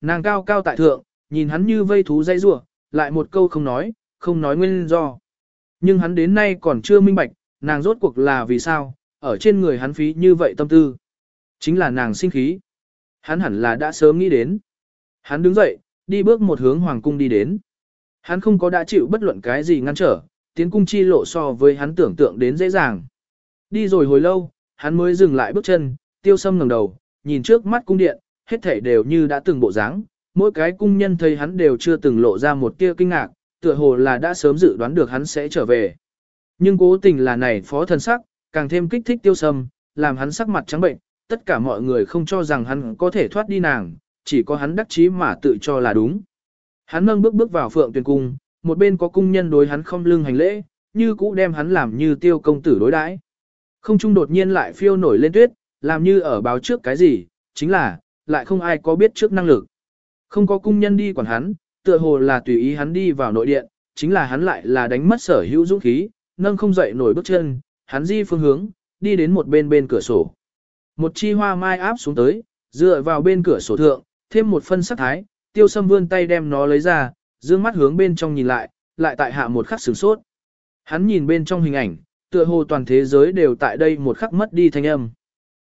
Nàng cao cao tại thượng, nhìn hắn như vây thú dây rủa, lại một câu không nói, không nói nguyên do. Nhưng hắn đến nay còn chưa minh bạch, nàng rốt cuộc là vì sao, ở trên người hắn phí như vậy tâm tư. Chính là nàng sinh khí. Hắn hẳn là đã sớm nghĩ đến. Hắn đứng dậy, đi bước một hướng hoàng cung đi đến. Hắn không có đã chịu bất luận cái gì ngăn trở, tiến cung chi lộ so với hắn tưởng tượng đến dễ dàng. Đi rồi hồi lâu, hắn mới dừng lại bước chân, tiêu sâm ngẩng đầu, nhìn trước mắt cung điện, hết thảy đều như đã từng bộ dáng, mỗi cái cung nhân thấy hắn đều chưa từng lộ ra một tia kinh ngạc, tựa hồ là đã sớm dự đoán được hắn sẽ trở về. Nhưng cố tình là này phó thần sắc, càng thêm kích thích tiêu sâm, làm hắn sắc mặt trắng bệnh, tất cả mọi người không cho rằng hắn có thể thoát đi nàng, chỉ có hắn đắc chí mà tự cho là đúng. Hắn nâng bước bước vào phượng tuyển cung, một bên có cung nhân đối hắn không lưng hành lễ, như cũ đem hắn làm như tiêu công tử đối đãi. Không trung đột nhiên lại phiêu nổi lên tuyết, làm như ở báo trước cái gì, chính là, lại không ai có biết trước năng lực. Không có cung nhân đi quản hắn, tựa hồ là tùy ý hắn đi vào nội điện, chính là hắn lại là đánh mất sở hữu dũng khí, nâng không dậy nổi bước chân, hắn di phương hướng, đi đến một bên bên cửa sổ. Một chi hoa mai áp xuống tới, dựa vào bên cửa sổ thượng, thêm một phân sắc thái, tiêu sâm vươn tay đem nó lấy ra, dương mắt hướng bên trong nhìn lại, lại tại hạ một khắc sửng sốt. Hắn nhìn bên trong hình ảnh, tựa hồ toàn thế giới đều tại đây một khắc mất đi thanh âm.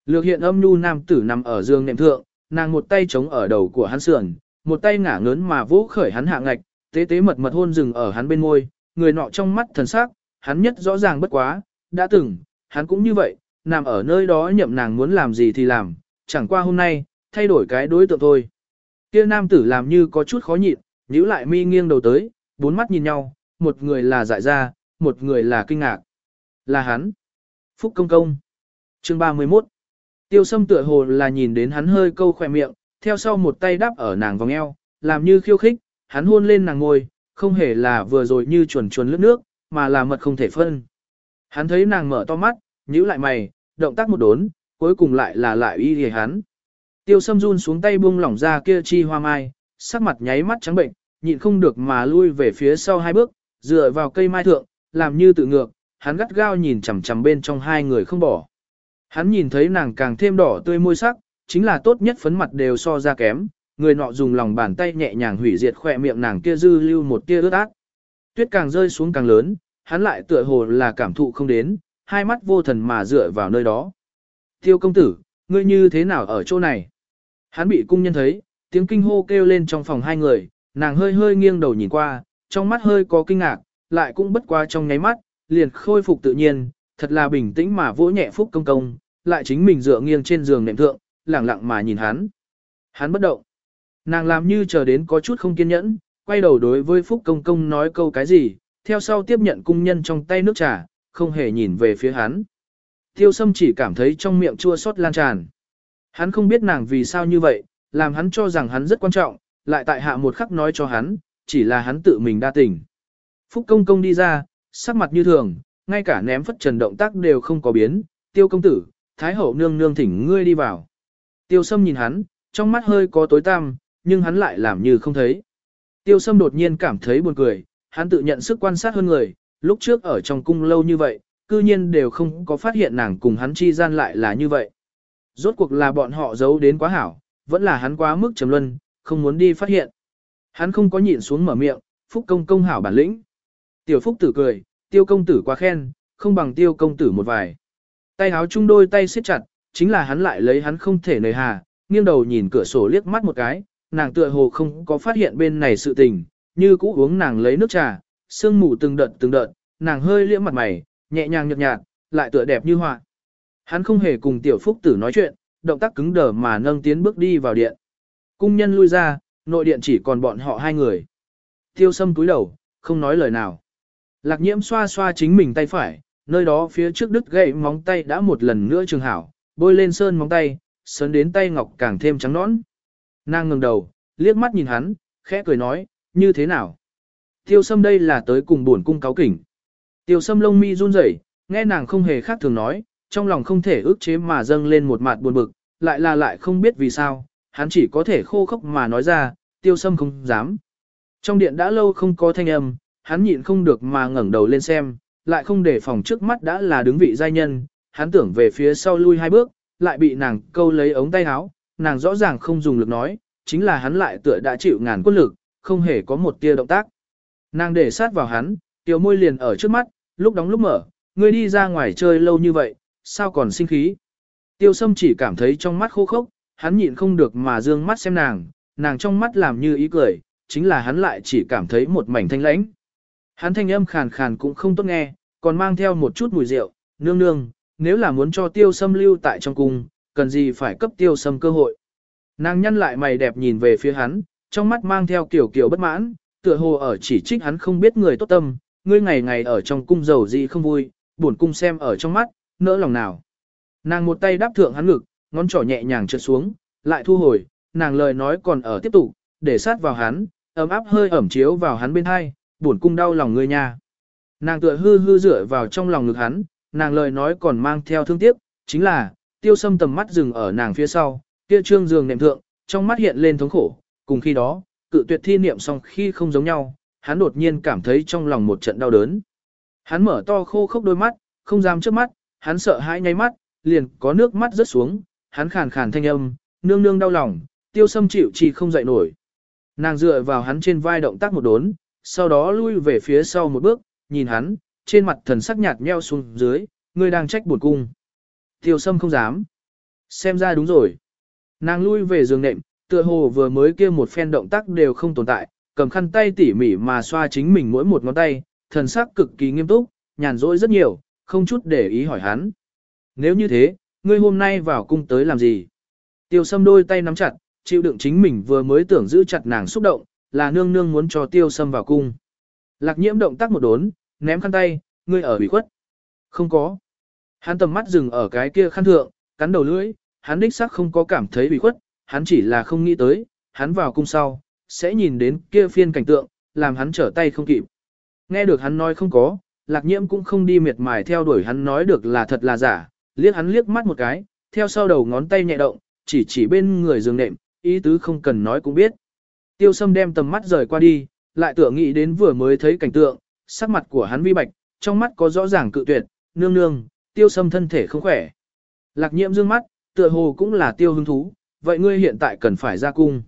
Lược hiện âm nhu nam tử nằm ở giường nệm thượng, nàng một tay chống ở đầu của hắn sườn, một tay ngả ngớn mà vỗ khởi hắn hạ ngạch, tế tế mật mật hôn dừng ở hắn bên môi, người nọ trong mắt thần sắc, hắn nhất rõ ràng bất quá, đã từng, hắn cũng như vậy, nằm ở nơi đó nhậm nàng muốn làm gì thì làm, chẳng qua hôm nay, thay đổi cái đối tượng thôi. Kia nam tử làm như có chút khó nhịn, nhíu lại mi nghiêng đầu tới, bốn mắt nhìn nhau, một người là dại ra, một người là kinh ngạc. Là hắn. Phúc công công. Chương 31. Tiêu sâm tựa hồ là nhìn đến hắn hơi câu khỏe miệng, theo sau một tay đắp ở nàng vòng eo, làm như khiêu khích, hắn hôn lên nàng ngôi, không hề là vừa rồi như chuồn chuồn lướt nước, mà là mật không thể phân. Hắn thấy nàng mở to mắt, nhíu lại mày, động tác một đốn, cuối cùng lại là lại y hề hắn. Tiêu sâm run xuống tay buông lỏng ra kia chi hoa mai, sắc mặt nháy mắt trắng bệnh, nhịn không được mà lui về phía sau hai bước, dựa vào cây mai thượng, làm như tự ngược, hắn gắt gao nhìn chằm chằm bên trong hai người không bỏ. Hắn nhìn thấy nàng càng thêm đỏ tươi môi sắc, chính là tốt nhất phấn mặt đều so ra kém, người nọ dùng lòng bàn tay nhẹ nhàng hủy diệt khỏe miệng nàng kia dư lưu một tia ướt át. Tuyết càng rơi xuống càng lớn, hắn lại tựa hồ là cảm thụ không đến, hai mắt vô thần mà dựa vào nơi đó. Tiêu công tử, ngươi như thế nào ở chỗ này? Hắn bị cung nhân thấy, tiếng kinh hô kêu lên trong phòng hai người, nàng hơi hơi nghiêng đầu nhìn qua, trong mắt hơi có kinh ngạc, lại cũng bất qua trong nháy mắt, liền khôi phục tự nhiên, thật là bình tĩnh mà vỗ nhẹ phúc công công, lại chính mình dựa nghiêng trên giường nệm thượng, lẳng lặng mà nhìn hắn. Hắn bất động. Nàng làm như chờ đến có chút không kiên nhẫn, quay đầu đối với phúc công công nói câu cái gì, theo sau tiếp nhận cung nhân trong tay nước trà, không hề nhìn về phía hắn. Tiêu sâm chỉ cảm thấy trong miệng chua xót lan tràn. Hắn không biết nàng vì sao như vậy, làm hắn cho rằng hắn rất quan trọng, lại tại hạ một khắc nói cho hắn, chỉ là hắn tự mình đa tình. Phúc công công đi ra, sắc mặt như thường, ngay cả ném phất trần động tác đều không có biến, tiêu công tử, thái hậu nương nương thỉnh ngươi đi vào. Tiêu sâm nhìn hắn, trong mắt hơi có tối tăm, nhưng hắn lại làm như không thấy. Tiêu sâm đột nhiên cảm thấy buồn cười, hắn tự nhận sức quan sát hơn người, lúc trước ở trong cung lâu như vậy, cư nhiên đều không có phát hiện nàng cùng hắn chi gian lại là như vậy. Rốt cuộc là bọn họ giấu đến quá hảo, vẫn là hắn quá mức trầm luân, không muốn đi phát hiện. Hắn không có nhịn xuống mở miệng, phúc công công hảo bản lĩnh. Tiểu phúc tử cười, tiêu công tử quá khen, không bằng tiêu công tử một vài. Tay háo chung đôi tay siết chặt, chính là hắn lại lấy hắn không thể nời hà, nghiêng đầu nhìn cửa sổ liếc mắt một cái, nàng tựa hồ không có phát hiện bên này sự tình, như cũ uống nàng lấy nước trà, sương mù từng đợt từng đợt, nàng hơi liễm mặt mày, nhẹ nhàng nhợt nhạt, lại tựa đẹp như họa. Hắn không hề cùng tiểu phúc tử nói chuyện, động tác cứng đờ mà nâng tiến bước đi vào điện. Cung nhân lui ra, nội điện chỉ còn bọn họ hai người. Tiêu sâm túi đầu, không nói lời nào. Lạc nhiễm xoa xoa chính mình tay phải, nơi đó phía trước đứt gậy móng tay đã một lần nữa trường hảo, bôi lên sơn móng tay, sơn đến tay ngọc càng thêm trắng nõn. Nàng ngừng đầu, liếc mắt nhìn hắn, khẽ cười nói, như thế nào? Tiêu sâm đây là tới cùng buồn cung cáo kỉnh. Tiêu sâm lông mi run rẩy, nghe nàng không hề khác thường nói, trong lòng không thể ước chế mà dâng lên một mặt buồn bực, lại là lại không biết vì sao, hắn chỉ có thể khô khốc mà nói ra, tiêu sâm không dám. Trong điện đã lâu không có thanh âm, hắn nhịn không được mà ngẩng đầu lên xem, lại không để phòng trước mắt đã là đứng vị giai nhân, hắn tưởng về phía sau lui hai bước, lại bị nàng câu lấy ống tay áo, nàng rõ ràng không dùng lực nói, chính là hắn lại tựa đã chịu ngàn quân lực, không hề có một tia động tác. Nàng để sát vào hắn, tiểu môi liền ở trước mắt, lúc đóng lúc mở, ngươi đi ra ngoài chơi lâu như vậy, sao còn sinh khí. Tiêu sâm chỉ cảm thấy trong mắt khô khốc, hắn nhịn không được mà dương mắt xem nàng, nàng trong mắt làm như ý cười, chính là hắn lại chỉ cảm thấy một mảnh thanh lãnh. Hắn thanh âm khàn khàn cũng không tốt nghe, còn mang theo một chút mùi rượu, nương nương, nếu là muốn cho tiêu sâm lưu tại trong cung, cần gì phải cấp tiêu sâm cơ hội. Nàng nhăn lại mày đẹp nhìn về phía hắn, trong mắt mang theo kiểu kiểu bất mãn, tựa hồ ở chỉ trích hắn không biết người tốt tâm, ngươi ngày ngày ở trong cung giàu gì không vui, buồn cung xem ở trong mắt, nỡ lòng nào. Nàng một tay đáp thượng hắn ngực, ngón trỏ nhẹ nhàng trượt xuống, lại thu hồi, nàng lời nói còn ở tiếp tục, để sát vào hắn, ấm áp hơi ẩm chiếu vào hắn bên hai, buồn cung đau lòng ngươi nha. Nàng tựa hư hư dựa vào trong lòng ngực hắn, nàng lời nói còn mang theo thương tiếc, chính là, tiêu sâm tầm mắt dừng ở nàng phía sau, kia trương giường nệm thượng, trong mắt hiện lên thống khổ, cùng khi đó, cự tuyệt thi niệm xong khi không giống nhau, hắn đột nhiên cảm thấy trong lòng một trận đau đớn. Hắn mở to khô khốc đôi mắt, không dám trước mắt, hắn sợ hãi nháy mắt, liền có nước mắt rớt xuống, hắn khàn khàn thanh âm, nương nương đau lòng, tiêu sâm chịu chỉ không dậy nổi. Nàng dựa vào hắn trên vai động tác một đốn, sau đó lui về phía sau một bước, nhìn hắn, trên mặt thần sắc nhạt nheo xuống dưới, ngươi đang trách buồn cung. Tiêu sâm không dám. Xem ra đúng rồi. Nàng lui về giường nệm, tựa hồ vừa mới kia một phen động tác đều không tồn tại, cầm khăn tay tỉ mỉ mà xoa chính mình mỗi một ngón tay, thần sắc cực kỳ nghiêm túc, nhàn rỗi rất nhiều, không chút để ý hỏi hắn. Nếu như thế, ngươi hôm nay vào cung tới làm gì? Tiêu sâm đôi tay nắm chặt, chịu đựng chính mình vừa mới tưởng giữ chặt nàng xúc động, là nương nương muốn cho tiêu sâm vào cung. Lạc nhiễm động tác một đốn, ném khăn tay, ngươi ở bị khuất. Không có. Hắn tầm mắt dừng ở cái kia khăn thượng, cắn đầu lưỡi, hắn đích xác không có cảm thấy bị khuất, hắn chỉ là không nghĩ tới, hắn vào cung sau, sẽ nhìn đến kia phiên cảnh tượng, làm hắn trở tay không kịp. Nghe được hắn nói không có, lạc nhiễm cũng không đi miệt mài theo đuổi hắn nói được là thật là giả, liếc hắn liếc mắt một cái, theo sau đầu ngón tay nhẹ động, chỉ chỉ bên người giường nệm, ý tứ không cần nói cũng biết. Tiêu sâm đem tầm mắt rời qua đi, lại tựa nghĩ đến vừa mới thấy cảnh tượng, sắc mặt của hắn vi bạch, trong mắt có rõ ràng cự tuyệt, nương nương, tiêu sâm thân thể không khỏe. Lạc nhiễm dương mắt, tựa hồ cũng là tiêu hứng thú, vậy ngươi hiện tại cần phải ra cung.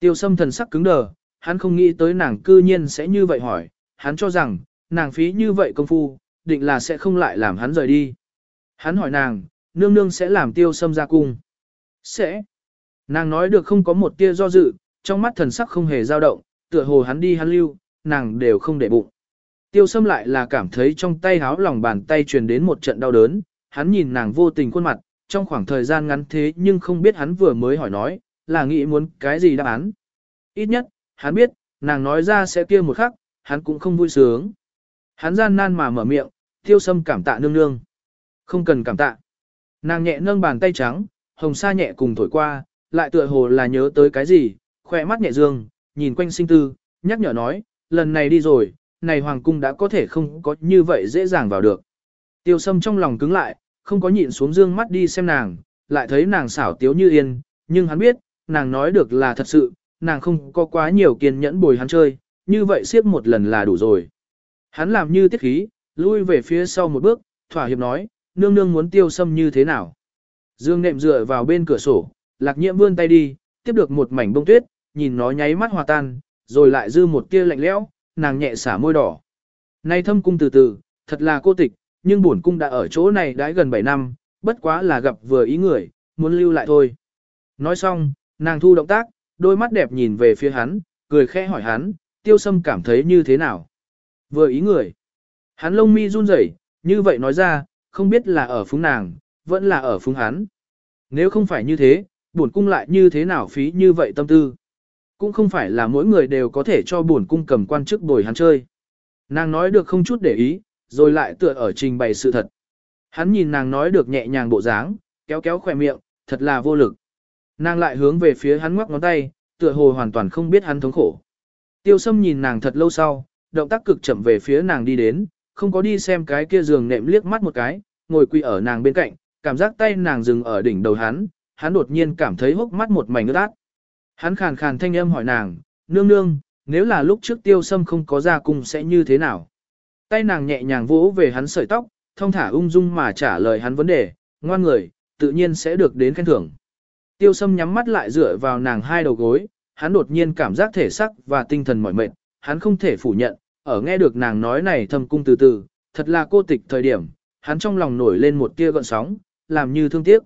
Tiêu sâm thần sắc cứng đờ, hắn không nghĩ tới nàng cư nhiên sẽ như vậy hỏi, hắn cho rằng, nàng phí như vậy công phu, định là sẽ không lại làm hắn rời đi. Hắn hỏi nàng, nương nương sẽ làm tiêu sâm ra cung. Sẽ. Nàng nói được không có một tia do dự, trong mắt thần sắc không hề dao động, tựa hồ hắn đi hắn lưu, nàng đều không để bụng. Tiêu sâm lại là cảm thấy trong tay háo lòng bàn tay truyền đến một trận đau đớn, hắn nhìn nàng vô tình khuôn mặt, trong khoảng thời gian ngắn thế nhưng không biết hắn vừa mới hỏi nói, là nghĩ muốn cái gì đáp án. Ít nhất, hắn biết, nàng nói ra sẽ kia một khắc, hắn cũng không vui sướng. Hắn gian nan mà mở miệng, tiêu sâm cảm tạ nương nương. Không cần cảm tạ. Nàng nhẹ nâng bàn tay trắng, hồng sa nhẹ cùng thổi qua, lại tựa hồ là nhớ tới cái gì, khỏe mắt nhẹ dương, nhìn quanh sinh tư, nhắc nhở nói, lần này đi rồi, này hoàng cung đã có thể không có như vậy dễ dàng vào được. Tiêu sâm trong lòng cứng lại, không có nhịn xuống dương mắt đi xem nàng, lại thấy nàng xảo tiếu như yên, nhưng hắn biết, nàng nói được là thật sự, nàng không có quá nhiều kiên nhẫn bồi hắn chơi, như vậy siết một lần là đủ rồi. Hắn làm như tiết khí, lui về phía sau một bước, thỏa hiệp nói, nương nương muốn tiêu sâm như thế nào. Dương nệm dựa vào bên cửa sổ, lạc nhiễm vươn tay đi, tiếp được một mảnh bông tuyết, nhìn nó nháy mắt hòa tan, rồi lại dư một tia lạnh lẽo, nàng nhẹ xả môi đỏ. Nay thâm cung từ từ, thật là cô tịch, nhưng bổn cung đã ở chỗ này đã gần 7 năm, bất quá là gặp vừa ý người, muốn lưu lại thôi. Nói xong, nàng thu động tác, đôi mắt đẹp nhìn về phía hắn, cười khẽ hỏi hắn, tiêu sâm cảm thấy như thế nào. Vừa ý người. Hắn lông mi run rẩy, như vậy nói ra, không biết là ở phúng nàng, vẫn là ở phúng hắn. Nếu không phải như thế, bổn cung lại như thế nào phí như vậy tâm tư. Cũng không phải là mỗi người đều có thể cho bổn cung cầm quan chức bồi hắn chơi. Nàng nói được không chút để ý, rồi lại tựa ở trình bày sự thật. Hắn nhìn nàng nói được nhẹ nhàng bộ dáng, kéo kéo khỏe miệng, thật là vô lực. Nàng lại hướng về phía hắn ngoắc ngón tay, tựa hồ hoàn toàn không biết hắn thống khổ. Tiêu sâm nhìn nàng thật lâu sau, động tác cực chậm về phía nàng đi đến, không có đi xem cái kia giường nệm liếc mắt một cái, ngồi quỳ ở nàng bên cạnh, cảm giác tay nàng dừng ở đỉnh đầu hắn, hắn đột nhiên cảm thấy hốc mắt một mảnh ướt át. Hắn khàn khàn thanh âm hỏi nàng, nương nương, nếu là lúc trước tiêu sâm không có ra cung sẽ như thế nào? Tay nàng nhẹ nhàng vỗ về hắn sợi tóc, thông thả ung dung mà trả lời hắn vấn đề, ngoan người, tự nhiên sẽ được đến khen thưởng. Tiêu sâm nhắm mắt lại dựa vào nàng hai đầu gối, hắn đột nhiên cảm giác thể sắc và tinh thần mỏi mệt, hắn không thể phủ nhận, ở nghe được nàng nói này thâm cung từ từ, thật là cô tịch thời điểm, hắn trong lòng nổi lên một tia gợn sóng, làm như thương tiếc.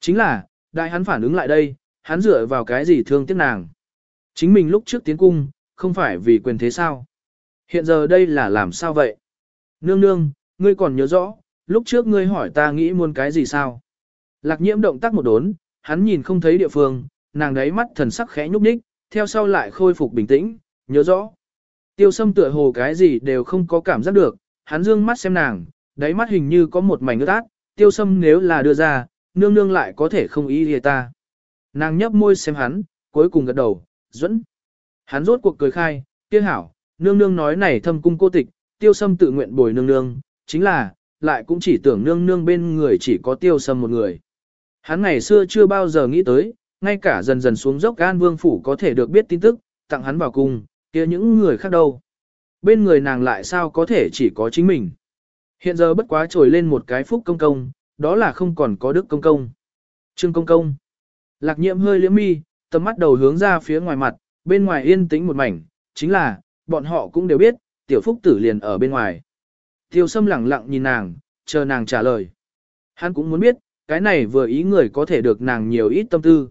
Chính là, đại hắn phản ứng lại đây, hắn dựa vào cái gì thương tiếc nàng. Chính mình lúc trước tiến cung, không phải vì quyền thế sao. Hiện giờ đây là làm sao vậy? Nương nương, ngươi còn nhớ rõ, lúc trước ngươi hỏi ta nghĩ muốn cái gì sao? Lạc nhiễm động tác một đốn, hắn nhìn không thấy địa phương, nàng đấy mắt thần sắc khẽ nhúc nhích, theo sau lại khôi phục bình tĩnh, nhớ rõ. Tiêu sâm tựa hồ cái gì đều không có cảm giác được, hắn dương mắt xem nàng, đáy mắt hình như có một mảnh ướt át, tiêu sâm nếu là đưa ra, nương nương lại có thể không ý gì ta. Nàng nhấp môi xem hắn, cuối cùng gật đầu, dẫn. Hắn rốt cuộc cười khai, kia hảo, nương nương nói này thâm cung cô tịch, tiêu sâm tự nguyện bồi nương nương, chính là, lại cũng chỉ tưởng nương nương bên người chỉ có tiêu sâm một người. Hắn ngày xưa chưa bao giờ nghĩ tới, ngay cả dần dần xuống dốc An Vương Phủ có thể được biết tin tức, tặng hắn vào cung, kia những người khác đâu. Bên người nàng lại sao có thể chỉ có chính mình. Hiện giờ bất quá trồi lên một cái phúc công công, đó là không còn có đức công công. Trương công công. Lạc nhiễm hơi liễm mi, tầm mắt đầu hướng ra phía ngoài mặt, bên ngoài yên tĩnh một mảnh, chính là, bọn họ cũng đều biết, tiểu phúc tử liền ở bên ngoài. Tiêu sâm lẳng lặng nhìn nàng, chờ nàng trả lời. Hắn cũng muốn biết, cái này vừa ý người có thể được nàng nhiều ít tâm tư.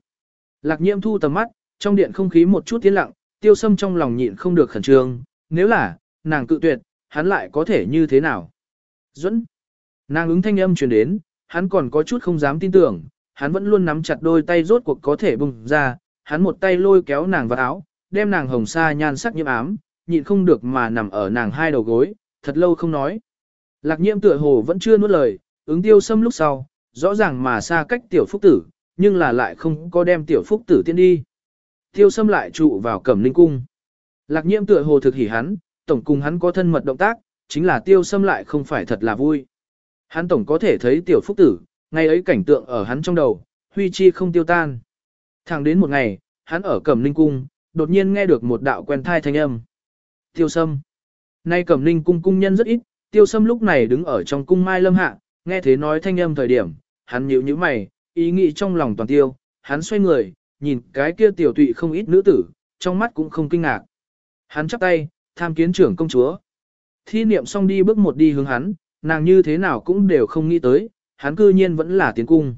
Lạc nhiễm thu tầm mắt, trong điện không khí một chút tiến lặng, tiêu sâm trong lòng nhịn không được khẩn trương, nếu là, nàng cự tuyệt, hắn lại có thể như thế nào? Duẫn. Nàng ứng thanh âm truyền đến, hắn còn có chút không dám tin tưởng, hắn vẫn luôn nắm chặt đôi tay rốt cuộc có thể bùng ra, hắn một tay lôi kéo nàng vào áo, đem nàng hồng sa nhan sắc nhiễm ám, nhịn không được mà nằm ở nàng hai đầu gối, thật lâu không nói. Lạc nhiễm tựa hồ vẫn chưa nuốt lời, ứng tiêu sâm lúc sau, rõ ràng mà xa cách tiểu phúc tử, nhưng là lại không có đem tiểu phúc tử tiên đi. Tiêu sâm lại trụ vào cẩm linh cung. Lạc nhiễm tựa hồ thực hỉ hắn, tổng cùng hắn có thân mật động tác, chính là tiêu sâm lại không phải thật là vui. Hắn tổng có thể thấy tiểu phúc tử, ngày ấy cảnh tượng ở hắn trong đầu, huy chi không tiêu tan. Thẳng đến một ngày, hắn ở cẩm linh cung, đột nhiên nghe được một đạo quen thai thanh âm. Tiêu sâm. Nay cẩm linh cung cung nhân rất ít, tiêu sâm lúc này đứng ở trong cung mai lâm hạ, nghe thế nói thanh âm thời điểm, hắn nhíu nhíu mày, ý nghĩ trong lòng toàn tiêu, hắn xoay người, nhìn cái kia tiểu tụy không ít nữ tử, trong mắt cũng không kinh ngạc. Hắn chắp tay, tham kiến trưởng công chúa. Thi niệm xong đi bước một đi hướng hắn, nàng như thế nào cũng đều không nghĩ tới, hắn cư nhiên vẫn là tiến cung.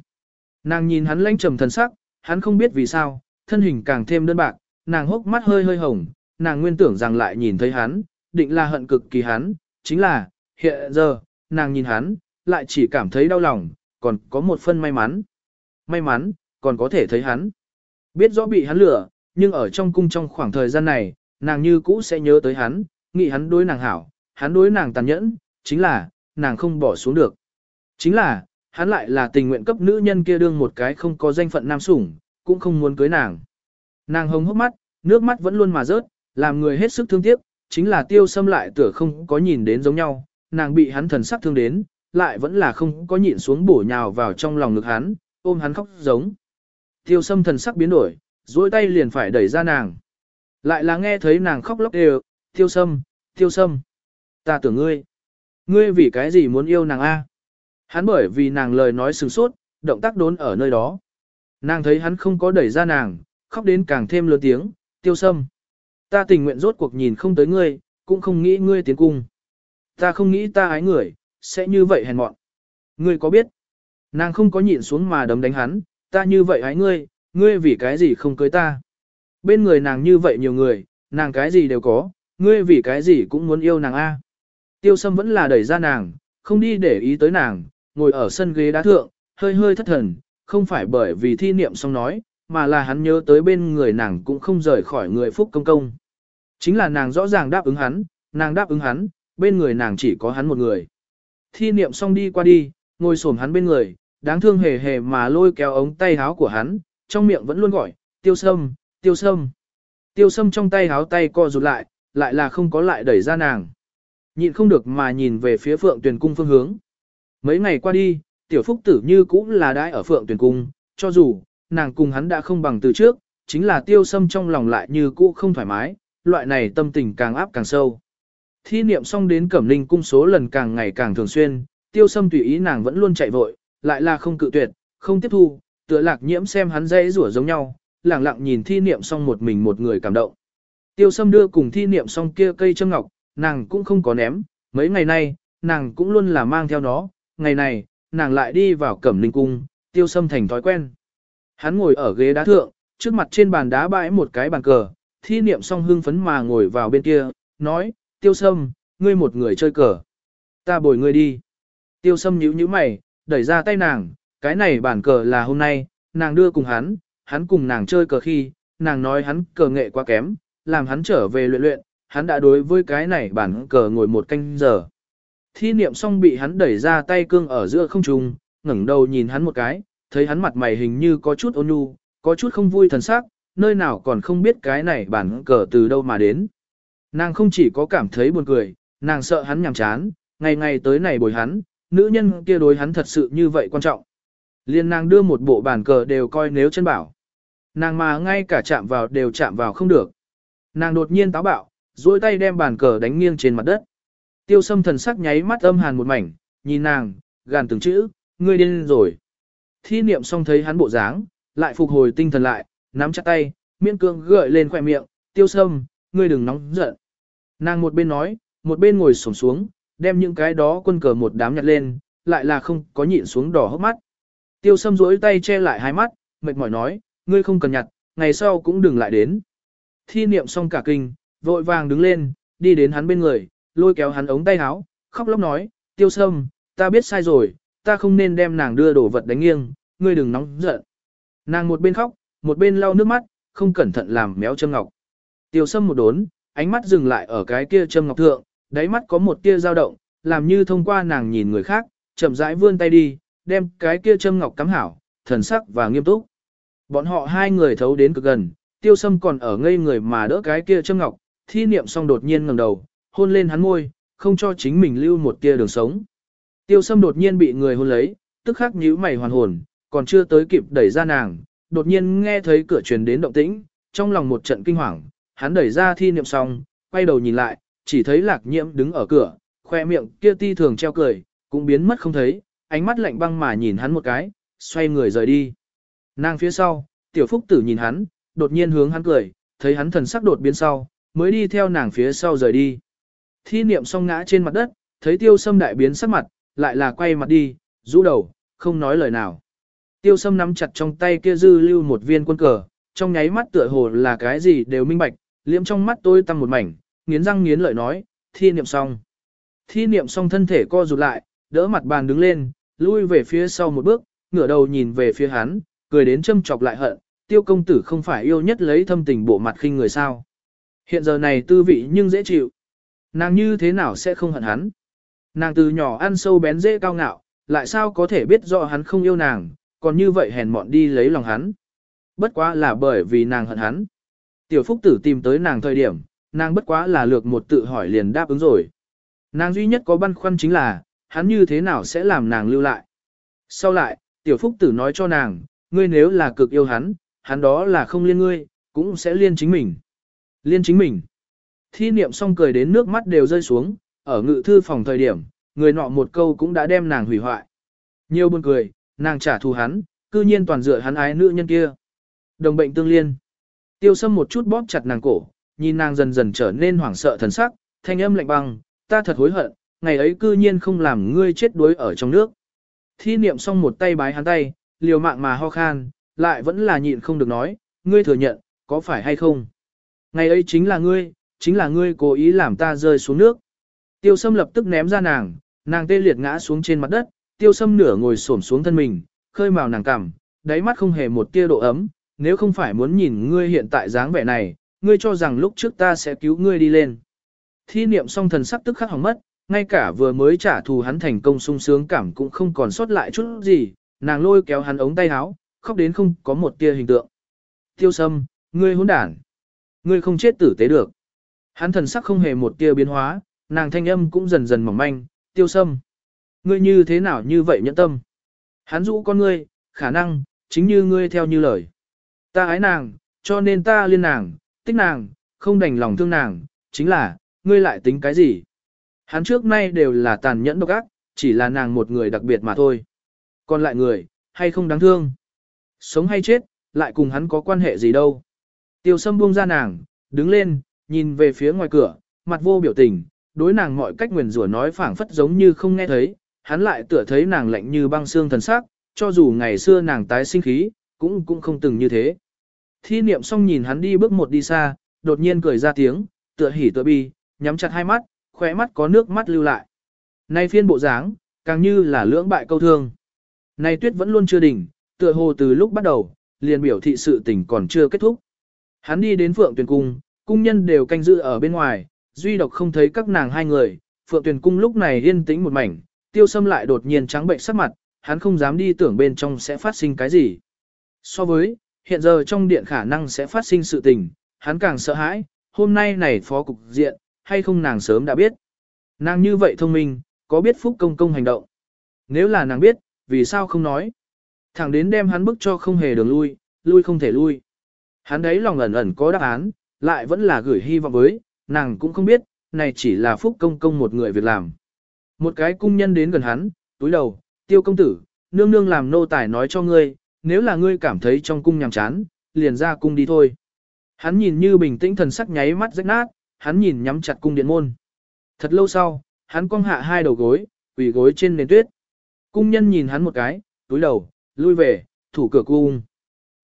Nàng nhìn hắn lãnh trầm thần sắc, hắn không biết vì sao, thân hình càng thêm đơn bạc, nàng hốc mắt hơi hơi hồng, nàng nguyên tưởng rằng lại nhìn thấy hắn, định là hận cực kỳ hắn, chính là, hiện giờ, nàng nhìn hắn, lại chỉ cảm thấy đau lòng, còn có một phân may mắn. May mắn, còn có thể thấy hắn. Biết rõ bị hắn lừa, nhưng ở trong cung trong khoảng thời gian này, nàng như cũ sẽ nhớ tới hắn, nghĩ hắn đối nàng hảo, hắn đối nàng tàn nhẫn, chính là, nàng không bỏ xuống được. Chính là, hắn lại là tình nguyện cấp nữ nhân kia đương một cái không có danh phận nam sủng, cũng không muốn cưới nàng. Nàng hồng hốc mắt, nước mắt vẫn luôn mà rớt, làm người hết sức thương tiếc, chính là tiêu xâm lại tựa không có nhìn đến giống nhau, nàng bị hắn thần sắc thương đến, lại vẫn là không có nhịn xuống bổ nhào vào trong lòng ngực hắn, ôm hắn khóc giống. Tiêu sâm thần sắc biến đổi, duỗi tay liền phải đẩy ra nàng. Lại là nghe thấy nàng khóc lóc đều, tiêu sâm, tiêu sâm. Ta tưởng ngươi. Ngươi vì cái gì muốn yêu nàng A? Hắn bởi vì nàng lời nói sừng sốt, động tác đốn ở nơi đó. Nàng thấy hắn không có đẩy ra nàng, khóc đến càng thêm lớn tiếng, tiêu sâm. Ta tình nguyện rốt cuộc nhìn không tới ngươi, cũng không nghĩ ngươi tiến cung. Ta không nghĩ ta ái người, sẽ như vậy hèn mọn. Ngươi có biết? Nàng không có nhịn xuống mà đấm đánh hắn, ta như vậy ái ngươi, ngươi vì cái gì không cưới ta? Bên người nàng như vậy nhiều người, nàng cái gì đều có, ngươi vì cái gì cũng muốn yêu nàng A. Tiêu sâm vẫn là đẩy ra nàng, không đi để ý tới nàng, ngồi ở sân ghế đá thượng, hơi hơi thất thần, không phải bởi vì thi niệm xong nói, mà là hắn nhớ tới bên người nàng cũng không rời khỏi người phúc công công. Chính là nàng rõ ràng đáp ứng hắn, nàng đáp ứng hắn, bên người nàng chỉ có hắn một người. Thi niệm xong đi qua đi, ngồi xổm hắn bên người, đáng thương hề hề mà lôi kéo ống tay háo của hắn, trong miệng vẫn luôn gọi, tiêu sâm, tiêu sâm. Tiêu sâm trong tay háo tay co rụt lại, lại là không có lại đẩy ra nàng. Nhịn không được mà nhìn về phía phượng tuyển cung phương hướng. Mấy ngày qua đi, tiểu phúc tử như cũng là đãi ở phượng tuyển cung, cho dù, nàng cùng hắn đã không bằng từ trước, chính là tiêu sâm trong lòng lại như cũ không thoải mái, loại này tâm tình càng áp càng sâu. Thi niệm xong đến cẩm linh cung số lần càng ngày càng thường xuyên, tiêu sâm tùy ý nàng vẫn luôn chạy vội, lại là không cự tuyệt, không tiếp thu, tựa lạc nhiễm xem hắn dây rủa giống nhau, lẳng lặng nhìn thi niệm xong một mình một người cảm động. Tiêu sâm đưa cùng thi niệm xong kia cây châm ngọc, nàng cũng không có ném, mấy ngày nay, nàng cũng luôn là mang theo nó, ngày này, nàng lại đi vào cẩm linh cung, tiêu sâm thành thói quen. Hắn ngồi ở ghế đá thượng, trước mặt trên bàn đá bãi một cái bàn cờ, thi niệm xong hưng phấn mà ngồi vào bên kia, nói, tiêu sâm, ngươi một người chơi cờ. Ta bồi ngươi đi. Tiêu sâm nhíu nhíu mày, đẩy ra tay nàng, cái này bàn cờ là hôm nay, nàng đưa cùng hắn, hắn cùng nàng chơi cờ khi, nàng nói hắn cờ nghệ quá kém, làm hắn trở về luyện luyện, hắn đã đối với cái này bàn cờ ngồi một canh giờ. Thi niệm xong bị hắn đẩy ra tay cương ở giữa không trung, ngẩng đầu nhìn hắn một cái, thấy hắn mặt mày hình như có chút ôn nhu, có chút không vui thần sắc, nơi nào còn không biết cái này bản cờ từ đâu mà đến. Nàng không chỉ có cảm thấy buồn cười, nàng sợ hắn nhàm chán, ngày ngày tới này bồi hắn, nữ nhân kia đối hắn thật sự như vậy quan trọng. Liên nàng đưa một bộ bản cờ đều coi nếu chân bảo. Nàng mà ngay cả chạm vào đều chạm vào không được. Nàng đột nhiên táo bạo, duỗi tay đem bàn cờ đánh nghiêng trên mặt đất. Tiêu sâm thần sắc nháy mắt âm hàn một mảnh, nhìn nàng, gàn từng chữ, ngươi điên rồi. Thi niệm xong thấy hắn bộ dáng, lại phục hồi tinh thần lại, nắm chặt tay, miễn cương gợi lên khỏe miệng, tiêu sâm, ngươi đừng nóng giận. Nàng một bên nói, một bên ngồi sổng xuống, đem những cái đó quân cờ một đám nhặt lên, lại là không có nhịn xuống đỏ hốc mắt. Tiêu sâm duỗi tay che lại hai mắt, mệt mỏi nói, ngươi không cần nhặt, ngày sau cũng đừng lại đến. Thi niệm xong cả kinh, vội vàng đứng lên, đi đến hắn bên người, lôi kéo hắn ống tay áo, khóc lóc nói, tiêu sâm, ta biết sai rồi, ta không nên đem nàng đưa đổ vật đánh nghiêng, ngươi đừng nóng giận. Nàng một bên khóc, một bên lau nước mắt, không cẩn thận làm méo châm ngọc. Tiêu sâm một đốn, ánh mắt dừng lại ở cái kia châm ngọc thượng, đáy mắt có một tia dao động, làm như thông qua nàng nhìn người khác, chậm rãi vươn tay đi, đem cái kia châm ngọc cắm hảo, thần sắc và nghiêm túc. Bọn họ hai người thấu đến cực gần, tiêu sâm còn ở ngây người mà đỡ cái kia châm ngọc, thi niệm xong đột nhiên ngẩng đầu, hôn lên hắn môi, không cho chính mình lưu một tia đường sống. Tiêu sâm đột nhiên bị người hôn lấy, tức khắc nhíu mày hoàn hồn, còn chưa tới kịp đẩy ra nàng, đột nhiên nghe thấy cửa truyền đến động tĩnh, trong lòng một trận kinh hoàng, hắn đẩy ra thi niệm xong, quay đầu nhìn lại, chỉ thấy lạc nhiễm đứng ở cửa, khoe miệng kia ti thường treo cười, cũng biến mất không thấy, ánh mắt lạnh băng mà nhìn hắn một cái, xoay người rời đi. Nàng phía sau, tiểu phúc tử nhìn hắn, đột nhiên hướng hắn cười, thấy hắn thần sắc đột biến sau, mới đi theo nàng phía sau rời đi. Thi niệm xong ngã trên mặt đất, thấy tiêu sâm đại biến sắc mặt, lại là quay mặt đi, rũ đầu, không nói lời nào. Tiêu sâm nắm chặt trong tay kia dư lưu một viên quân cờ, trong nháy mắt tựa hồ là cái gì đều minh bạch, liễm trong mắt tôi tăng một mảnh, nghiến răng nghiến lợi nói, thi niệm xong. Thi niệm xong thân thể co rụt lại, đỡ mặt bàn đứng lên, lui về phía sau một bước, ngửa đầu nhìn về phía hắn, cười đến châm chọc lại hận, tiêu công tử không phải yêu nhất lấy thâm tình bộ mặt khinh người sao. Hiện giờ này tư vị nhưng dễ chịu. Nàng như thế nào sẽ không hận hắn? Nàng từ nhỏ ăn sâu bén dễ cao ngạo, lại sao có thể biết rõ hắn không yêu nàng, còn như vậy hèn mọn đi lấy lòng hắn. Bất quá là bởi vì nàng hận hắn. Tiểu Phúc Tử tìm tới nàng thời điểm, nàng bất quá là lược một tự hỏi liền đáp ứng rồi. Nàng duy nhất có băn khoăn chính là, hắn như thế nào sẽ làm nàng lưu lại. Sau lại, Tiểu Phúc Tử nói cho nàng, ngươi nếu là cực yêu hắn, hắn đó là không liên ngươi, cũng sẽ liên chính mình. Liên chính mình. Thi niệm xong cười đến nước mắt đều rơi xuống, ở ngự thư phòng thời điểm, người nọ một câu cũng đã đem nàng hủy hoại. Nhiều buồn cười, nàng trả thù hắn, cư nhiên toàn dựa hắn ái nữ nhân kia. Đồng bệnh tương liên. Tiêu sâm một chút bóp chặt nàng cổ, nhìn nàng dần dần trở nên hoảng sợ thần sắc, thanh âm lạnh băng, ta thật hối hận, ngày ấy cư nhiên không làm ngươi chết đuối ở trong nước. Thi niệm xong một tay bái hắn tay, liều mạng mà ho khan, lại vẫn là nhịn không được nói, ngươi thừa nhận, có phải hay không? Ngày ấy chính là ngươi, chính là ngươi cố ý làm ta rơi xuống nước. Tiêu sâm lập tức ném ra nàng, nàng tê liệt ngã xuống trên mặt đất, tiêu sâm nửa ngồi xổm xuống thân mình, khơi màu nàng cằm, đáy mắt không hề một tia độ ấm, nếu không phải muốn nhìn ngươi hiện tại dáng vẻ này, ngươi cho rằng lúc trước ta sẽ cứu ngươi đi lên. Thi niệm song thần sắc tức khắc hỏng mất, ngay cả vừa mới trả thù hắn thành công sung sướng cảm cũng không còn sót lại chút gì, nàng lôi kéo hắn ống tay áo, khóc đến không có một tia hình tượng. Tiêu sâm, ngươi hỗn đản. Ngươi không chết tử tế được. Hắn thần sắc không hề một tia biến hóa, nàng thanh âm cũng dần dần mỏng manh, tiêu sâm. Ngươi như thế nào như vậy nhẫn tâm? Hắn rũ con ngươi, khả năng, chính như ngươi theo như lời. Ta ái nàng, cho nên ta liên nàng, tích nàng, không đành lòng thương nàng, chính là, ngươi lại tính cái gì? Hắn trước nay đều là tàn nhẫn độc ác, chỉ là nàng một người đặc biệt mà thôi. Còn lại người, hay không đáng thương? Sống hay chết, lại cùng hắn có quan hệ gì đâu. Tiêu sâm buông ra nàng, đứng lên, nhìn về phía ngoài cửa, mặt vô biểu tình, đối nàng mọi cách nguyền rủa nói phảng phất giống như không nghe thấy, hắn lại tựa thấy nàng lạnh như băng xương thần sắc, cho dù ngày xưa nàng tái sinh khí, cũng cũng không từng như thế. Thi niệm xong nhìn hắn đi bước một đi xa, đột nhiên cười ra tiếng, tựa hỉ tựa bi, nhắm chặt hai mắt, khóe mắt có nước mắt lưu lại. Nay phiên bộ dáng, càng như là lưỡng bại câu thương. Nay tuyết vẫn luôn chưa đỉnh, tựa hồ từ lúc bắt đầu, liền biểu thị sự tình còn chưa kết thúc. Hắn đi đến Phượng tuyển Cung, cung nhân đều canh giữ ở bên ngoài, duy độc không thấy các nàng hai người, Phượng Tuyền Cung lúc này yên tĩnh một mảnh, tiêu sâm lại đột nhiên trắng bệnh sắc mặt, hắn không dám đi tưởng bên trong sẽ phát sinh cái gì. So với, hiện giờ trong điện khả năng sẽ phát sinh sự tình, hắn càng sợ hãi, hôm nay này phó cục diện, hay không nàng sớm đã biết. Nàng như vậy thông minh, có biết phúc công công hành động. Nếu là nàng biết, vì sao không nói. Thẳng đến đem hắn bức cho không hề đường lui, lui không thể lui. Hắn đấy lòng ẩn ẩn có đáp án, lại vẫn là gửi hy vọng với, nàng cũng không biết, này chỉ là phúc công công một người việc làm. Một cái cung nhân đến gần hắn, túi đầu, tiêu công tử, nương nương làm nô tài nói cho ngươi, nếu là ngươi cảm thấy trong cung nhàm chán, liền ra cung đi thôi. Hắn nhìn như bình tĩnh thần sắc nháy mắt rách nát, hắn nhìn nhắm chặt cung điện môn. Thật lâu sau, hắn cong hạ hai đầu gối, quỳ gối trên nền tuyết. Cung nhân nhìn hắn một cái, túi đầu, lui về, thủ cửa cung.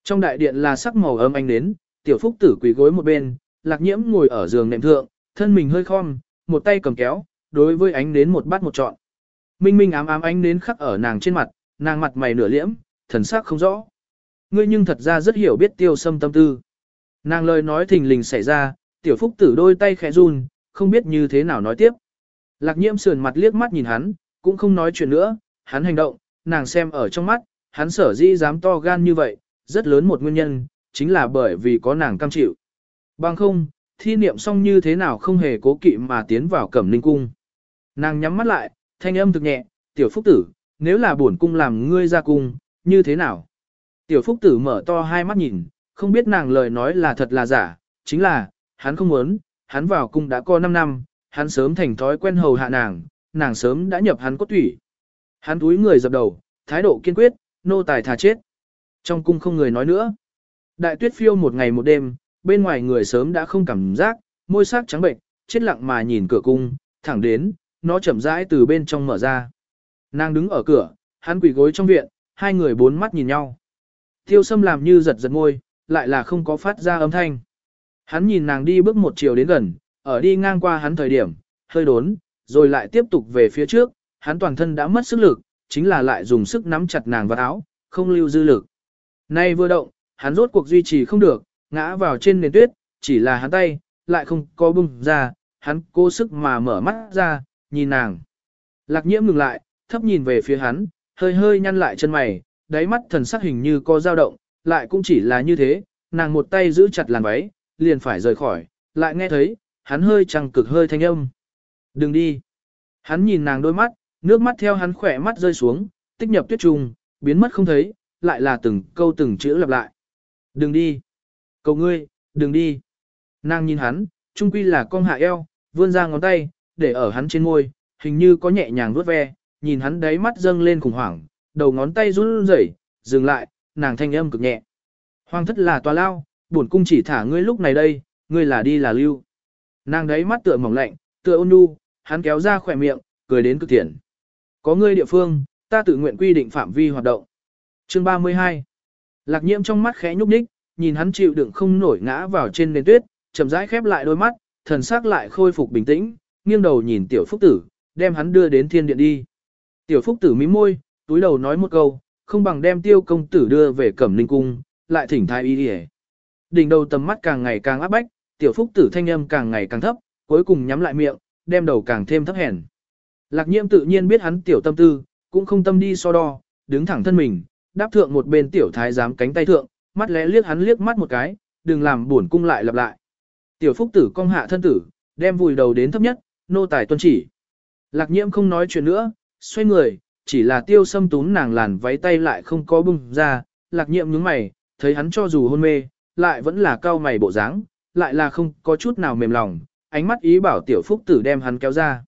Trong đại điện là sắc màu ấm ánh đến, tiểu phúc tử quỳ gối một bên, lạc nhiễm ngồi ở giường nệm thượng, thân mình hơi khom, một tay cầm kéo, đối với ánh đến một bát một trọn. Minh minh ám ám ánh đến khắc ở nàng trên mặt, nàng mặt mày nửa liễm, thần sắc không rõ. Ngươi nhưng thật ra rất hiểu biết tiêu sâm tâm tư. Nàng lời nói thình lình xảy ra, tiểu phúc tử đôi tay khẽ run, không biết như thế nào nói tiếp. Lạc nhiễm sườn mặt liếc mắt nhìn hắn, cũng không nói chuyện nữa, hắn hành động, nàng xem ở trong mắt, hắn sở dĩ dám to gan như vậy, rất lớn một nguyên nhân, chính là bởi vì có nàng cam chịu. Bằng không, thi niệm xong như thế nào không hề cố kỵ mà tiến vào cẩm ninh cung. Nàng nhắm mắt lại, thanh âm thực nhẹ, tiểu phúc tử, nếu là buồn cung làm ngươi ra cung, như thế nào? Tiểu phúc tử mở to hai mắt nhìn, không biết nàng lời nói là thật là giả, chính là, hắn không muốn, hắn vào cung đã có 5 năm, hắn sớm thành thói quen hầu hạ nàng, nàng sớm đã nhập hắn cốt thủy. Hắn túi người dập đầu, thái độ kiên quyết, nô tài thà chết. Trong cung không người nói nữa. Đại tuyết phiêu một ngày một đêm, bên ngoài người sớm đã không cảm giác, môi sắc trắng bệnh, chết lặng mà nhìn cửa cung, thẳng đến, nó chậm rãi từ bên trong mở ra. Nàng đứng ở cửa, hắn quỳ gối trong viện, hai người bốn mắt nhìn nhau. Tiêu sâm làm như giật giật môi, lại là không có phát ra âm thanh. Hắn nhìn nàng đi bước một chiều đến gần, ở đi ngang qua hắn thời điểm, hơi đốn, rồi lại tiếp tục về phía trước, hắn toàn thân đã mất sức lực, chính là lại dùng sức nắm chặt nàng vào áo, không lưu dư lực. Nay vừa động, hắn rốt cuộc duy trì không được, ngã vào trên nền tuyết, chỉ là hắn tay, lại không có bung ra, hắn cố sức mà mở mắt ra, nhìn nàng. Lạc nhiễm ngừng lại, thấp nhìn về phía hắn, hơi hơi nhăn lại chân mày, đáy mắt thần sắc hình như có dao động, lại cũng chỉ là như thế, nàng một tay giữ chặt làn váy, liền phải rời khỏi, lại nghe thấy, hắn hơi trăng cực hơi thanh âm. Đừng đi. Hắn nhìn nàng đôi mắt, nước mắt theo hắn khỏe mắt rơi xuống, tích nhập tuyết trùng, biến mất không thấy, lại là từng câu từng chữ lặp lại. Đừng đi. Cầu ngươi, đừng đi. Nàng nhìn hắn, trung quy là con hạ eo, vươn ra ngón tay, để ở hắn trên môi, hình như có nhẹ nhàng vuốt ve, nhìn hắn đáy mắt dâng lên khủng hoảng, đầu ngón tay run rẩy, dừng lại, nàng thanh âm cực nhẹ. Hoàng thất là tòa lao, bổn cung chỉ thả ngươi lúc này đây, ngươi là đi là lưu. Nàng đáy mắt tựa mỏng lạnh, tựa ôn nhu, hắn kéo ra khỏe miệng, cười đến cực thiện. Có ngươi địa phương, ta tự nguyện quy định phạm vi hoạt động. Chương 32 Lạc nhiễm trong mắt khẽ nhúc nhích, nhìn hắn chịu đựng không nổi ngã vào trên nền tuyết, chậm rãi khép lại đôi mắt, thần sắc lại khôi phục bình tĩnh, nghiêng đầu nhìn tiểu phúc tử, đem hắn đưa đến thiên điện đi. Tiểu phúc tử mím môi, túi đầu nói một câu, không bằng đem tiêu công tử đưa về cẩm ninh cung, lại thỉnh thái y đi Đỉnh đầu tầm mắt càng ngày càng áp bách, tiểu phúc tử thanh âm càng ngày càng thấp, cuối cùng nhắm lại miệng, đem đầu càng thêm thấp hèn. Lạc nhiễm tự nhiên biết hắn tiểu tâm tư, cũng không tâm đi so đo, đứng thẳng thân mình, đáp thượng một bên tiểu thái giám cánh tay thượng, mắt lẽ liếc hắn liếc mắt một cái, đừng làm buồn cung lại lặp lại. Tiểu phúc tử cong hạ thân tử, đem vùi đầu đến thấp nhất, nô tài tuân chỉ. Lạc nhiễm không nói chuyện nữa, xoay người, chỉ là tiêu sâm tún nàng làn váy tay lại không có bung ra, lạc nhiễm nhướng mày, thấy hắn cho dù hôn mê, lại vẫn là cao mày bộ dáng, lại là không có chút nào mềm lòng, ánh mắt ý bảo tiểu phúc tử đem hắn kéo ra.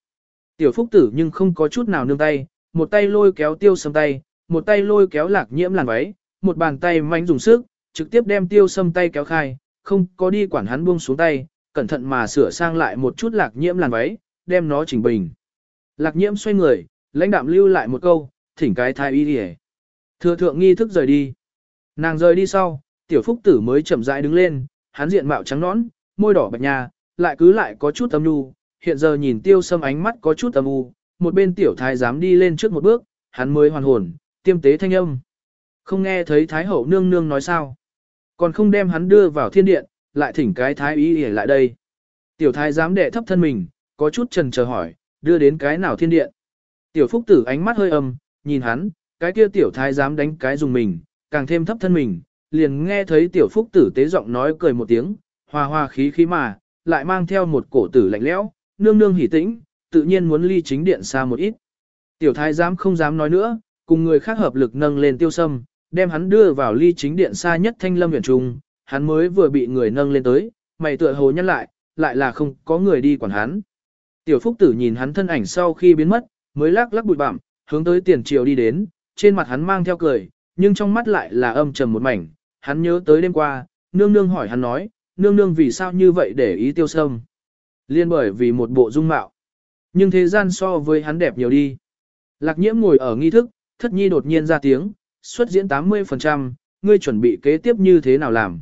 Tiểu phúc tử nhưng không có chút nào nương tay, một tay lôi kéo tiêu sâm tay, một tay lôi kéo lạc nhiễm làn váy, một bàn tay manh dùng sức, trực tiếp đem tiêu sâm tay kéo khai, không có đi quản hắn buông xuống tay, cẩn thận mà sửa sang lại một chút lạc nhiễm làn váy, đem nó chỉnh bình. Lạc nhiễm xoay người, lãnh đạm lưu lại một câu, thỉnh cái thai y đi Thừa thượng nghi thức rời đi. Nàng rời đi sau, tiểu phúc tử mới chậm rãi đứng lên, hắn diện mạo trắng nõn, môi đỏ bạch nhà, lại cứ lại có chút âm nhu, hiện giờ nhìn tiêu sâm ánh mắt có chút âm u, một bên tiểu thái dám đi lên trước một bước, hắn mới hoàn hồn, tiêm tế thanh âm. Không nghe thấy thái hậu nương nương nói sao. Còn không đem hắn đưa vào thiên điện, lại thỉnh cái thái ý để lại đây. Tiểu thái dám đệ thấp thân mình, có chút trần chờ hỏi, đưa đến cái nào thiên điện. Tiểu phúc tử ánh mắt hơi âm, nhìn hắn, cái kia tiểu thái dám đánh cái dùng mình, càng thêm thấp thân mình, liền nghe thấy tiểu phúc tử tế giọng nói cười một tiếng, hòa hòa khí khí mà, lại mang theo một cổ tử lạnh lẽo, nương nương hỉ tĩnh, tự nhiên muốn ly chính điện xa một ít. Tiểu thái giám không dám nói nữa, cùng người khác hợp lực nâng lên tiêu sâm, đem hắn đưa vào ly chính điện xa nhất thanh lâm huyền trung, hắn mới vừa bị người nâng lên tới, mày tựa hồ nhăn lại, lại là không có người đi quản hắn. Tiểu phúc tử nhìn hắn thân ảnh sau khi biến mất, mới lắc lắc bụi bặm, hướng tới tiền triều đi đến, trên mặt hắn mang theo cười, nhưng trong mắt lại là âm trầm một mảnh, hắn nhớ tới đêm qua, nương nương hỏi hắn nói, nương nương vì sao như vậy để ý tiêu sâm. Liên bởi vì một bộ dung mạo. Nhưng thế gian so với hắn đẹp nhiều đi. Lạc nhiễm ngồi ở nghi thức, thất nhi đột nhiên ra tiếng, xuất diễn 80%, ngươi chuẩn bị kế tiếp như thế nào làm.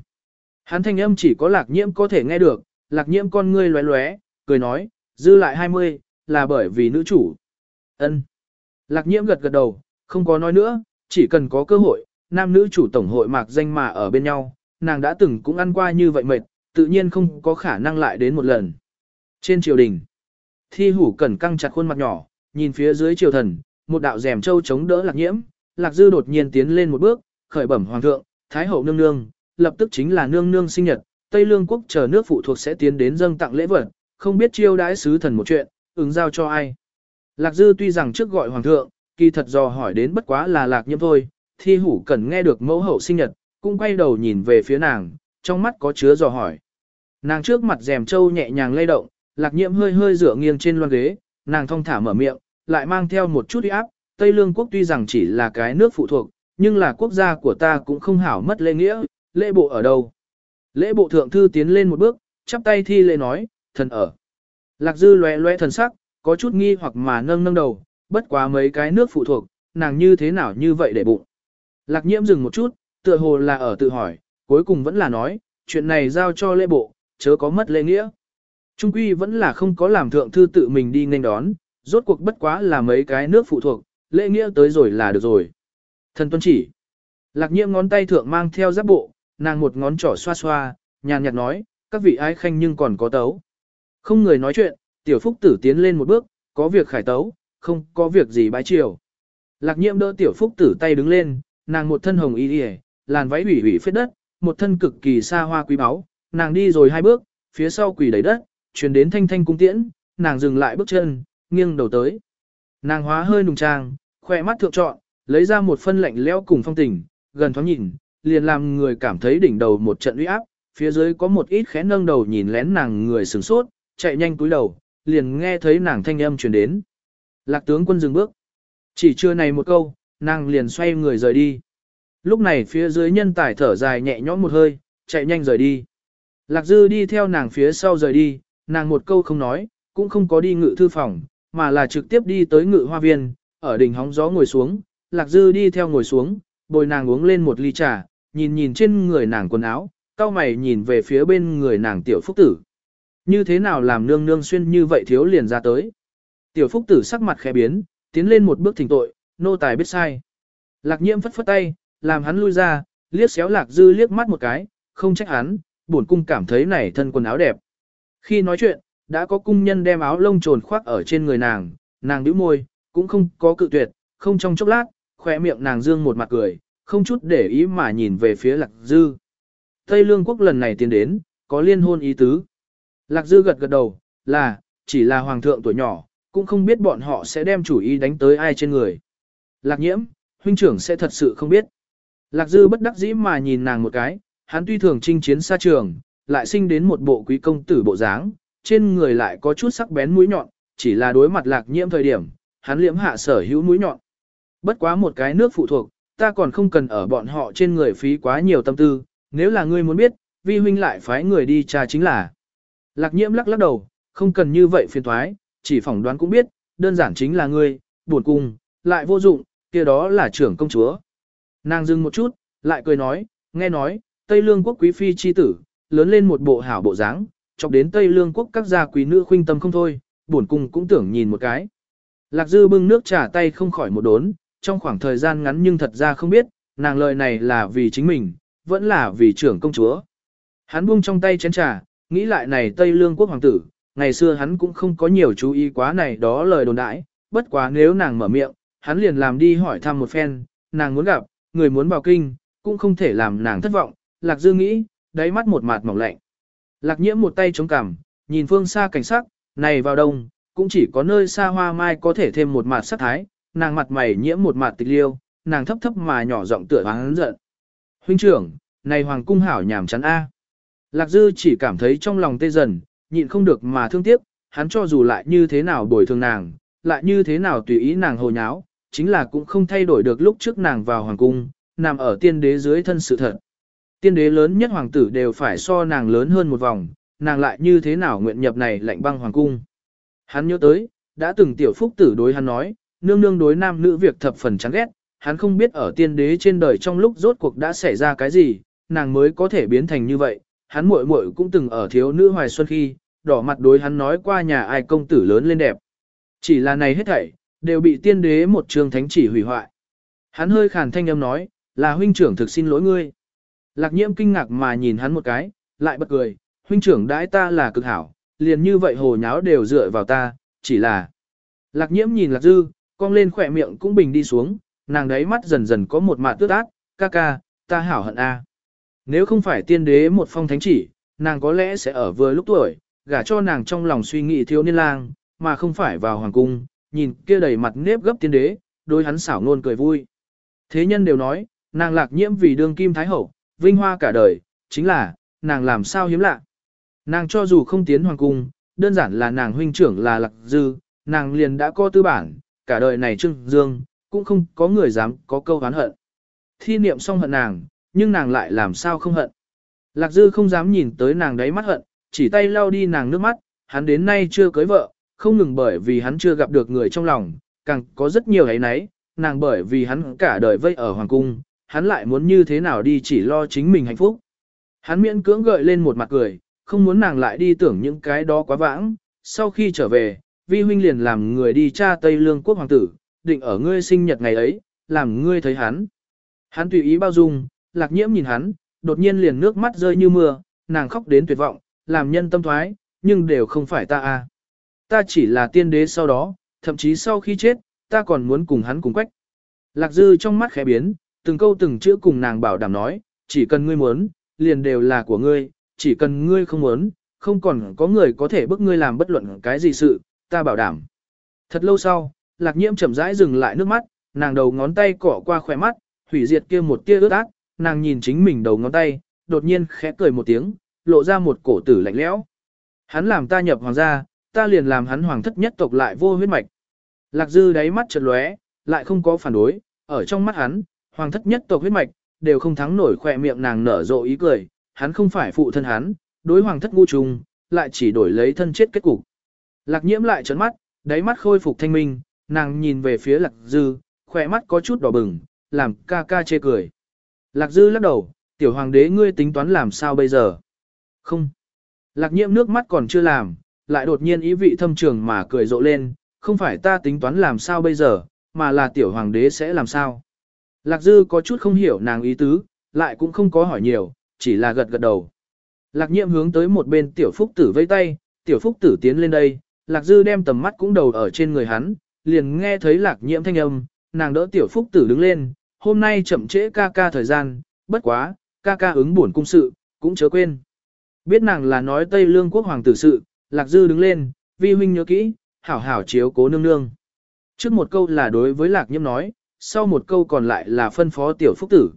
Hắn thanh âm chỉ có lạc nhiễm có thể nghe được, lạc nhiễm con ngươi lóe lóe, cười nói, dư lại 20, là bởi vì nữ chủ. ân Lạc nhiễm gật gật đầu, không có nói nữa, chỉ cần có cơ hội, nam nữ chủ tổng hội mạc danh mà ở bên nhau, nàng đã từng cũng ăn qua như vậy mệt, tự nhiên không có khả năng lại đến một lần. Trên triều đình, thi hủ cẩn căng chặt khuôn mặt nhỏ, nhìn phía dưới triều thần, một đạo rèm châu chống đỡ lạc nhiễm, lạc dư đột nhiên tiến lên một bước, khởi bẩm hoàng thượng, thái hậu nương nương, lập tức chính là nương nương sinh nhật, Tây Lương quốc chờ nước phụ thuộc sẽ tiến đến dâng tặng lễ vật, không biết chiêu đãi sứ thần một chuyện, ứng giao cho ai. Lạc dư tuy rằng trước gọi hoàng thượng, kỳ thật dò hỏi đến bất quá là lạc nhiễm thôi, thi hủ cần nghe được mẫu hậu sinh nhật, cũng quay đầu nhìn về phía nàng, trong mắt có chứa dò hỏi. Nàng trước mặt rèm trâu nhẹ nhàng lay động, lạc nhiễm hơi hơi dựa nghiêng trên loan ghế, nàng thong thả mở miệng, lại mang theo một chút uy áp, Tây Lương quốc tuy rằng chỉ là cái nước phụ thuộc, nhưng là quốc gia của ta cũng không hảo mất lễ nghĩa, lễ bộ ở đâu. Lễ bộ thượng thư tiến lên một bước, chắp tay thi lễ nói, thần ở. Lạc dư loe loe thần sắc, có chút nghi hoặc mà nâng nâng đầu, bất quá mấy cái nước phụ thuộc, nàng như thế nào như vậy để bụng. Lạc nhiễm dừng một chút, tựa hồ là ở tự hỏi, cuối cùng vẫn là nói, chuyện này giao cho lễ bộ, chớ có mất lễ nghĩa. Trung quy vẫn là không có làm thượng thư tự mình đi nên đón, rốt cuộc bất quá là mấy cái nước phụ thuộc, lễ nghĩa tới rồi là được rồi. Thần tuân chỉ. Lạc nhiễm ngón tay thượng mang theo giáp bộ, nàng một ngón trỏ xoa xoa, nhàn nhạt nói, các vị ái khanh nhưng còn có tấu. Không người nói chuyện, tiểu phúc tử tiến lên một bước, có việc khải tấu, không có việc gì bái chiều. Lạc nhiễm đỡ tiểu phúc tử tay đứng lên, nàng một thân hồng y y, làn váy ủy ủy phết đất, một thân cực kỳ xa hoa quý báu, nàng đi rồi hai bước, phía sau quỳ đầy đất, truyền đến thanh thanh cung tiễn, nàng dừng lại bước chân, nghiêng đầu tới. Nàng hóa hơi nùng trang, khoe mắt thượng trọn, lấy ra một phân lạnh lẽo cùng phong tình, gần thoáng nhìn, liền làm người cảm thấy đỉnh đầu một trận uy áp, phía dưới có một ít khẽ nâng đầu nhìn lén nàng người sửng sốt, chạy nhanh túi đầu, liền nghe thấy nàng thanh âm truyền đến. Lạc tướng quân dừng bước. Chỉ chưa này một câu, nàng liền xoay người rời đi. Lúc này phía dưới nhân tài thở dài nhẹ nhõm một hơi, chạy nhanh rời đi. Lạc dư đi theo nàng phía sau rời đi, nàng một câu không nói, cũng không có đi ngự thư phòng, mà là trực tiếp đi tới ngự hoa viên, ở đỉnh hóng gió ngồi xuống, lạc dư đi theo ngồi xuống, bồi nàng uống lên một ly trà, nhìn nhìn trên người nàng quần áo, cao mày nhìn về phía bên người nàng tiểu phúc tử. Như thế nào làm nương nương xuyên như vậy thiếu liền ra tới. Tiểu phúc tử sắc mặt khẽ biến, tiến lên một bước thỉnh tội, nô tài biết sai. Lạc nhiễm phất phất tay, làm hắn lui ra, liếc xéo lạc dư liếc mắt một cái, không trách hắn, bổn cung cảm thấy này thân quần áo đẹp. Khi nói chuyện, đã có cung nhân đem áo lông trồn khoác ở trên người nàng, nàng bĩu môi, cũng không có cự tuyệt, không trong chốc lát, khỏe miệng nàng dương một mặt cười, không chút để ý mà nhìn về phía lạc dư. Tây Lương quốc lần này tiến đến, có liên hôn ý tứ. Lạc dư gật gật đầu, là, chỉ là hoàng thượng tuổi nhỏ, cũng không biết bọn họ sẽ đem chủ ý đánh tới ai trên người. Lạc nhiễm, huynh trưởng sẽ thật sự không biết. Lạc dư bất đắc dĩ mà nhìn nàng một cái, hắn tuy thường chinh chiến xa trường, lại sinh đến một bộ quý công tử bộ dáng, trên người lại có chút sắc bén mũi nhọn, chỉ là đối mặt lạc nhiễm thời điểm, hắn liễm hạ sở hữu mũi nhọn. Bất quá một cái nước phụ thuộc, ta còn không cần ở bọn họ trên người phí quá nhiều tâm tư, nếu là ngươi muốn biết, vi huynh lại phái người đi tra chính là. Lạc nhiễm lắc lắc đầu, không cần như vậy phiền thoái, chỉ phỏng đoán cũng biết, đơn giản chính là ngươi, buồn cung, lại vô dụng, kia đó là trưởng công chúa. Nàng dừng một chút, lại cười nói, nghe nói, Tây Lương quốc quý phi chi tử, lớn lên một bộ hảo bộ dáng, chọc đến Tây Lương quốc các gia quý nữ khuynh tâm không thôi, buồn cung cũng tưởng nhìn một cái. Lạc dư bưng nước trà tay không khỏi một đốn, trong khoảng thời gian ngắn nhưng thật ra không biết, nàng lời này là vì chính mình, vẫn là vì trưởng công chúa. Hắn buông trong tay chén trà, nghĩ lại này Tây Lương quốc hoàng tử, ngày xưa hắn cũng không có nhiều chú ý quá này đó lời đồn đãi, bất quá nếu nàng mở miệng, hắn liền làm đi hỏi thăm một phen, nàng muốn gặp, người muốn vào kinh, cũng không thể làm nàng thất vọng, Lạc Dư nghĩ, đáy mắt một mạt mỏng lạnh. Lạc nhiễm một tay chống cằm, nhìn phương xa cảnh sắc, này vào đông, cũng chỉ có nơi xa hoa mai có thể thêm một mặt sắc thái, nàng mặt mày nhiễm một mặt tịch liêu, nàng thấp thấp mà nhỏ giọng tựa hắn giận. Huynh trưởng, này hoàng cung hảo nhảm chán a. Lạc Dư chỉ cảm thấy trong lòng tê dần, nhịn không được mà thương tiếc, hắn cho dù lại như thế nào bồi thường nàng, lại như thế nào tùy ý nàng hồ nháo, chính là cũng không thay đổi được lúc trước nàng vào hoàng cung, nằm ở tiên đế dưới thân sự thật. Tiên đế lớn nhất hoàng tử đều phải so nàng lớn hơn một vòng, nàng lại như thế nào nguyện nhập này lạnh băng hoàng cung. Hắn nhớ tới, đã từng tiểu phúc tử đối hắn nói, nương nương đối nam nữ việc thập phần chán ghét, hắn không biết ở tiên đế trên đời trong lúc rốt cuộc đã xảy ra cái gì, nàng mới có thể biến thành như vậy. Hắn muội muội cũng từng ở thiếu nữ hoài xuân khi, đỏ mặt đối hắn nói qua nhà ai công tử lớn lên đẹp. Chỉ là này hết thảy, đều bị tiên đế một trường thánh chỉ hủy hoại. Hắn hơi khàn thanh âm nói, là huynh trưởng thực xin lỗi ngươi. Lạc nhiễm kinh ngạc mà nhìn hắn một cái, lại bật cười, huynh trưởng đãi ta là cực hảo, liền như vậy hồ nháo đều dựa vào ta, chỉ là. Lạc nhiễm nhìn lạc dư, cong lên khỏe miệng cũng bình đi xuống, nàng đấy mắt dần dần có một mạt tước ác, ca ca, ta hảo hận a. Nếu không phải tiên đế một phong thánh chỉ, nàng có lẽ sẽ ở vừa lúc tuổi, gả cho nàng trong lòng suy nghĩ thiếu niên lang, mà không phải vào hoàng cung, nhìn kia đầy mặt nếp gấp tiên đế, đôi hắn xảo nôn cười vui. Thế nhân đều nói, nàng lạc nhiễm vì đương kim thái hậu, vinh hoa cả đời, chính là, nàng làm sao hiếm lạ. Nàng cho dù không tiến hoàng cung, đơn giản là nàng huynh trưởng là lạc dư, nàng liền đã có tư bản, cả đời này trưng dương, cũng không có người dám có câu hán hận. Thi niệm xong hận nàng, nhưng nàng lại làm sao không hận. Lạc dư không dám nhìn tới nàng đáy mắt hận, chỉ tay lau đi nàng nước mắt, hắn đến nay chưa cưới vợ, không ngừng bởi vì hắn chưa gặp được người trong lòng, càng có rất nhiều ấy nấy, nàng bởi vì hắn cả đời vây ở hoàng cung, hắn lại muốn như thế nào đi chỉ lo chính mình hạnh phúc. Hắn miễn cưỡng gợi lên một mặt cười, không muốn nàng lại đi tưởng những cái đó quá vãng, sau khi trở về, vi huynh liền làm người đi tra Tây Lương quốc hoàng tử, định ở ngươi sinh nhật ngày ấy, làm ngươi thấy hắn. Hắn tùy ý bao dung, lạc nhiễm nhìn hắn, đột nhiên liền nước mắt rơi như mưa, nàng khóc đến tuyệt vọng, làm nhân tâm thoái, nhưng đều không phải ta a. Ta chỉ là tiên đế sau đó, thậm chí sau khi chết, ta còn muốn cùng hắn cùng quách. Lạc dư trong mắt khẽ biến, từng câu từng chữ cùng nàng bảo đảm nói, chỉ cần ngươi muốn, liền đều là của ngươi, chỉ cần ngươi không muốn, không còn có người có thể bức ngươi làm bất luận cái gì sự, ta bảo đảm. Thật lâu sau, lạc nhiễm chậm rãi dừng lại nước mắt, nàng đầu ngón tay cỏ qua khỏe mắt, hủy diệt kia một tia ướt át, nàng nhìn chính mình đầu ngón tay, đột nhiên khẽ cười một tiếng, lộ ra một cổ tử lạnh lẽo. Hắn làm ta nhập hoàng gia, ta liền làm hắn hoàng thất nhất tộc lại vô huyết mạch. Lạc dư đáy mắt chợt lóe, lại không có phản đối, ở trong mắt hắn, hoàng thất nhất tộc huyết mạch, đều không thắng nổi khỏe miệng nàng nở rộ ý cười, hắn không phải phụ thân hắn, đối hoàng thất ngu trùng, lại chỉ đổi lấy thân chết kết cục. Lạc nhiễm lại trấn mắt, đáy mắt khôi phục thanh minh, nàng nhìn về phía lạc dư, khỏe mắt có chút đỏ bừng, làm ca ca chê cười. Lạc dư lắc đầu, tiểu hoàng đế ngươi tính toán làm sao bây giờ? Không. Lạc nhiễm nước mắt còn chưa làm, lại đột nhiên ý vị thâm trường mà cười rộ lên, không phải ta tính toán làm sao bây giờ, mà là tiểu hoàng đế sẽ làm sao. Lạc dư có chút không hiểu nàng ý tứ, lại cũng không có hỏi nhiều, chỉ là gật gật đầu. Lạc nhiệm hướng tới một bên tiểu phúc tử vây tay, tiểu phúc tử tiến lên đây, lạc dư đem tầm mắt cũng đầu ở trên người hắn, liền nghe thấy lạc nhiệm thanh âm, nàng đỡ tiểu phúc tử đứng lên, hôm nay chậm trễ ca ca thời gian, bất quá, ca ca ứng buồn cung sự, cũng chớ quên. Biết nàng là nói Tây Lương quốc hoàng tử sự, lạc dư đứng lên, vi huynh nhớ kỹ, hảo hảo chiếu cố nương nương. Trước một câu là đối với lạc nhiễm nói, sau một câu còn lại là phân phó tiểu phúc tử.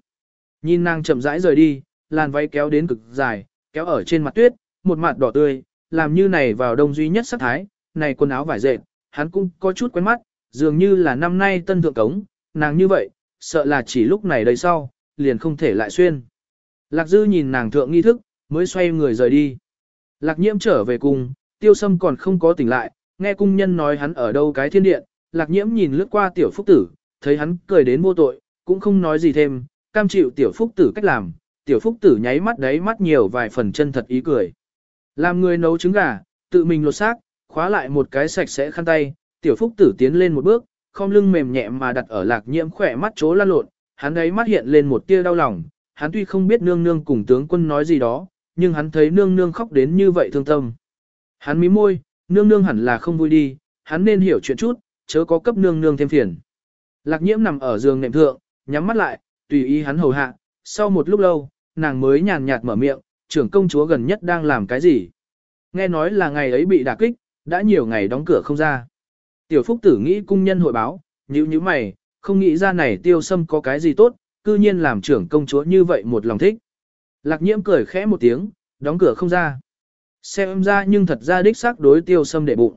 Nhìn nàng chậm rãi rời đi, làn váy kéo đến cực dài, kéo ở trên mặt tuyết, một mặt đỏ tươi, làm như này vào đông duy nhất sắc thái, này quần áo vải dệt, hắn cũng có chút quen mắt, dường như là năm nay tân thượng cống, nàng như vậy, sợ là chỉ lúc này đây sau, liền không thể lại xuyên. Lạc dư nhìn nàng thượng nghi thức, mới xoay người rời đi. Lạc nhiễm trở về cùng, tiêu sâm còn không có tỉnh lại, nghe cung nhân nói hắn ở đâu cái thiên điện, lạc nhiễm nhìn lướt qua tiểu phúc tử, thấy hắn cười đến vô tội, cũng không nói gì thêm, cam chịu tiểu phúc tử cách làm, tiểu phúc tử nháy mắt đấy mắt nhiều vài phần chân thật ý cười. Làm người nấu trứng gà, tự mình lột xác, khóa lại một cái sạch sẽ khăn tay, tiểu phúc tử tiến lên một bước, không lưng mềm nhẹ mà đặt ở lạc nhiễm khỏe mắt chố lan lộn, hắn đấy mắt hiện lên một tia đau lòng, hắn tuy không biết nương nương cùng tướng quân nói gì đó, nhưng hắn thấy nương nương khóc đến như vậy thương tâm. Hắn mím môi, nương nương hẳn là không vui đi, hắn nên hiểu chuyện chút, chớ có cấp nương nương thêm phiền. Lạc nhiễm nằm ở giường nệm thượng, nhắm mắt lại, tùy ý hắn hầu hạ, sau một lúc lâu, nàng mới nhàn nhạt mở miệng, trưởng công chúa gần nhất đang làm cái gì. Nghe nói là ngày ấy bị đả kích, đã nhiều ngày đóng cửa không ra. Tiểu phúc tử nghĩ cung nhân hội báo, nhíu nhíu mày, không nghĩ ra này tiêu sâm có cái gì tốt, cư nhiên làm trưởng công chúa như vậy một lòng thích. Lạc nhiễm cười khẽ một tiếng, đóng cửa không ra. Xem ra nhưng thật ra đích xác đối tiêu sâm để bụng.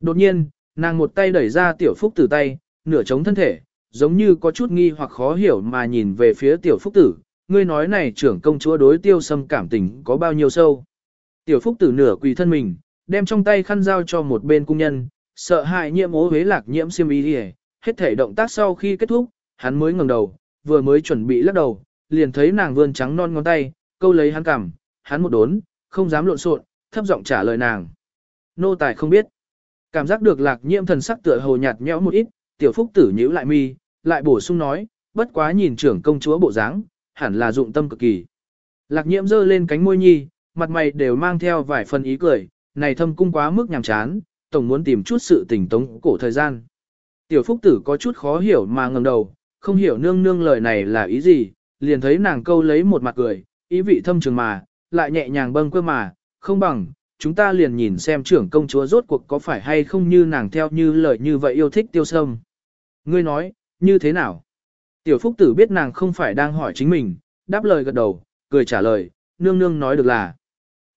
Đột nhiên, nàng một tay đẩy ra tiểu phúc tử tay, nửa chống thân thể, giống như có chút nghi hoặc khó hiểu mà nhìn về phía tiểu phúc tử. Ngươi nói này trưởng công chúa đối tiêu sâm cảm tình có bao nhiêu sâu. Tiểu phúc tử nửa quỳ thân mình, đem trong tay khăn giao cho một bên cung nhân, sợ hại nhiễm ố huế lạc nhiễm xiêm y đi hết thể động tác sau khi kết thúc, hắn mới ngẩng đầu, vừa mới chuẩn bị lắc đầu, liền thấy nàng vươn trắng non ngón tay, câu lấy hắn cằm, hắn một đốn, không dám lộn xộn, thấp giọng trả lời nàng. Nô tài không biết. Cảm giác được lạc nhiễm thần sắc tựa hồ nhạt nhẽo một ít, tiểu phúc tử nhíu lại mi, lại bổ sung nói, bất quá nhìn trưởng công chúa bộ dáng, hẳn là dụng tâm cực kỳ. Lạc nhiễm giơ lên cánh môi nhi, mặt mày đều mang theo vài phần ý cười, này thâm cung quá mức nhàm chán, tổng muốn tìm chút sự tỉnh tống cổ thời gian. Tiểu phúc tử có chút khó hiểu mà ngẩng đầu, không hiểu nương nương lời này là ý gì, liền thấy nàng câu lấy một mặt cười, ý vị thâm trường mà, lại nhẹ nhàng bâng quơ mà, không bằng, chúng ta liền nhìn xem trưởng công chúa rốt cuộc có phải hay không như nàng theo như lời như vậy yêu thích tiêu sâm. Ngươi nói, như thế nào? Tiểu phúc tử biết nàng không phải đang hỏi chính mình, đáp lời gật đầu, cười trả lời, nương nương nói được là.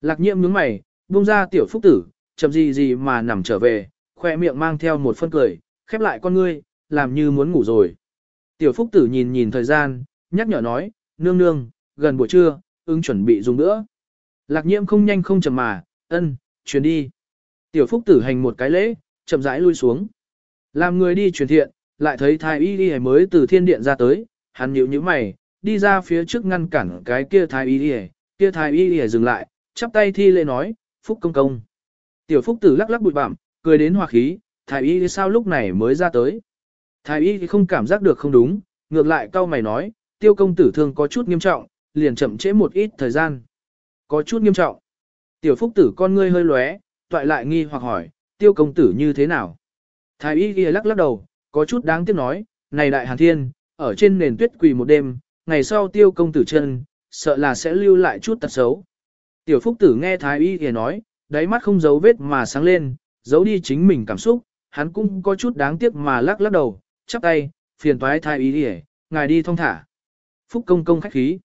Lạc nhiệm nhướng mày, buông ra tiểu phúc tử, chậm gì gì mà nằm trở về, khoe miệng mang theo một phân cười, khép lại con ngươi, làm như muốn ngủ rồi. Tiểu phúc tử nhìn nhìn thời gian, nhắc nhở nói, nương nương, gần buổi trưa, ứng chuẩn bị dùng nữa. Lạc nhiễm không nhanh không chậm mà, ân, chuyển đi. Tiểu phúc tử hành một cái lễ, chậm rãi lui xuống. Làm người đi truyền thiện, lại thấy thái y đi mới từ thiên điện ra tới, hắn nhíu nhíu mày, đi ra phía trước ngăn cản cái kia thái y đi kia thái y đi dừng lại, chắp tay thi lễ nói, phúc công công. Tiểu phúc tử lắc lắc bụi bặm, cười đến hòa khí, thái y sao lúc này mới ra tới. Thái y thì không cảm giác được không đúng, ngược lại cau mày nói, tiêu công tử thương có chút nghiêm trọng, liền chậm trễ một ít thời gian. Có chút nghiêm trọng. Tiểu phúc tử con ngươi hơi lóe, toại lại nghi hoặc hỏi, tiêu công tử như thế nào? Thái y ghi lắc lắc đầu, có chút đáng tiếc nói, này đại hàn thiên, ở trên nền tuyết quỳ một đêm, ngày sau tiêu công tử chân, sợ là sẽ lưu lại chút tật xấu. Tiểu phúc tử nghe thái y thì nói, đáy mắt không giấu vết mà sáng lên, giấu đi chính mình cảm xúc, hắn cũng có chút đáng tiếc mà lắc lắc đầu, chắp tay, phiền toái thái y thì ngài đi thong thả. Phúc công công khách khí.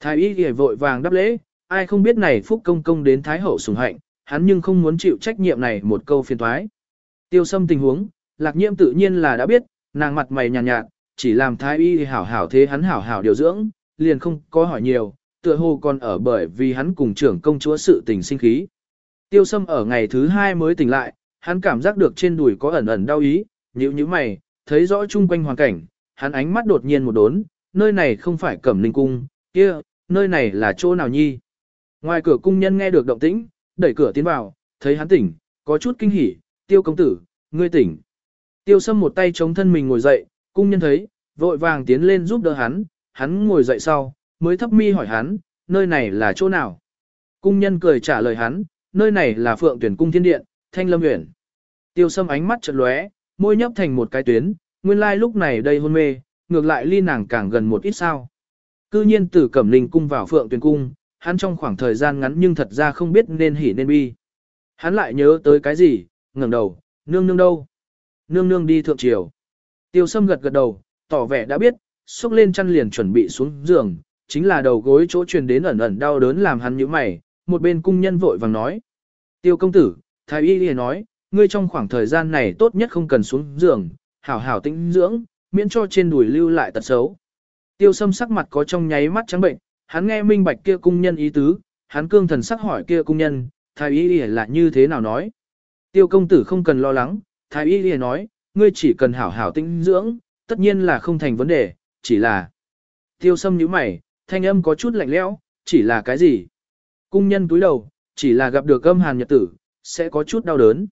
Thái y thì vội vàng đáp lễ, ai không biết này Phúc Công Công đến Thái Hậu sủng hạnh, hắn nhưng không muốn chịu trách nhiệm này một câu phiền toái, Tiêu sâm tình huống, lạc nhiễm tự nhiên là đã biết, nàng mặt mày nhàn nhạt, nhạt, chỉ làm Thái Y hảo hảo thế hắn hảo hảo điều dưỡng, liền không có hỏi nhiều, tựa hồ còn ở bởi vì hắn cùng trưởng công chúa sự tình sinh khí. Tiêu sâm ở ngày thứ hai mới tỉnh lại, hắn cảm giác được trên đùi có ẩn ẩn đau ý, nhíu nhíu mày, thấy rõ chung quanh hoàn cảnh, hắn ánh mắt đột nhiên một đốn, nơi này không phải cẩm linh cung, kia, nơi này là chỗ nào nhi? Ngoài cửa cung nhân nghe được động tĩnh, đẩy cửa tiến vào, thấy hắn tỉnh, có chút kinh hỉ, tiêu công tử, ngươi tỉnh. Tiêu sâm một tay chống thân mình ngồi dậy, cung nhân thấy, vội vàng tiến lên giúp đỡ hắn, hắn ngồi dậy sau, mới thấp mi hỏi hắn, nơi này là chỗ nào? Cung nhân cười trả lời hắn, nơi này là phượng tuyển cung thiên điện, thanh lâm huyện. Tiêu sâm ánh mắt chợt lóe, môi nhấp thành một cái tuyến, nguyên lai lúc này đây hôn mê, ngược lại ly nàng càng gần một ít sao. Cư nhiên từ Cẩm Linh cung vào Phượng tuyển cung, hắn trong khoảng thời gian ngắn nhưng thật ra không biết nên hỉ nên bi. Hắn lại nhớ tới cái gì, ngẩng đầu, nương nương đâu? Nương nương đi thượng triều. Tiêu sâm gật gật đầu, tỏ vẻ đã biết, xúc lên chăn liền chuẩn bị xuống giường, chính là đầu gối chỗ truyền đến ẩn ẩn đau đớn làm hắn như mày, một bên cung nhân vội vàng nói. Tiêu công tử, thái y liền nói, ngươi trong khoảng thời gian này tốt nhất không cần xuống giường, hảo hảo tĩnh dưỡng, miễn cho trên đùi lưu lại tật xấu. Tiêu sâm sắc mặt có trong nháy mắt trắng bệnh, hắn nghe minh bạch kia cung nhân ý tứ, hắn cương thần sắc hỏi kia cung nhân, thái y là như thế nào nói. Tiêu công tử không cần lo lắng, thái y liền nói, ngươi chỉ cần hảo hảo tinh dưỡng, tất nhiên là không thành vấn đề, chỉ là. Tiêu sâm nhíu mày, thanh âm có chút lạnh lẽo, chỉ là cái gì? Cung nhân túi đầu, chỉ là gặp được âm hàn nhật tử, sẽ có chút đau đớn.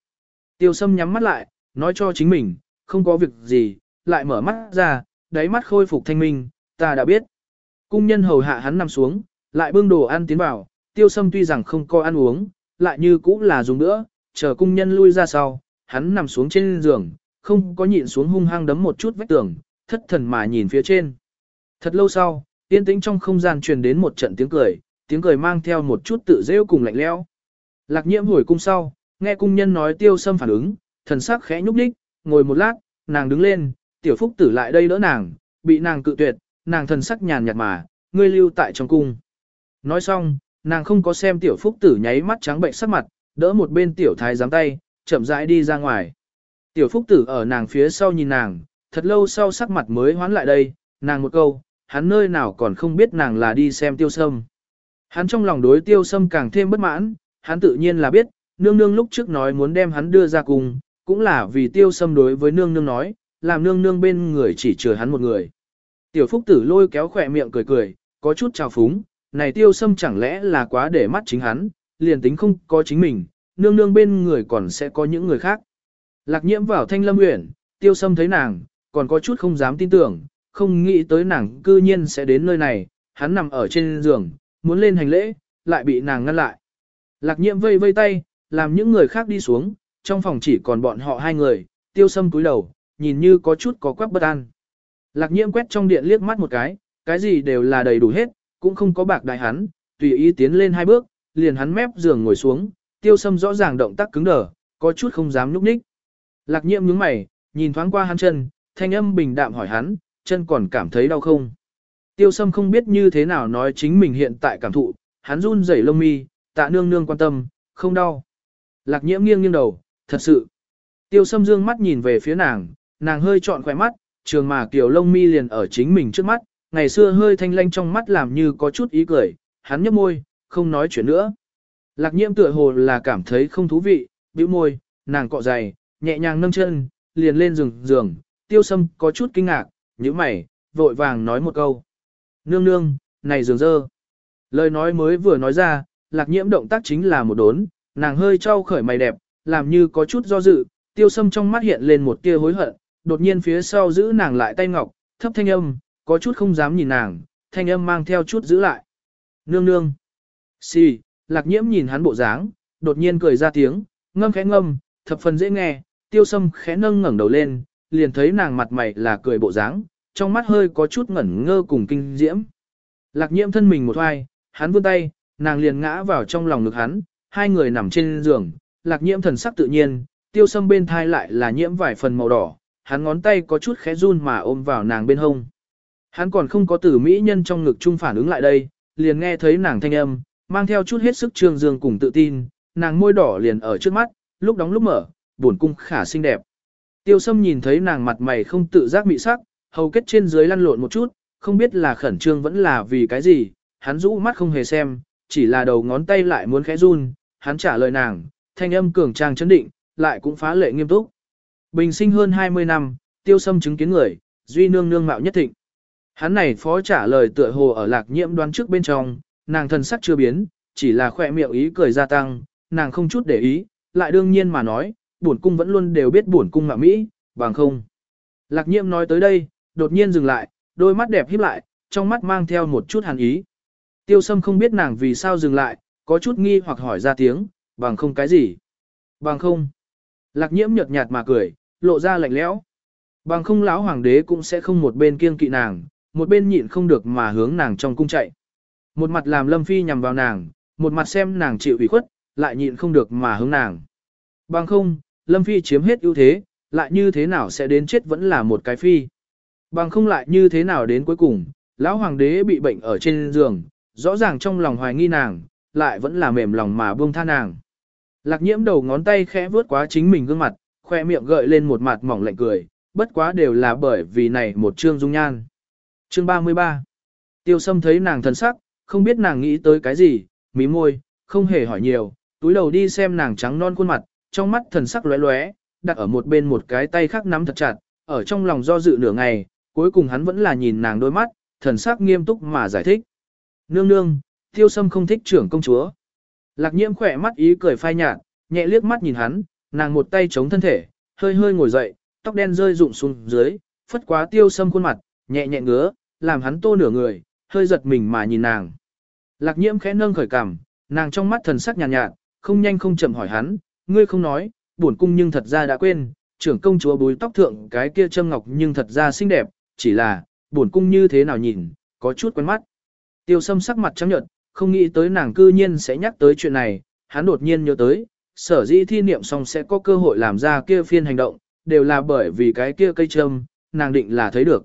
Tiêu sâm nhắm mắt lại, nói cho chính mình, không có việc gì, lại mở mắt ra, đáy mắt khôi phục thanh minh, ta đã biết. Cung nhân hầu hạ hắn nằm xuống, lại bưng đồ ăn tiến vào, tiêu sâm tuy rằng không có ăn uống, lại như cũng là dùng nữa, chờ cung nhân lui ra sau, hắn nằm xuống trên giường, không có nhịn xuống hung hăng đấm một chút vách tường, thất thần mà nhìn phía trên. Thật lâu sau, yên tĩnh trong không gian truyền đến một trận tiếng cười, tiếng cười mang theo một chút tự rêu cùng lạnh lẽo. Lạc nhiễm hồi cung sau, nghe cung nhân nói tiêu sâm phản ứng, thần sắc khẽ nhúc đích, ngồi một lát, nàng đứng lên, tiểu phúc tử lại đây đỡ nàng, bị nàng cự tuyệt, nàng thần sắc nhàn nhạt mà, ngươi lưu tại trong cung. Nói xong, nàng không có xem tiểu phúc tử nháy mắt trắng bệnh sắc mặt, đỡ một bên tiểu thái giám tay, chậm rãi đi ra ngoài. Tiểu phúc tử ở nàng phía sau nhìn nàng, thật lâu sau sắc mặt mới hoán lại đây, nàng một câu, hắn nơi nào còn không biết nàng là đi xem tiêu sâm. Hắn trong lòng đối tiêu sâm càng thêm bất mãn, hắn tự nhiên là biết, nương nương lúc trước nói muốn đem hắn đưa ra cùng, cũng là vì tiêu sâm đối với nương nương nói, làm nương nương bên người chỉ chừa hắn một người. Tiểu phúc tử lôi kéo khỏe miệng cười cười, có chút trào phúng, này tiêu sâm chẳng lẽ là quá để mắt chính hắn, liền tính không có chính mình, nương nương bên người còn sẽ có những người khác. Lạc nhiễm vào thanh lâm uyển, tiêu sâm thấy nàng, còn có chút không dám tin tưởng, không nghĩ tới nàng cư nhiên sẽ đến nơi này, hắn nằm ở trên giường, muốn lên hành lễ, lại bị nàng ngăn lại. Lạc nhiễm vây vây tay, làm những người khác đi xuống, trong phòng chỉ còn bọn họ hai người, tiêu sâm cúi đầu, nhìn như có chút có quắc bất an. Lạc nhiễm quét trong điện liếc mắt một cái, cái gì đều là đầy đủ hết, cũng không có bạc đại hắn, tùy ý tiến lên hai bước, liền hắn mép giường ngồi xuống, tiêu sâm rõ ràng động tác cứng đờ, có chút không dám nhúc nhích. Lạc nhiễm nhướng mày, nhìn thoáng qua hắn chân, thanh âm bình đạm hỏi hắn, chân còn cảm thấy đau không? Tiêu sâm không biết như thế nào nói chính mình hiện tại cảm thụ, hắn run rẩy lông mi, tạ nương nương quan tâm, không đau. Lạc nhiễm nghiêng nghiêng đầu, thật sự. Tiêu sâm dương mắt nhìn về phía nàng, nàng hơi trọn khỏe mắt, trường mà kiểu lông mi liền ở chính mình trước mắt, ngày xưa hơi thanh lanh trong mắt làm như có chút ý cười, hắn nhấp môi, không nói chuyện nữa. Lạc nhiễm tựa hồ là cảm thấy không thú vị, bĩu môi, nàng cọ dày, nhẹ nhàng nâng chân, liền lên giường giường, tiêu sâm có chút kinh ngạc, nhíu mày, vội vàng nói một câu. Nương nương, này giường dơ. Lời nói mới vừa nói ra, lạc nhiễm động tác chính là một đốn, nàng hơi trao khởi mày đẹp, làm như có chút do dự, tiêu sâm trong mắt hiện lên một tia hối hận, đột nhiên phía sau giữ nàng lại tay ngọc, thấp thanh âm, có chút không dám nhìn nàng, thanh âm mang theo chút giữ lại. Nương nương. Xì, si, lạc nhiễm nhìn hắn bộ dáng, đột nhiên cười ra tiếng, ngâm khẽ ngâm, thập phần dễ nghe, tiêu sâm khẽ nâng ngẩng đầu lên, liền thấy nàng mặt mày là cười bộ dáng, trong mắt hơi có chút ngẩn ngơ cùng kinh diễm. Lạc nhiễm thân mình một hoài, hắn vươn tay, nàng liền ngã vào trong lòng ngực hắn, hai người nằm trên giường, lạc nhiễm thần sắc tự nhiên, tiêu sâm bên thai lại là nhiễm vài phần màu đỏ, hắn ngón tay có chút khẽ run mà ôm vào nàng bên hông. Hắn còn không có tử mỹ nhân trong ngực chung phản ứng lại đây, liền nghe thấy nàng thanh âm, mang theo chút hết sức trương dương cùng tự tin, nàng môi đỏ liền ở trước mắt, lúc đóng lúc mở, buồn cung khả xinh đẹp. Tiêu sâm nhìn thấy nàng mặt mày không tự giác mị sắc, hầu kết trên dưới lăn lộn một chút, không biết là khẩn trương vẫn là vì cái gì, hắn rũ mắt không hề xem, chỉ là đầu ngón tay lại muốn khẽ run, hắn trả lời nàng, thanh âm cường trang chấn định, lại cũng phá lệ nghiêm túc. Bình sinh hơn 20 năm, tiêu sâm chứng kiến người, duy nương nương mạo nhất thịnh. Hắn này phó trả lời tựa hồ ở lạc nhiễm đoán trước bên trong, nàng thần sắc chưa biến, chỉ là khỏe miệng ý cười gia tăng, nàng không chút để ý, lại đương nhiên mà nói, bổn cung vẫn luôn đều biết bổn cung mạo Mỹ, bằng không. Lạc nhiễm nói tới đây, đột nhiên dừng lại, đôi mắt đẹp híp lại, trong mắt mang theo một chút hàn ý. Tiêu sâm không biết nàng vì sao dừng lại, có chút nghi hoặc hỏi ra tiếng, bằng không cái gì. Bằng không. Lạc nhiễm nhợt nhạt mà cười, lộ ra lạnh lẽo. Bằng không lão hoàng đế cũng sẽ không một bên kiêng kỵ nàng, một bên nhịn không được mà hướng nàng trong cung chạy. Một mặt làm lâm phi nhằm vào nàng, một mặt xem nàng chịu ủy khuất, lại nhịn không được mà hướng nàng. Bằng không, lâm phi chiếm hết ưu thế, lại như thế nào sẽ đến chết vẫn là một cái phi. Bằng không lại như thế nào đến cuối cùng, lão hoàng đế bị bệnh ở trên giường, rõ ràng trong lòng hoài nghi nàng, lại vẫn là mềm lòng mà buông tha nàng. Lạc nhiễm đầu ngón tay khẽ vướt quá chính mình gương mặt, khoe miệng gợi lên một mặt mỏng lạnh cười, bất quá đều là bởi vì này một chương dung nhan. Chương 33 Tiêu sâm thấy nàng thần sắc, không biết nàng nghĩ tới cái gì, mí môi, không hề hỏi nhiều, túi đầu đi xem nàng trắng non khuôn mặt, trong mắt thần sắc lóe lóe, đặt ở một bên một cái tay khác nắm thật chặt, ở trong lòng do dự nửa ngày, cuối cùng hắn vẫn là nhìn nàng đôi mắt, thần sắc nghiêm túc mà giải thích. Nương nương, tiêu sâm không thích trưởng công chúa. Lạc nhiễm khỏe mắt ý cười phai nhạt, nhẹ liếc mắt nhìn hắn, nàng một tay chống thân thể, hơi hơi ngồi dậy, tóc đen rơi rụng xuống dưới, phất quá tiêu sâm khuôn mặt, nhẹ nhẹ ngứa, làm hắn tô nửa người, hơi giật mình mà nhìn nàng. Lạc nhiễm khẽ nâng khởi cằm, nàng trong mắt thần sắc nhàn nhạt, nhạt, không nhanh không chậm hỏi hắn, ngươi không nói, buồn cung nhưng thật ra đã quên, trưởng công chúa búi tóc thượng cái kia châm ngọc nhưng thật ra xinh đẹp, chỉ là, buồn cung như thế nào nhìn, có chút quen mắt. Tiêu sâm sắc mặt trắng nhợt, không nghĩ tới nàng cư nhiên sẽ nhắc tới chuyện này, hắn đột nhiên nhớ tới, sở dĩ thi niệm xong sẽ có cơ hội làm ra kia phiên hành động, đều là bởi vì cái kia cây châm, nàng định là thấy được.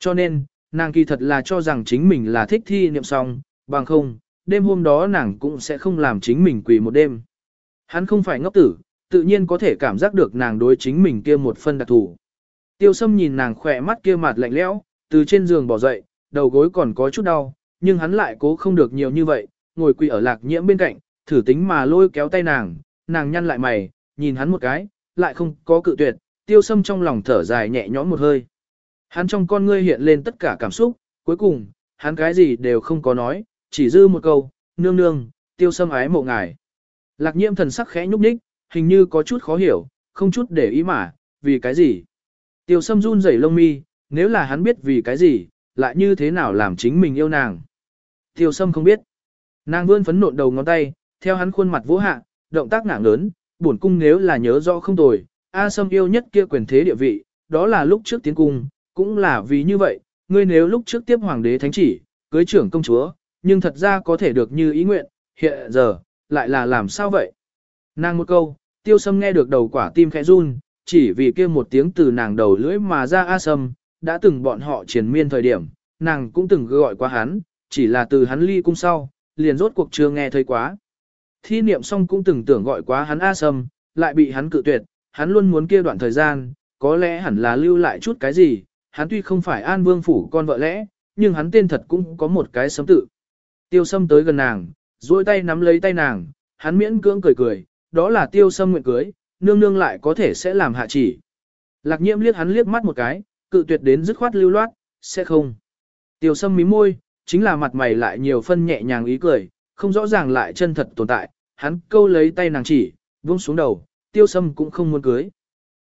Cho nên, nàng kỳ thật là cho rằng chính mình là thích thi niệm xong, bằng không, đêm hôm đó nàng cũng sẽ không làm chính mình quỳ một đêm. Hắn không phải ngốc tử, tự nhiên có thể cảm giác được nàng đối chính mình kia một phân đặc thủ. Tiêu sâm nhìn nàng khỏe mắt kia mặt lạnh lẽo, từ trên giường bỏ dậy, đầu gối còn có chút đau, nhưng hắn lại cố không được nhiều như vậy, ngồi quỳ ở lạc nhiễm bên cạnh, thử tính mà lôi kéo tay nàng, nàng nhăn lại mày, nhìn hắn một cái, lại không có cự tuyệt, tiêu sâm trong lòng thở dài nhẹ nhõm một hơi. Hắn trong con ngươi hiện lên tất cả cảm xúc, cuối cùng, hắn cái gì đều không có nói, chỉ dư một câu, nương nương, tiêu sâm ái mộ ngài. Lạc nhiễm thần sắc khẽ nhúc nhích, hình như có chút khó hiểu, không chút để ý mà, vì cái gì. Tiêu sâm run rẩy lông mi, nếu là hắn biết vì cái gì, lại như thế nào làm chính mình yêu nàng. Tiêu sâm không biết. Nàng vươn phấn nộn đầu ngón tay, theo hắn khuôn mặt vỗ hạ, động tác ngạng lớn, buồn cung nếu là nhớ rõ không tồi, A Sâm yêu nhất kia quyền thế địa vị, đó là lúc trước tiến cung, cũng là vì như vậy, ngươi nếu lúc trước tiếp hoàng đế thánh chỉ, cưới trưởng công chúa, nhưng thật ra có thể được như ý nguyện, hiện giờ, lại là làm sao vậy? Nàng một câu, tiêu sâm nghe được đầu quả tim khẽ run, chỉ vì kia một tiếng từ nàng đầu lưỡi mà ra A Sâm, đã từng bọn họ triển miên thời điểm, nàng cũng từng gọi qua hắn, chỉ là từ hắn ly cung sau, liền rốt cuộc chưa nghe thấy quá. Thi niệm xong cũng từng tưởng gọi quá hắn A Sâm, lại bị hắn cự tuyệt, hắn luôn muốn kia đoạn thời gian, có lẽ hẳn là lưu lại chút cái gì, hắn tuy không phải An Vương Phủ con vợ lẽ, nhưng hắn tên thật cũng có một cái sấm tự. Tiêu sâm tới gần nàng, duỗi tay nắm lấy tay nàng, hắn miễn cưỡng cười cười, đó là tiêu sâm nguyện cưới, nương nương lại có thể sẽ làm hạ chỉ. Lạc nhiễm liếc hắn liếc mắt một cái, cự tuyệt đến dứt khoát lưu loát, sẽ không. Tiêu sâm mí môi, chính là mặt mày lại nhiều phân nhẹ nhàng ý cười, không rõ ràng lại chân thật tồn tại, hắn câu lấy tay nàng chỉ, vung xuống đầu, tiêu sâm cũng không muốn cưới.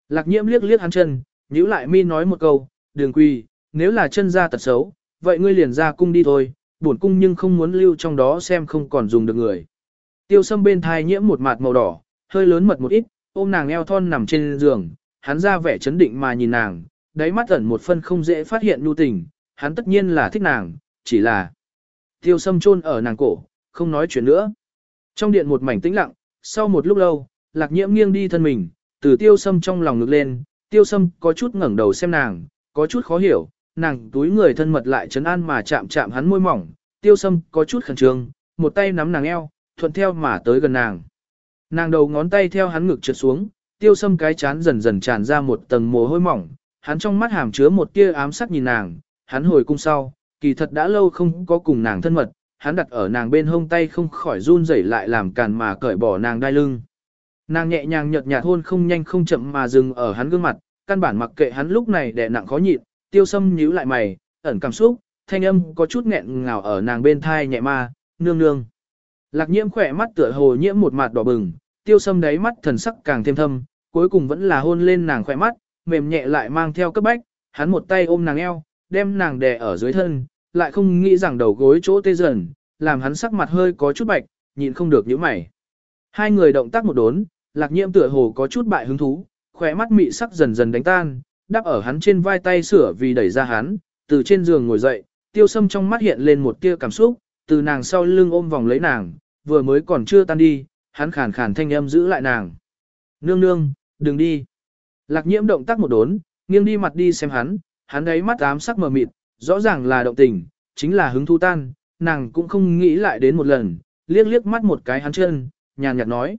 Lạc nhiễm liếc liếc hắn chân, nhíu lại mi nói một câu, đường quy, nếu là chân ra tật xấu, vậy ngươi liền ra cung đi thôi, bổn cung nhưng không muốn lưu trong đó xem không còn dùng được người. Tiêu sâm bên thai nhiễm một mạt màu đỏ, hơi lớn mật một ít, ôm nàng eo thon nằm trên giường, hắn ra vẻ chấn định mà nhìn nàng, đáy mắt ẩn một phân không dễ phát hiện nhu tình, hắn tất nhiên là thích nàng, chỉ là tiêu sâm chôn ở nàng cổ, không nói chuyện nữa. Trong điện một mảnh tĩnh lặng, sau một lúc lâu, lạc nhiễm nghiêng đi thân mình, từ tiêu sâm trong lòng ngực lên, tiêu sâm có chút ngẩng đầu xem nàng, có chút khó hiểu, nàng túi người thân mật lại chấn an mà chạm chạm hắn môi mỏng, tiêu sâm có chút khẩn trương, một tay nắm nàng eo, thuận theo mà tới gần nàng. Nàng đầu ngón tay theo hắn ngực trượt xuống, tiêu sâm cái chán dần dần tràn ra một tầng mồ hôi mỏng, hắn trong mắt hàm chứa một tia ám sắc nhìn nàng, hắn hồi cung sau, kỳ thật đã lâu không có cùng nàng thân mật, hắn đặt ở nàng bên hông tay không khỏi run rẩy lại làm càn mà cởi bỏ nàng đai lưng. Nàng nhẹ nhàng nhợt nhạt hôn không nhanh không chậm mà dừng ở hắn gương mặt, căn bản mặc kệ hắn lúc này đè nặng khó nhịn, tiêu sâm nhíu lại mày, ẩn cảm xúc, thanh âm có chút nghẹn ngào ở nàng bên thai nhẹ ma, nương nương. Lạc nhiễm khỏe mắt tựa hồ nhiễm một mặt đỏ bừng, tiêu sâm đáy mắt thần sắc càng thêm thâm, cuối cùng vẫn là hôn lên nàng khỏe mắt, mềm nhẹ lại mang theo cấp bách, hắn một tay ôm nàng eo, đem nàng đè ở dưới thân, lại không nghĩ rằng đầu gối chỗ tê dần, làm hắn sắc mặt hơi có chút bạch, nhịn không được nhíu mày. Hai người động tác một đốn, lạc nhiễm tựa hồ có chút bại hứng thú, khỏe mắt mị sắc dần dần đánh tan, đắp ở hắn trên vai tay sửa vì đẩy ra hắn, từ trên giường ngồi dậy, tiêu sâm trong mắt hiện lên một tia cảm xúc, từ nàng sau lưng ôm vòng lấy nàng, vừa mới còn chưa tan đi, hắn khàn khàn thanh âm giữ lại nàng. Nương nương, đừng đi. Lạc nhiễm động tác một đốn, nghiêng đi mặt đi xem hắn, hắn ấy mắt ám sắc mờ mịt, rõ ràng là động tình, chính là hứng thu tan, nàng cũng không nghĩ lại đến một lần, liếc liếc mắt một cái hắn chân, nhàn nhạt nói.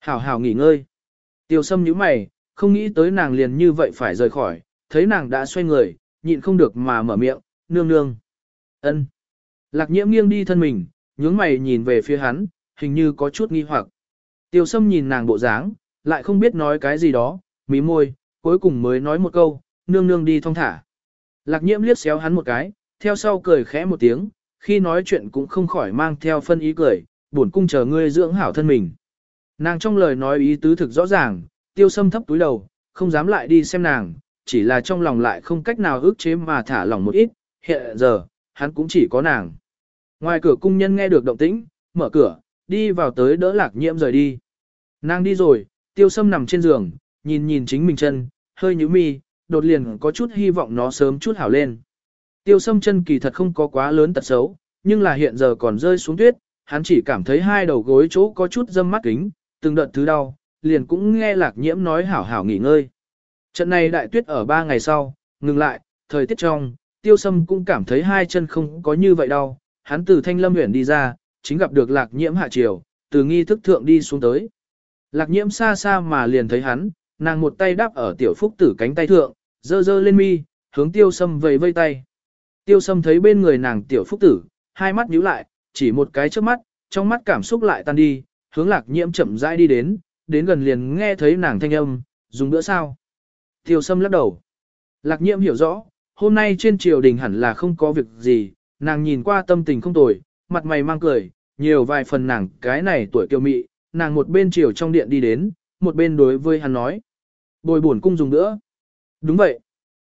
Hảo hảo nghỉ ngơi. Tiêu sâm nhíu mày, không nghĩ tới nàng liền như vậy phải rời khỏi, thấy nàng đã xoay người, nhịn không được mà mở miệng, nương nương. ân Lạc nhiễm nghiêng đi thân mình, nhướng mày nhìn về phía hắn, hình như có chút nghi hoặc. Tiêu sâm nhìn nàng bộ dáng, lại không biết nói cái gì đó, mí môi, cuối cùng mới nói một câu, nương nương đi thong thả. Lạc nhiễm liếc xéo hắn một cái, theo sau cười khẽ một tiếng, khi nói chuyện cũng không khỏi mang theo phân ý cười, buồn cung chờ ngươi dưỡng hảo thân mình. Nàng trong lời nói ý tứ thực rõ ràng, tiêu sâm thấp túi đầu, không dám lại đi xem nàng, chỉ là trong lòng lại không cách nào ước chế mà thả lỏng một ít, hiện giờ, hắn cũng chỉ có nàng. Ngoài cửa cung nhân nghe được động tĩnh, mở cửa, đi vào tới đỡ lạc nhiễm rời đi. Nàng đi rồi, tiêu sâm nằm trên giường, nhìn nhìn chính mình chân, hơi nhíu mi, đột liền có chút hy vọng nó sớm chút hảo lên. Tiêu sâm chân kỳ thật không có quá lớn tật xấu, nhưng là hiện giờ còn rơi xuống tuyết, hắn chỉ cảm thấy hai đầu gối chỗ có chút dâm mắt kính, từng đợt thứ đau, liền cũng nghe lạc nhiễm nói hảo hảo nghỉ ngơi. Trận này đại tuyết ở ba ngày sau, ngừng lại, thời tiết trong, tiêu sâm cũng cảm thấy hai chân không có như vậy đau, hắn từ thanh lâm huyện đi ra, chính gặp được lạc nhiễm hạ triều, từ nghi thức thượng đi xuống tới. Lạc nhiễm xa xa mà liền thấy hắn, nàng một tay đáp ở tiểu phúc tử cánh tay thượng, dơ dơ lên mi, hướng tiêu sâm vầy vây tay. Tiêu sâm thấy bên người nàng tiểu phúc tử, hai mắt nhíu lại, chỉ một cái trước mắt, trong mắt cảm xúc lại tan đi, hướng lạc nhiễm chậm rãi đi đến, đến gần liền nghe thấy nàng thanh âm, dùng bữa sao. Tiêu sâm lắc đầu. Lạc nhiễm hiểu rõ, hôm nay trên triều đình hẳn là không có việc gì, nàng nhìn qua tâm tình không tồi, mặt mày mang cười, nhiều vài phần nàng cái này tuổi kiều mị, nàng một bên triều trong điện đi đến, một bên đối với hắn nói. Bồi buồn cung dùng nữa. Đúng vậy.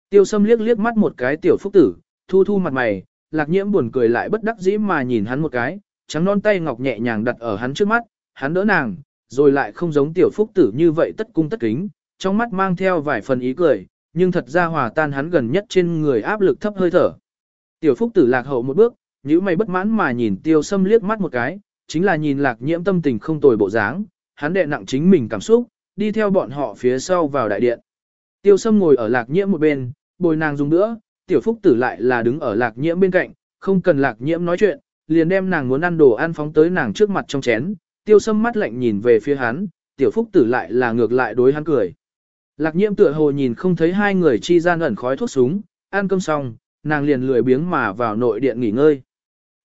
Tiêu sâm liếc liếc mắt một cái tiểu phúc tử, thu thu mặt mày, lạc nhiễm buồn cười lại bất đắc dĩ mà nhìn hắn một cái, trắng non tay ngọc nhẹ nhàng đặt ở hắn trước mắt, hắn đỡ nàng, rồi lại không giống tiểu phúc tử như vậy tất cung tất kính, trong mắt mang theo vài phần ý cười, nhưng thật ra hòa tan hắn gần nhất trên người áp lực thấp hơi thở. Tiểu phúc tử lạc hậu một bước, nhíu mày bất mãn mà nhìn tiêu sâm liếc mắt một cái, chính là nhìn lạc nhiễm tâm tình không tồi bộ dáng, hắn đệ nặng chính mình cảm xúc, đi theo bọn họ phía sau vào đại điện. Tiêu sâm ngồi ở lạc nhiễm một bên, bồi nàng dùng nữa, tiểu phúc tử lại là đứng ở lạc nhiễm bên cạnh, không cần lạc nhiễm nói chuyện, liền đem nàng muốn ăn đồ ăn phóng tới nàng trước mặt trong chén, tiêu sâm mắt lạnh nhìn về phía hắn, tiểu phúc tử lại là ngược lại đối hắn cười. Lạc nhiễm tựa hồ nhìn không thấy hai người chi gian ẩn khói thuốc súng, ăn cơm xong, nàng liền lười biếng mà vào nội điện nghỉ ngơi.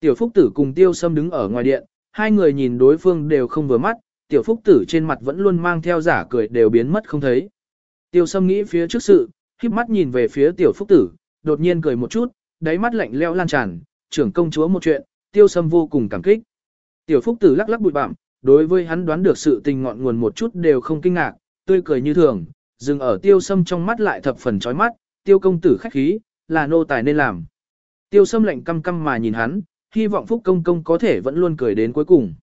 Tiểu phúc tử cùng tiêu sâm đứng ở ngoài điện, hai người nhìn đối phương đều không vừa mắt, tiểu phúc tử trên mặt vẫn luôn mang theo giả cười đều biến mất không thấy. Tiêu sâm nghĩ phía trước sự, khiếp mắt nhìn về phía tiểu phúc tử, đột nhiên cười một chút, đáy mắt lạnh leo lan tràn, trưởng công chúa một chuyện, tiêu sâm vô cùng cảm kích. Tiểu phúc tử lắc lắc bụi bặm, đối với hắn đoán được sự tình ngọn nguồn một chút đều không kinh ngạc, tươi cười như thường, dừng ở tiêu sâm trong mắt lại thập phần chói mắt, tiêu công tử khách khí, là nô tài nên làm. Tiêu sâm lạnh căm căm mà nhìn hắn, hy vọng phúc công công có thể vẫn luôn cười đến cuối cùng.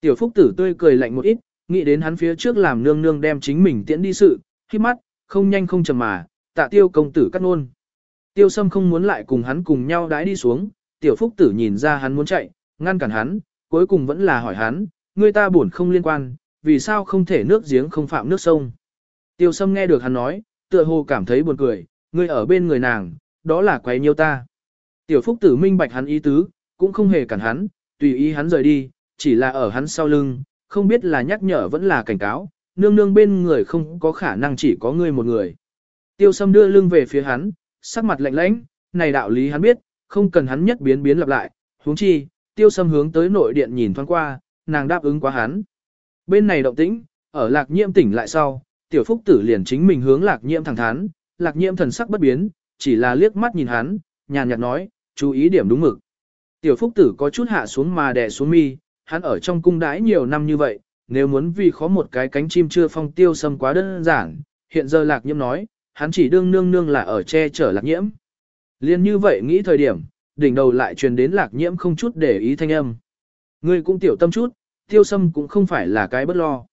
Tiểu phúc tử tươi cười lạnh một ít, nghĩ đến hắn phía trước làm nương nương đem chính mình tiễn đi sự, khi mắt, không nhanh không chầm mà, tạ tiêu công tử cắt nôn. Tiêu sâm không muốn lại cùng hắn cùng nhau đái đi xuống, tiểu phúc tử nhìn ra hắn muốn chạy, ngăn cản hắn, cuối cùng vẫn là hỏi hắn, người ta buồn không liên quan, vì sao không thể nước giếng không phạm nước sông. Tiêu sâm nghe được hắn nói, tựa hồ cảm thấy buồn cười, ngươi ở bên người nàng, đó là quấy nhiêu ta. Tiểu phúc tử minh bạch hắn ý tứ, cũng không hề cản hắn, tùy ý hắn rời đi, chỉ là ở hắn sau lưng, không biết là nhắc nhở vẫn là cảnh cáo, nương nương bên người không có khả năng chỉ có ngươi một người. Tiêu sâm đưa lưng về phía hắn, sắc mặt lạnh lãnh, này đạo lý hắn biết, không cần hắn nhất biến biến lặp lại, huống chi, tiêu sâm hướng tới nội điện nhìn thoáng qua, nàng đáp ứng quá hắn. Bên này động tĩnh, ở lạc nhiễm tỉnh lại sau, tiểu phúc tử liền chính mình hướng lạc nhiễm thẳng thắn, lạc nhiễm thần sắc bất biến, chỉ là liếc mắt nhìn hắn, nhàn nhạt nói, chú ý điểm đúng mực. Tiểu phúc tử có chút hạ xuống mà đè xuống mi, hắn ở trong cung đãi nhiều năm như vậy, nếu muốn vì khó một cái cánh chim chưa phong tiêu xâm quá đơn giản, hiện giờ lạc nhiễm nói, hắn chỉ đương nương nương là ở che chở lạc nhiễm. Liên như vậy nghĩ thời điểm, đỉnh đầu lại truyền đến lạc nhiễm không chút để ý thanh âm. Ngươi cũng tiểu tâm chút, tiêu sâm cũng không phải là cái bất lo.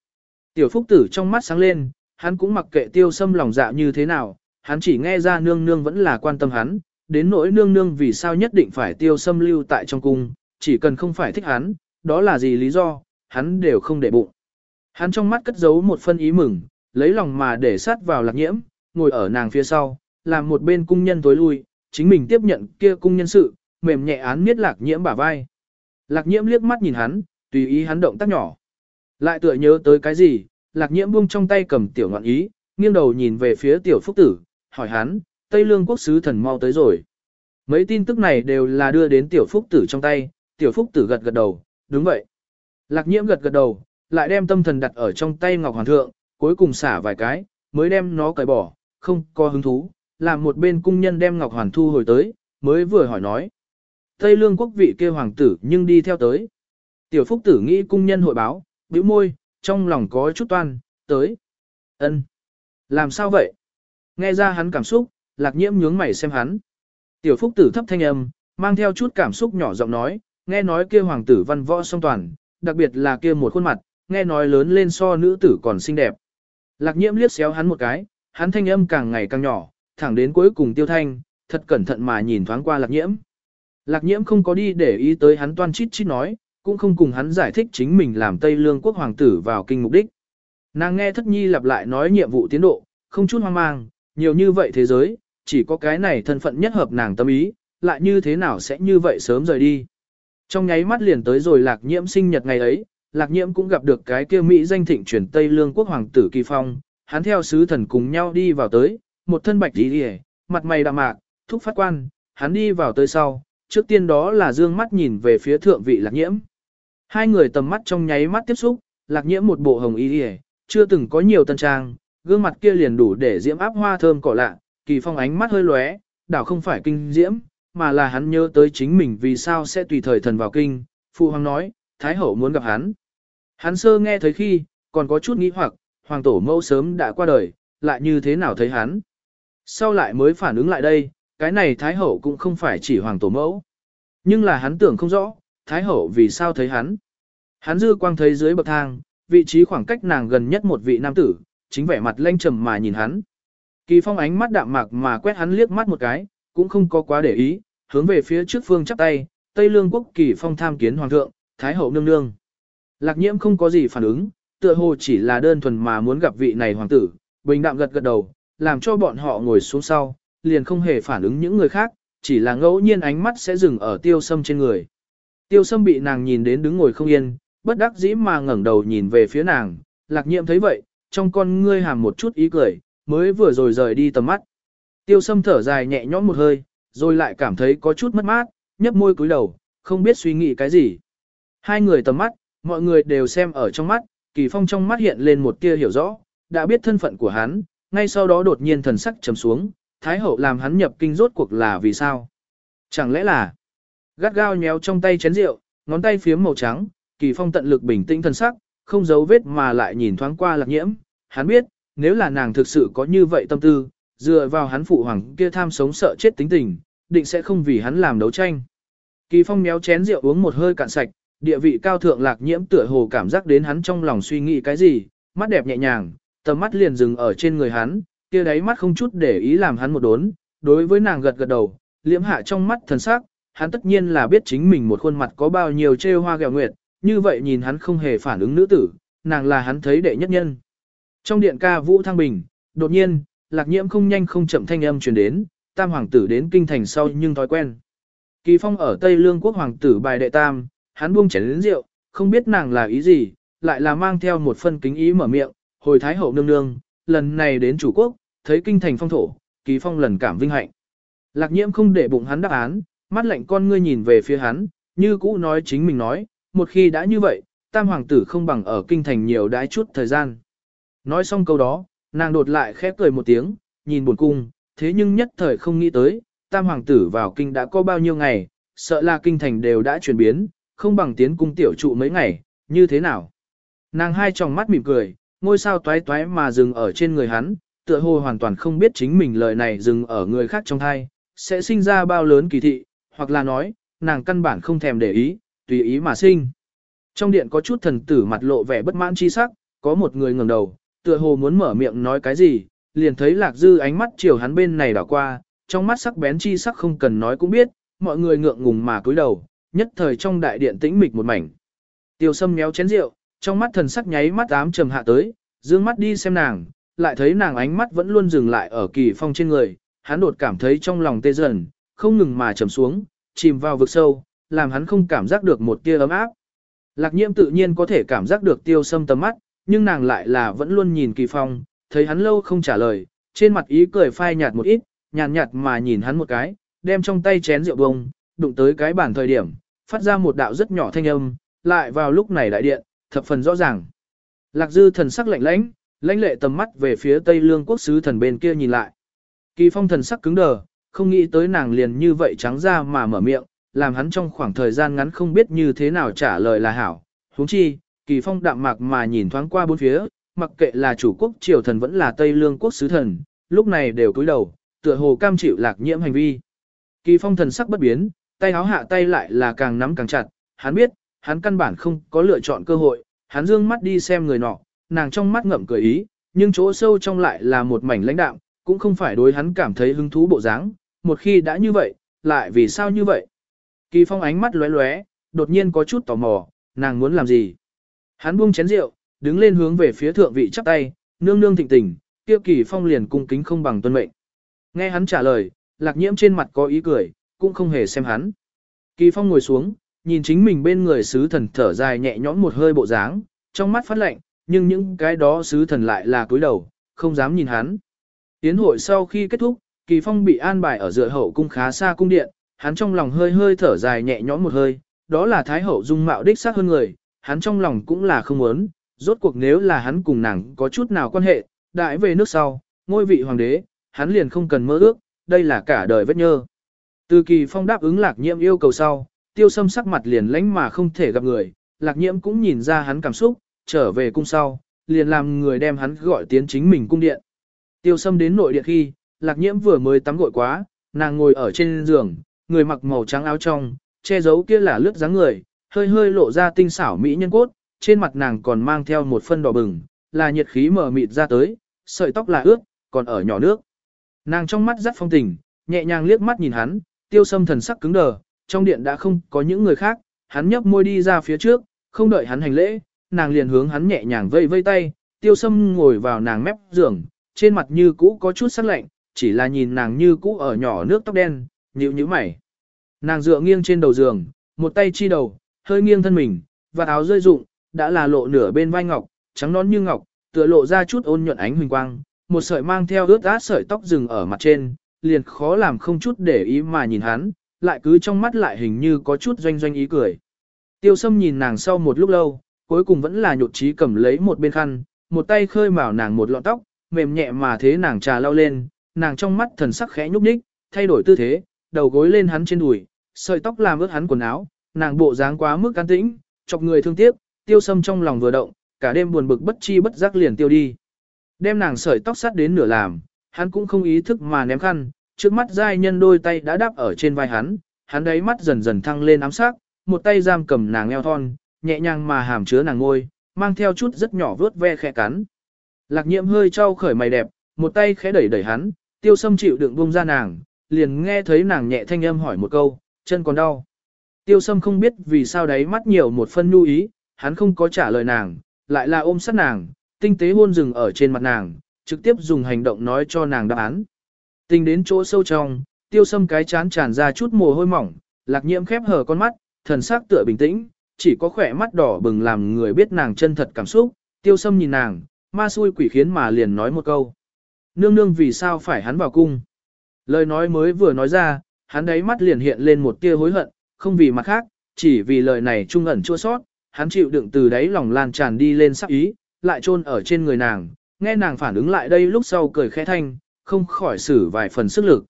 Tiểu phúc tử trong mắt sáng lên, hắn cũng mặc kệ tiêu sâm lòng dạ như thế nào, hắn chỉ nghe ra nương nương vẫn là quan tâm hắn, đến nỗi nương nương vì sao nhất định phải tiêu sâm lưu tại trong cung, chỉ cần không phải thích hắn, đó là gì lý do, hắn đều không để bụng. Hắn trong mắt cất giấu một phân ý mừng, lấy lòng mà để sát vào lạc nhiễm, ngồi ở nàng phía sau, làm một bên cung nhân tối lui, chính mình tiếp nhận kia cung nhân sự, mềm nhẹ án miết lạc nhiễm bả vai. Lạc nhiễm liếc mắt nhìn hắn, tùy ý hắn động tác nhỏ. Lại tựa nhớ tới cái gì, lạc nhiễm buông trong tay cầm tiểu ngọn ý, nghiêng đầu nhìn về phía tiểu phúc tử, hỏi hắn, Tây Lương quốc sứ thần mau tới rồi. Mấy tin tức này đều là đưa đến tiểu phúc tử trong tay, tiểu phúc tử gật gật đầu, đúng vậy. Lạc nhiễm gật gật đầu, lại đem tâm thần đặt ở trong tay Ngọc Hoàng thượng, cuối cùng xả vài cái, mới đem nó cởi bỏ, không có hứng thú, làm một bên cung nhân đem Ngọc Hoàn thu hồi tới, mới vừa hỏi nói. Tây lương quốc vị kia hoàng tử nhưng đi theo tới. Tiểu phúc tử nghĩ cung nhân hội báo, bĩu môi, trong lòng có chút toan, tới. ân Làm sao vậy? Nghe ra hắn cảm xúc, lạc nhiễm nhướng mày xem hắn. Tiểu phúc tử thấp thanh âm, mang theo chút cảm xúc nhỏ giọng nói, nghe nói kia hoàng tử văn võ song toàn, đặc biệt là kia một khuôn mặt, nghe nói lớn lên so nữ tử còn xinh đẹp. Lạc nhiễm liếc xéo hắn một cái, hắn thanh âm càng ngày càng nhỏ, thẳng đến cuối cùng tiêu thanh, thật cẩn thận mà nhìn thoáng qua lạc nhiễm. Lạc nhiễm không có đi để ý tới hắn toan chít chít nói, cũng không cùng hắn giải thích chính mình làm Tây Lương quốc hoàng tử vào kinh mục đích. Nàng nghe thất nhi lặp lại nói nhiệm vụ tiến độ, không chút hoang mang, nhiều như vậy thế giới, chỉ có cái này thân phận nhất hợp nàng tâm ý, lại như thế nào sẽ như vậy sớm rời đi. Trong nháy mắt liền tới rồi lạc nhiễm sinh nhật ngày ấy, lạc nhiễm cũng gặp được cái kia Mỹ danh thịnh chuyển Tây Lương quốc hoàng tử Kỳ Phong, hắn theo sứ thần cùng nhau đi vào tới, một thân bạch đi đi mặt mày đạm mạc, thúc phát quan, hắn đi vào tới sau, trước tiên đó là dương mắt nhìn về phía thượng vị lạc nhiễm. Hai người tầm mắt trong nháy mắt tiếp xúc, lạc nhiễm một bộ hồng y đi chưa từng có nhiều tân trang, gương mặt kia liền đủ để diễm áp hoa thơm cỏ lạ, kỳ phong ánh mắt hơi lóe, đảo không phải kinh diễm, mà là hắn nhớ tới chính mình vì sao sẽ tùy thời thần vào kinh, phụ hoàng nói, thái hậu muốn gặp hắn. Hắn sơ nghe thấy khi, còn có chút nghĩ hoặc, hoàng tổ mẫu sớm đã qua đời, lại như thế nào thấy hắn. Sau lại mới phản ứng lại đây, cái này thái hậu cũng không phải chỉ hoàng tổ mẫu. Nhưng là hắn tưởng không rõ, thái hậu vì sao thấy hắn. Hắn dư quang thấy dưới bậc thang, vị trí khoảng cách nàng gần nhất một vị nam tử, chính vẻ mặt lanh trầm mà nhìn hắn. Kỳ phong ánh mắt đạm mạc mà quét hắn liếc mắt một cái, cũng không có quá để ý, hướng về phía trước phương chắp tay, Tây Lương quốc kỳ phong tham kiến hoàng thượng, thái hậu nương nương. Lạc nhiễm không có gì phản ứng, tựa hồ chỉ là đơn thuần mà muốn gặp vị này hoàng tử, bình đạm gật gật đầu, làm cho bọn họ ngồi xuống sau, liền không hề phản ứng những người khác, chỉ là ngẫu nhiên ánh mắt sẽ dừng ở tiêu sâm trên người. Tiêu sâm bị nàng nhìn đến đứng ngồi không yên, bất đắc dĩ mà ngẩng đầu nhìn về phía nàng, lạc nhiệm thấy vậy, trong con ngươi hàm một chút ý cười, mới vừa rồi rời đi tầm mắt. Tiêu sâm thở dài nhẹ nhõm một hơi, rồi lại cảm thấy có chút mất mát, nhấp môi cúi đầu, không biết suy nghĩ cái gì. Hai người tầm mắt, mọi người đều xem ở trong mắt, kỳ phong trong mắt hiện lên một tia hiểu rõ, đã biết thân phận của hắn, ngay sau đó đột nhiên thần sắc trầm xuống, Thái hậu làm hắn nhập kinh rốt cuộc là vì sao? Chẳng lẽ là gắt gao nhéo trong tay chén rượu, ngón tay phiếm màu trắng, kỳ phong tận lực bình tĩnh thân sắc, không giấu vết mà lại nhìn thoáng qua lạc nhiễm, hắn biết, nếu là nàng thực sự có như vậy tâm tư, dựa vào hắn phụ hoàng kia tham sống sợ chết tính tình, định sẽ không vì hắn làm đấu tranh. Kỳ phong méo chén rượu uống một hơi cạn sạch, địa vị cao thượng lạc nhiễm tựa hồ cảm giác đến hắn trong lòng suy nghĩ cái gì, mắt đẹp nhẹ nhàng, tầm mắt liền dừng ở trên người hắn, kia đáy mắt không chút để ý làm hắn một đốn, đối với nàng gật gật đầu, liễm hạ trong mắt thần sắc, hắn tất nhiên là biết chính mình một khuôn mặt có bao nhiêu trêu hoa gẹo nguyệt, như vậy nhìn hắn không hề phản ứng nữ tử, nàng là hắn thấy đệ nhất nhân. Trong điện ca vũ thăng bình, đột nhiên, lạc nhiễm không nhanh không chậm thanh âm truyền đến, tam hoàng tử đến kinh thành sau nhưng thói quen. Kỳ phong ở Tây Lương quốc hoàng tử bài đệ tam, hắn buông chén đến rượu, không biết nàng là ý gì, lại là mang theo một phân kính ý mở miệng, hồi thái hậu nương nương, lần này đến chủ quốc, thấy kinh thành phong thổ, kỳ phong lần cảm vinh hạnh. Lạc nhiễm không để bụng hắn đáp án, mắt lạnh con ngươi nhìn về phía hắn, như cũ nói chính mình nói, một khi đã như vậy, tam hoàng tử không bằng ở kinh thành nhiều đái chút thời gian. Nói xong câu đó, nàng đột lại khép cười một tiếng, nhìn buồn cung, thế nhưng nhất thời không nghĩ tới, tam hoàng tử vào kinh đã có bao nhiêu ngày, sợ là kinh thành đều đã chuyển biến, không bằng tiến cung tiểu trụ mấy ngày, như thế nào. Nàng hai tròng mắt mỉm cười, ngôi sao toái toái mà dừng ở trên người hắn, tựa hồ hoàn toàn không biết chính mình lời này dừng ở người khác trong thai, sẽ sinh ra bao lớn kỳ thị, hoặc là nói, nàng căn bản không thèm để ý, tùy ý mà sinh. Trong điện có chút thần tử mặt lộ vẻ bất mãn chi sắc, có một người ngẩng đầu, tựa hồ muốn mở miệng nói cái gì, liền thấy lạc dư ánh mắt chiều hắn bên này đảo qua, trong mắt sắc bén chi sắc không cần nói cũng biết, mọi người ngượng ngùng mà cúi đầu, nhất thời trong đại điện tĩnh mịch một mảnh. Tiêu sâm méo chén rượu, trong mắt thần sắc nháy mắt ám trầm hạ tới, dương mắt đi xem nàng, lại thấy nàng ánh mắt vẫn luôn dừng lại ở kỳ phong trên người, hắn đột cảm thấy trong lòng tê dần, không ngừng mà trầm xuống, chìm vào vực sâu, làm hắn không cảm giác được một tia ấm áp. Lạc nhiễm tự nhiên có thể cảm giác được tiêu sâm tầm mắt, nhưng nàng lại là vẫn luôn nhìn kỳ phong, thấy hắn lâu không trả lời, trên mặt ý cười phai nhạt một ít, nhàn nhạt mà nhìn hắn một cái, đem trong tay chén rượu bông, đụng tới cái bàn thời điểm, phát ra một đạo rất nhỏ thanh âm, lại vào lúc này đại điện, thập phần rõ ràng. Lạc dư thần sắc lạnh lãnh, lãnh lệ tầm mắt về phía Tây Lương quốc sứ thần bên kia nhìn lại. Kỳ phong thần sắc cứng đờ, không nghĩ tới nàng liền như vậy trắng ra mà mở miệng, làm hắn trong khoảng thời gian ngắn không biết như thế nào trả lời là hảo. huống chi, kỳ phong đạm mạc mà nhìn thoáng qua bốn phía, mặc kệ là chủ quốc triều thần vẫn là Tây Lương quốc sứ thần, lúc này đều cúi đầu, tựa hồ cam chịu lạc nhiễm hành vi. Kỳ phong thần sắc bất biến, tay áo hạ tay lại là càng nắm càng chặt, hắn biết, hắn căn bản không có lựa chọn cơ hội, hắn dương mắt đi xem người nọ, nàng trong mắt ngậm cười ý, nhưng chỗ sâu trong lại là một mảnh lãnh đạm, cũng không phải đối hắn cảm thấy hứng thú bộ dáng, một khi đã như vậy, lại vì sao như vậy? Kỳ phong ánh mắt lóe lóe, đột nhiên có chút tò mò, nàng muốn làm gì? Hắn buông chén rượu, đứng lên hướng về phía thượng vị chắp tay, nương nương thịnh tình, kia kỳ phong liền cung kính không bằng tuân mệnh. Nghe hắn trả lời, lạc nhiễm trên mặt có ý cười, cũng không hề xem hắn. Kỳ phong ngồi xuống, nhìn chính mình bên người sứ thần thở dài nhẹ nhõm một hơi bộ dáng, trong mắt phát lạnh, nhưng những cái đó sứ thần lại là cúi đầu, không dám nhìn hắn. Tiến hội sau khi kết thúc, Kỳ Phong bị an bài ở dựa hậu cung khá xa cung điện, hắn trong lòng hơi hơi thở dài nhẹ nhõm một hơi, đó là Thái hậu dung mạo đích xác hơn người, hắn trong lòng cũng là không muốn, rốt cuộc nếu là hắn cùng nàng có chút nào quan hệ, đại về nước sau, ngôi vị hoàng đế, hắn liền không cần mơ ước, đây là cả đời vết nhơ. Từ Kỳ Phong đáp ứng lạc nhiễm yêu cầu sau, tiêu sâm sắc mặt liền lánh mà không thể gặp người, lạc nhiễm cũng nhìn ra hắn cảm xúc, trở về cung sau, liền làm người đem hắn gọi tiến chính mình cung điện. Tiêu sâm đến nội điện khi, lạc nhiễm vừa mới tắm gội quá, nàng ngồi ở trên giường, người mặc màu trắng áo trong, che giấu kia là lướt dáng người, hơi hơi lộ ra tinh xảo mỹ nhân cốt, trên mặt nàng còn mang theo một phân đỏ bừng, là nhiệt khí mở mịt ra tới, sợi tóc là ướt, còn ở nhỏ nước. Nàng trong mắt rất phong tình, nhẹ nhàng liếc mắt nhìn hắn, tiêu sâm thần sắc cứng đờ, trong điện đã không có những người khác, hắn nhấp môi đi ra phía trước, không đợi hắn hành lễ, nàng liền hướng hắn nhẹ nhàng vây vây tay, tiêu sâm ngồi vào nàng mép giường, trên mặt như cũ có chút sắc lạnh, chỉ là nhìn nàng như cũ ở nhỏ nước tóc đen, nhíu nhíu mày. Nàng dựa nghiêng trên đầu giường, một tay chi đầu, hơi nghiêng thân mình, và áo rơi rụng, đã là lộ nửa bên vai ngọc, trắng nón như ngọc, tựa lộ ra chút ôn nhuận ánh huỳnh quang, một sợi mang theo ướt át sợi tóc rừng ở mặt trên, liền khó làm không chút để ý mà nhìn hắn, lại cứ trong mắt lại hình như có chút doanh doanh ý cười. Tiêu sâm nhìn nàng sau một lúc lâu, cuối cùng vẫn là nhột trí cầm lấy một bên khăn, một tay khơi mào nàng một lọn tóc, mềm nhẹ mà thế nàng trà lau lên, nàng trong mắt thần sắc khẽ nhúc nhích, thay đổi tư thế, đầu gối lên hắn trên đùi, sợi tóc làm ướt hắn quần áo, nàng bộ dáng quá mức can tĩnh, chọc người thương tiếc, tiêu sâm trong lòng vừa động, cả đêm buồn bực bất chi bất giác liền tiêu đi. Đem nàng sợi tóc sát đến nửa làm, hắn cũng không ý thức mà ném khăn, trước mắt giai nhân đôi tay đã đáp ở trên vai hắn, hắn đấy mắt dần dần thăng lên ám sắc, một tay giam cầm nàng eo thon, nhẹ nhàng mà hàm chứa nàng ngôi, mang theo chút rất nhỏ vớt ve khẽ cắn. Lạc nhiệm hơi trao khởi mày đẹp, một tay khẽ đẩy đẩy hắn, tiêu sâm chịu đựng buông ra nàng, liền nghe thấy nàng nhẹ thanh âm hỏi một câu, chân còn đau. Tiêu sâm không biết vì sao đấy mắt nhiều một phân nhu ý, hắn không có trả lời nàng, lại là ôm sát nàng, tinh tế hôn rừng ở trên mặt nàng, trực tiếp dùng hành động nói cho nàng đáp án. Tình đến chỗ sâu trong, tiêu sâm cái chán tràn ra chút mồ hôi mỏng, lạc nhiễm khép hờ con mắt, thần sắc tựa bình tĩnh, chỉ có khỏe mắt đỏ bừng làm người biết nàng chân thật cảm xúc, tiêu sâm nhìn nàng, ma xui quỷ khiến mà liền nói một câu. Nương nương vì sao phải hắn vào cung? Lời nói mới vừa nói ra, hắn đáy mắt liền hiện lên một tia hối hận, không vì mặt khác, chỉ vì lời này trung ẩn chua sót, hắn chịu đựng từ đáy lòng lan tràn đi lên sắc ý, lại chôn ở trên người nàng, nghe nàng phản ứng lại đây lúc sau cười khẽ thanh, không khỏi xử vài phần sức lực.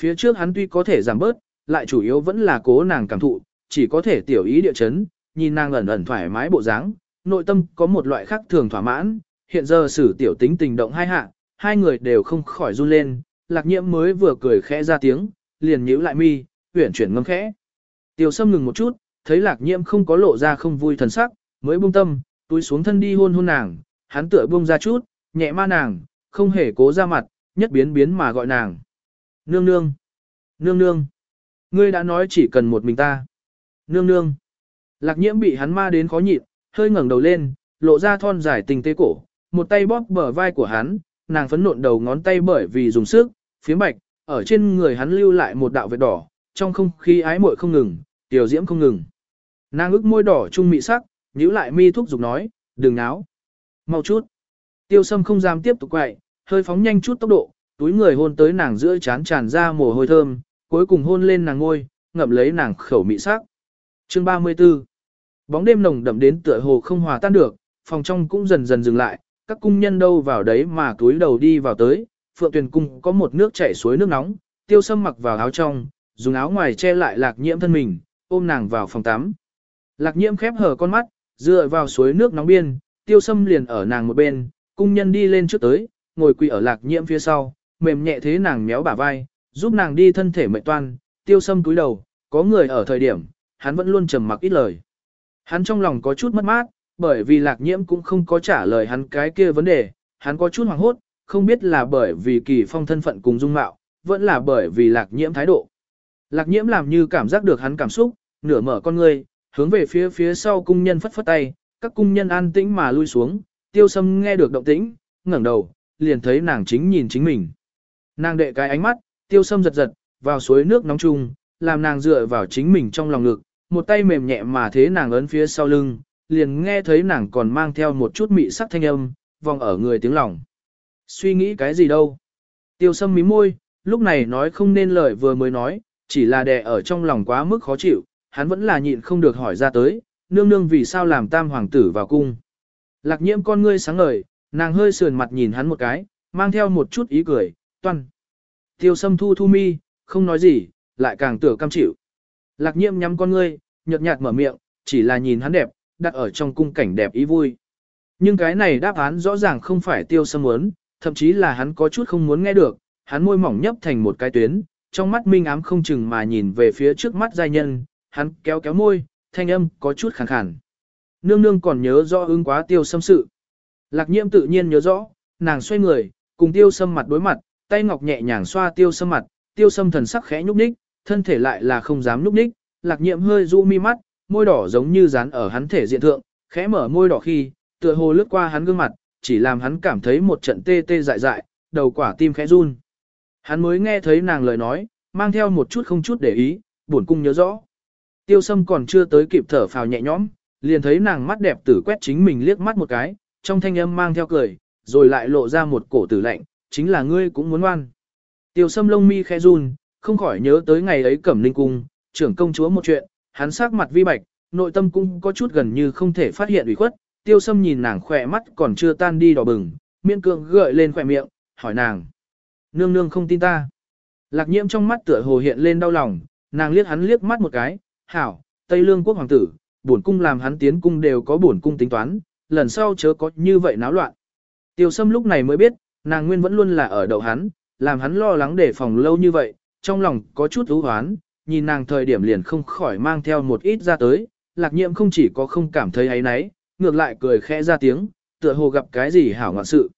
Phía trước hắn tuy có thể giảm bớt, lại chủ yếu vẫn là cố nàng cảm thụ, chỉ có thể tiểu ý địa chấn, nhìn nàng ẩn ẩn thoải mái bộ dáng, nội tâm có một loại khác thường thỏa mãn, hiện giờ xử tiểu tính tình động hai hạ, hai người đều không khỏi run lên, lạc nhiễm mới vừa cười khẽ ra tiếng, liền nhíu lại mi, huyển chuyển ngâm khẽ. Tiểu sâm ngừng một chút, thấy lạc nhiễm không có lộ ra không vui thần sắc, mới buông tâm, túi xuống thân đi hôn hôn nàng, hắn tựa buông ra chút, nhẹ ma nàng, không hề cố ra mặt, nhất biến biến mà gọi nàng. Nương nương, nương nương, ngươi đã nói chỉ cần một mình ta. Nương nương, lạc nhiễm bị hắn ma đến khó nhịn, hơi ngẩng đầu lên, lộ ra thon dài tình tế cổ, một tay bóp bờ vai của hắn, nàng phấn nộn đầu ngón tay bởi vì dùng sức, phía bạch, ở trên người hắn lưu lại một đạo vết đỏ, trong không khí ái muội không ngừng, tiểu diễm không ngừng. Nàng ức môi đỏ trung mị sắc, nhíu lại mi thúc giục nói, đừng náo. Mau chút. Tiêu sâm không dám tiếp tục quậy, hơi phóng nhanh chút tốc độ, túi người hôn tới nàng giữa chán tràn ra mồ hôi thơm, cuối cùng hôn lên nàng ngôi, ngậm lấy nàng khẩu mị sắc. Chương 34 Bóng đêm nồng đậm đến tựa hồ không hòa tan được, phòng trong cũng dần dần dừng lại, các cung nhân đâu vào đấy mà túi đầu đi vào tới, phượng tuyển cung có một nước chảy suối nước nóng, tiêu sâm mặc vào áo trong, dùng áo ngoài che lại lạc nhiễm thân mình, ôm nàng vào phòng tắm. Lạc nhiễm khép hờ con mắt, dựa vào suối nước nóng biên, tiêu sâm liền ở nàng một bên, cung nhân đi lên trước tới, ngồi quỳ ở lạc nhiễm phía sau, mềm nhẹ thế nàng méo bả vai, giúp nàng đi thân thể mệnh toan, tiêu sâm túi đầu, có người ở thời điểm, hắn vẫn luôn trầm mặc ít lời. Hắn trong lòng có chút mất mát, bởi vì lạc nhiễm cũng không có trả lời hắn cái kia vấn đề, hắn có chút hoảng hốt, không biết là bởi vì kỳ phong thân phận cùng dung mạo, vẫn là bởi vì lạc nhiễm thái độ. Lạc nhiễm làm như cảm giác được hắn cảm xúc, nửa mở con ngươi, hướng về phía phía sau cung nhân phất phất tay, các cung nhân an tĩnh mà lui xuống, tiêu sâm nghe được động tĩnh, ngẩng đầu, liền thấy nàng chính nhìn chính mình. Nàng đệ cái ánh mắt, tiêu sâm giật giật, vào suối nước nóng chung, làm nàng dựa vào chính mình trong lòng ngực, một tay mềm nhẹ mà thế nàng ấn phía sau lưng, liền nghe thấy nàng còn mang theo một chút mị sắc thanh âm, vòng ở người tiếng lòng. Suy nghĩ cái gì đâu? Tiêu sâm mí môi, lúc này nói không nên lời vừa mới nói, chỉ là đè ở trong lòng quá mức khó chịu, hắn vẫn là nhịn không được hỏi ra tới, nương nương vì sao làm tam hoàng tử vào cung. Lạc nhiễm con ngươi sáng ngời, nàng hơi sườn mặt nhìn hắn một cái, mang theo một chút ý cười, toan. Tiêu sâm thu thu mi, không nói gì, lại càng tưởng cam chịu. Lạc nhiễm nhắm con ngươi, nhợt nhạt mở miệng, chỉ là nhìn hắn đẹp, đặt ở trong cung cảnh đẹp ý vui. Nhưng cái này đáp án rõ ràng không phải tiêu sâm muốn, thậm chí là hắn có chút không muốn nghe được, hắn môi mỏng nhấp thành một cái tuyến, trong mắt minh ám không chừng mà nhìn về phía trước mắt giai nhân, hắn kéo kéo môi, thanh âm có chút khàn khàn. Nương nương còn nhớ rõ ứng quá tiêu sâm sự. Lạc nhiễm tự nhiên nhớ rõ, nàng xoay người, cùng tiêu sâm mặt đối mặt, tay ngọc nhẹ nhàng xoa tiêu sâm mặt, tiêu sâm thần sắc khẽ nhúc nhích, thân thể lại là không dám nhúc nhích, lạc nhiễm hơi du mi mắt, môi đỏ giống như dán ở hắn thể diện thượng, khẽ mở môi đỏ khi, tựa hồ lướt qua hắn gương mặt, chỉ làm hắn cảm thấy một trận tê tê dại dại, đầu quả tim khẽ run. Hắn mới nghe thấy nàng lời nói, mang theo một chút không chút để ý, buồn cung nhớ rõ. Tiêu sâm còn chưa tới kịp thở phào nhẹ nhõm, liền thấy nàng mắt đẹp tử quét chính mình liếc mắt một cái, trong thanh âm mang theo cười, rồi lại lộ ra một cổ tử lạnh, chính là ngươi cũng muốn ngoan. Tiêu sâm lông mi khẽ run, không khỏi nhớ tới ngày ấy cẩm ninh cung, trưởng công chúa một chuyện, hắn sắc mặt vi bạch, nội tâm cũng có chút gần như không thể phát hiện ủy khuất, tiêu sâm nhìn nàng khỏe mắt còn chưa tan đi đỏ bừng, miên cường gợi lên khỏe miệng, hỏi nàng. Nương nương không tin ta. Lạc nhiễm trong mắt tựa hồ hiện lên đau lòng, nàng liếc hắn liếc mắt một cái, hảo, Tây Lương quốc hoàng tử, bổn cung làm hắn tiến cung đều có bổn cung tính toán, lần sau chớ có như vậy náo loạn. Tiêu sâm lúc này mới biết, nàng nguyên vẫn luôn là ở đầu hắn, làm hắn lo lắng để phòng lâu như vậy, trong lòng có chút ưu hoán, nhìn nàng thời điểm liền không khỏi mang theo một ít ra tới, lạc nhiệm không chỉ có không cảm thấy ấy nấy, ngược lại cười khẽ ra tiếng, tựa hồ gặp cái gì hảo ngọn sự.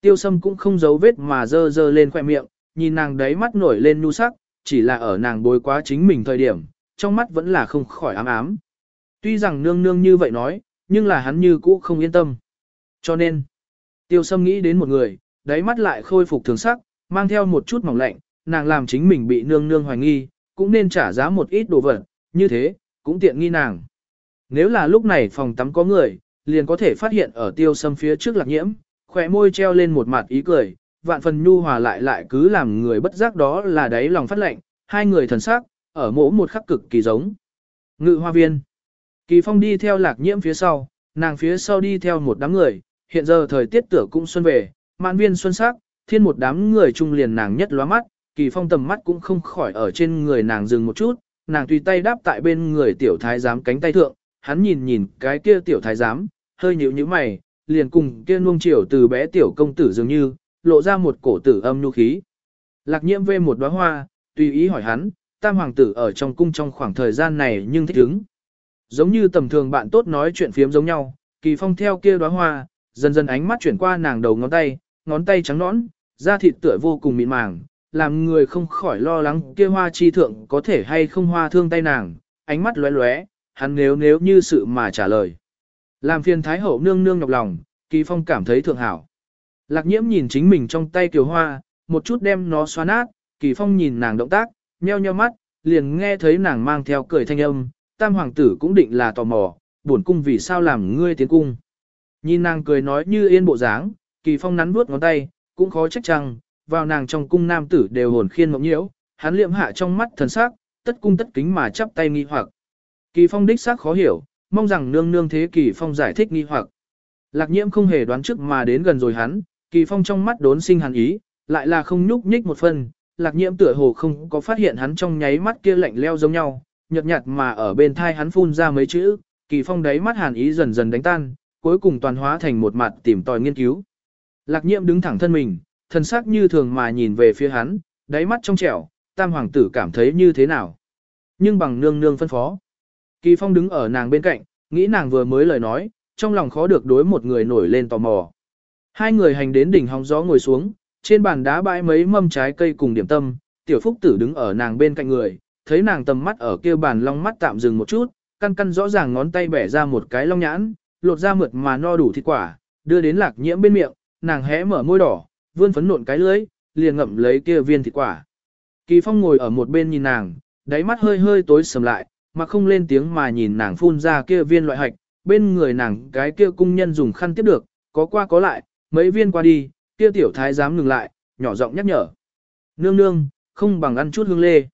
Tiêu sâm cũng không giấu vết mà dơ dơ lên khoẻ miệng, nhìn nàng đấy mắt nổi lên nu sắc, chỉ là ở nàng bối quá chính mình thời điểm, trong mắt vẫn là không khỏi ám ám. Tuy rằng nương nương như vậy nói, nhưng là hắn như cũ không yên tâm. Cho nên, tiêu sâm nghĩ đến một người, đáy mắt lại khôi phục thường sắc, mang theo một chút mỏng lạnh, nàng làm chính mình bị nương nương hoài nghi, cũng nên trả giá một ít đồ vật, như thế, cũng tiện nghi nàng. Nếu là lúc này phòng tắm có người, liền có thể phát hiện ở tiêu sâm phía trước lạc nhiễm, khỏe môi treo lên một mặt ý cười, vạn phần nhu hòa lại lại cứ làm người bất giác đó là đáy lòng phát lệnh, hai người thần sắc, ở mỗi một khắc cực kỳ giống. Ngự hoa viên. Kỳ phong đi theo lạc nhiễm phía sau, nàng phía sau đi theo một đám người, hiện giờ thời tiết tửa cũng xuân về, mạn viên xuân sắc, thiên một đám người chung liền nàng nhất lóa mắt, kỳ phong tầm mắt cũng không khỏi ở trên người nàng dừng một chút, nàng tùy tay đáp tại bên người tiểu thái giám cánh tay thượng, hắn nhìn nhìn cái kia tiểu thái giám, hơi nhíu nhíu mày, liền cùng kia nuông chiều từ bé tiểu công tử dường như, lộ ra một cổ tử âm nhu khí. Lạc nhiễm về một đóa hoa, tùy ý hỏi hắn, tam hoàng tử ở trong cung trong khoảng thời gian này nhưng thích ứng. Giống như tầm thường bạn tốt nói chuyện phiếm giống nhau, kỳ phong theo kia đóa hoa, dần dần ánh mắt chuyển qua nàng đầu ngón tay, ngón tay trắng nõn, da thịt tựa vô cùng mịn màng, làm người không khỏi lo lắng kia hoa chi thượng có thể hay không hoa thương tay nàng, ánh mắt lóe lóe, hắn nếu nếu như sự mà trả lời. Làm phiền thái hậu nương nương nhọc lòng, kỳ phong cảm thấy thượng hảo. Lạc nhiễm nhìn chính mình trong tay kiều hoa, một chút đem nó xóa nát, kỳ phong nhìn nàng động tác, nheo nheo mắt, liền nghe thấy nàng mang theo cười thanh âm, tam hoàng tử cũng định là tò mò, buồn cung vì sao làm ngươi tiến cung. Nhìn nàng cười nói như yên bộ dáng, kỳ phong nắn vuốt ngón tay, cũng khó trách chăng, vào nàng trong cung nam tử đều hồn khiên mộng nhiễu, hắn liệm hạ trong mắt thần sắc, tất cung tất kính mà chắp tay nghi hoặc. Kỳ phong đích xác khó hiểu, mong rằng nương nương thế kỳ phong giải thích nghi hoặc. Lạc nhiễm không hề đoán trước mà đến gần rồi hắn, kỳ phong trong mắt đốn sinh hắn ý, lại là không nhúc nhích một phần, lạc nhiễm tựa hồ không có phát hiện hắn trong nháy mắt kia lạnh leo giống nhau, nhợt nhạt mà ở bên thai hắn phun ra mấy chữ, kỳ phong đáy mắt hàn ý dần dần đánh tan, cuối cùng toàn hóa thành một mặt tìm tòi nghiên cứu. Lạc nhiệm đứng thẳng thân mình, thân sắc như thường mà nhìn về phía hắn, đáy mắt trong trẻo, tam hoàng tử cảm thấy như thế nào. Nhưng bằng nương nương phân phó. Kỳ phong đứng ở nàng bên cạnh, nghĩ nàng vừa mới lời nói, trong lòng khó được đối một người nổi lên tò mò. Hai người hành đến đỉnh hóng gió ngồi xuống, trên bàn đá bãi mấy mâm trái cây cùng điểm tâm, tiểu phúc tử đứng ở nàng bên cạnh người, thấy nàng tầm mắt ở kia bàn long mắt tạm dừng một chút, căn căn rõ ràng ngón tay bẻ ra một cái long nhãn, lột ra mượt mà no đủ thịt quả, đưa đến lạc nhiễm bên miệng, nàng hé mở môi đỏ, vươn phấn nộn cái lưỡi, liền ngậm lấy kia viên thịt quả. Kỳ Phong ngồi ở một bên nhìn nàng, đáy mắt hơi hơi tối sầm lại, mà không lên tiếng mà nhìn nàng phun ra kia viên loại hạch, bên người nàng cái kia cung nhân dùng khăn tiếp được, có qua có lại, mấy viên qua đi, kia tiểu thái dám ngừng lại, nhỏ giọng nhắc nhở. Nương nương, không bằng ăn chút hương lê.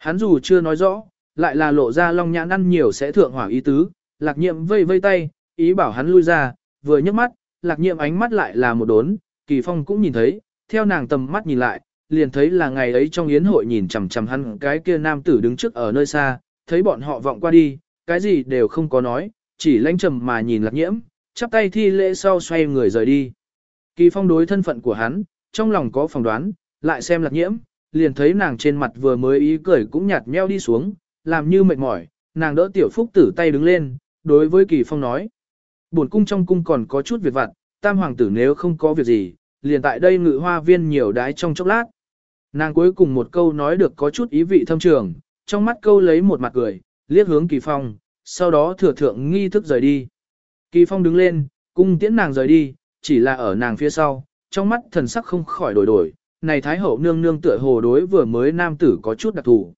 Hắn dù chưa nói rõ, lại là lộ ra long nhãn ăn nhiều sẽ thượng hỏa ý tứ, lạc nhiệm vây vây tay, ý bảo hắn lui ra, vừa nhấc mắt, lạc nhiệm ánh mắt lại là một đốn, kỳ phong cũng nhìn thấy, theo nàng tầm mắt nhìn lại, liền thấy là ngày ấy trong yến hội nhìn chằm chằm hắn cái kia nam tử đứng trước ở nơi xa, thấy bọn họ vọng qua đi, cái gì đều không có nói, chỉ lãnh trầm mà nhìn lạc nhiễm, chắp tay thi lễ sau xoay người rời đi. Kỳ phong đối thân phận của hắn, trong lòng có phỏng đoán, lại xem lạc nhiễm, liền thấy nàng trên mặt vừa mới ý cười cũng nhạt meo đi xuống, làm như mệt mỏi, nàng đỡ tiểu phúc tử tay đứng lên, đối với kỳ phong nói. Buồn cung trong cung còn có chút việc vặt, tam hoàng tử nếu không có việc gì, liền tại đây ngự hoa viên nhiều đái trong chốc lát. Nàng cuối cùng một câu nói được có chút ý vị thâm trường, trong mắt câu lấy một mặt cười, liếc hướng kỳ phong, sau đó thừa thượng nghi thức rời đi. Kỳ phong đứng lên, cung tiễn nàng rời đi, chỉ là ở nàng phía sau, trong mắt thần sắc không khỏi đổi đổi, này thái hậu nương nương tựa hồ đối vừa mới nam tử có chút đặc thù.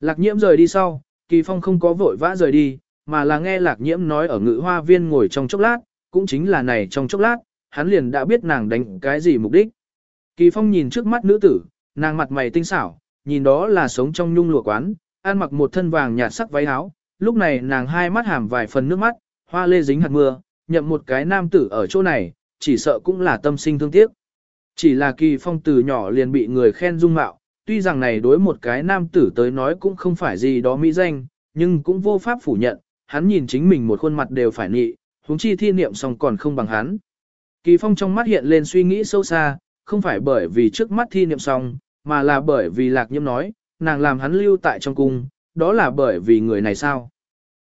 Lạc nhiễm rời đi sau, kỳ phong không có vội vã rời đi, mà là nghe lạc nhiễm nói ở ngự hoa viên ngồi trong chốc lát, cũng chính là này trong chốc lát, hắn liền đã biết nàng đánh cái gì mục đích. Kỳ phong nhìn trước mắt nữ tử, nàng mặt mày tinh xảo, nhìn đó là sống trong nhung lụa quán, ăn mặc một thân vàng nhạt sắc váy áo, lúc này nàng hai mắt hàm vài phần nước mắt, hoa lê dính hạt mưa, nhậm một cái nam tử ở chỗ này, chỉ sợ cũng là tâm sinh thương tiếc. Chỉ là kỳ phong từ nhỏ liền bị người khen dung mạo, tuy rằng này đối một cái nam tử tới nói cũng không phải gì đó mỹ danh, nhưng cũng vô pháp phủ nhận, hắn nhìn chính mình một khuôn mặt đều phải nị, huống chi thi niệm xong còn không bằng hắn. Kỳ phong trong mắt hiện lên suy nghĩ sâu xa, không phải bởi vì trước mắt thi niệm xong, mà là bởi vì lạc nhiễm nói, nàng làm hắn lưu tại trong cung, đó là bởi vì người này sao.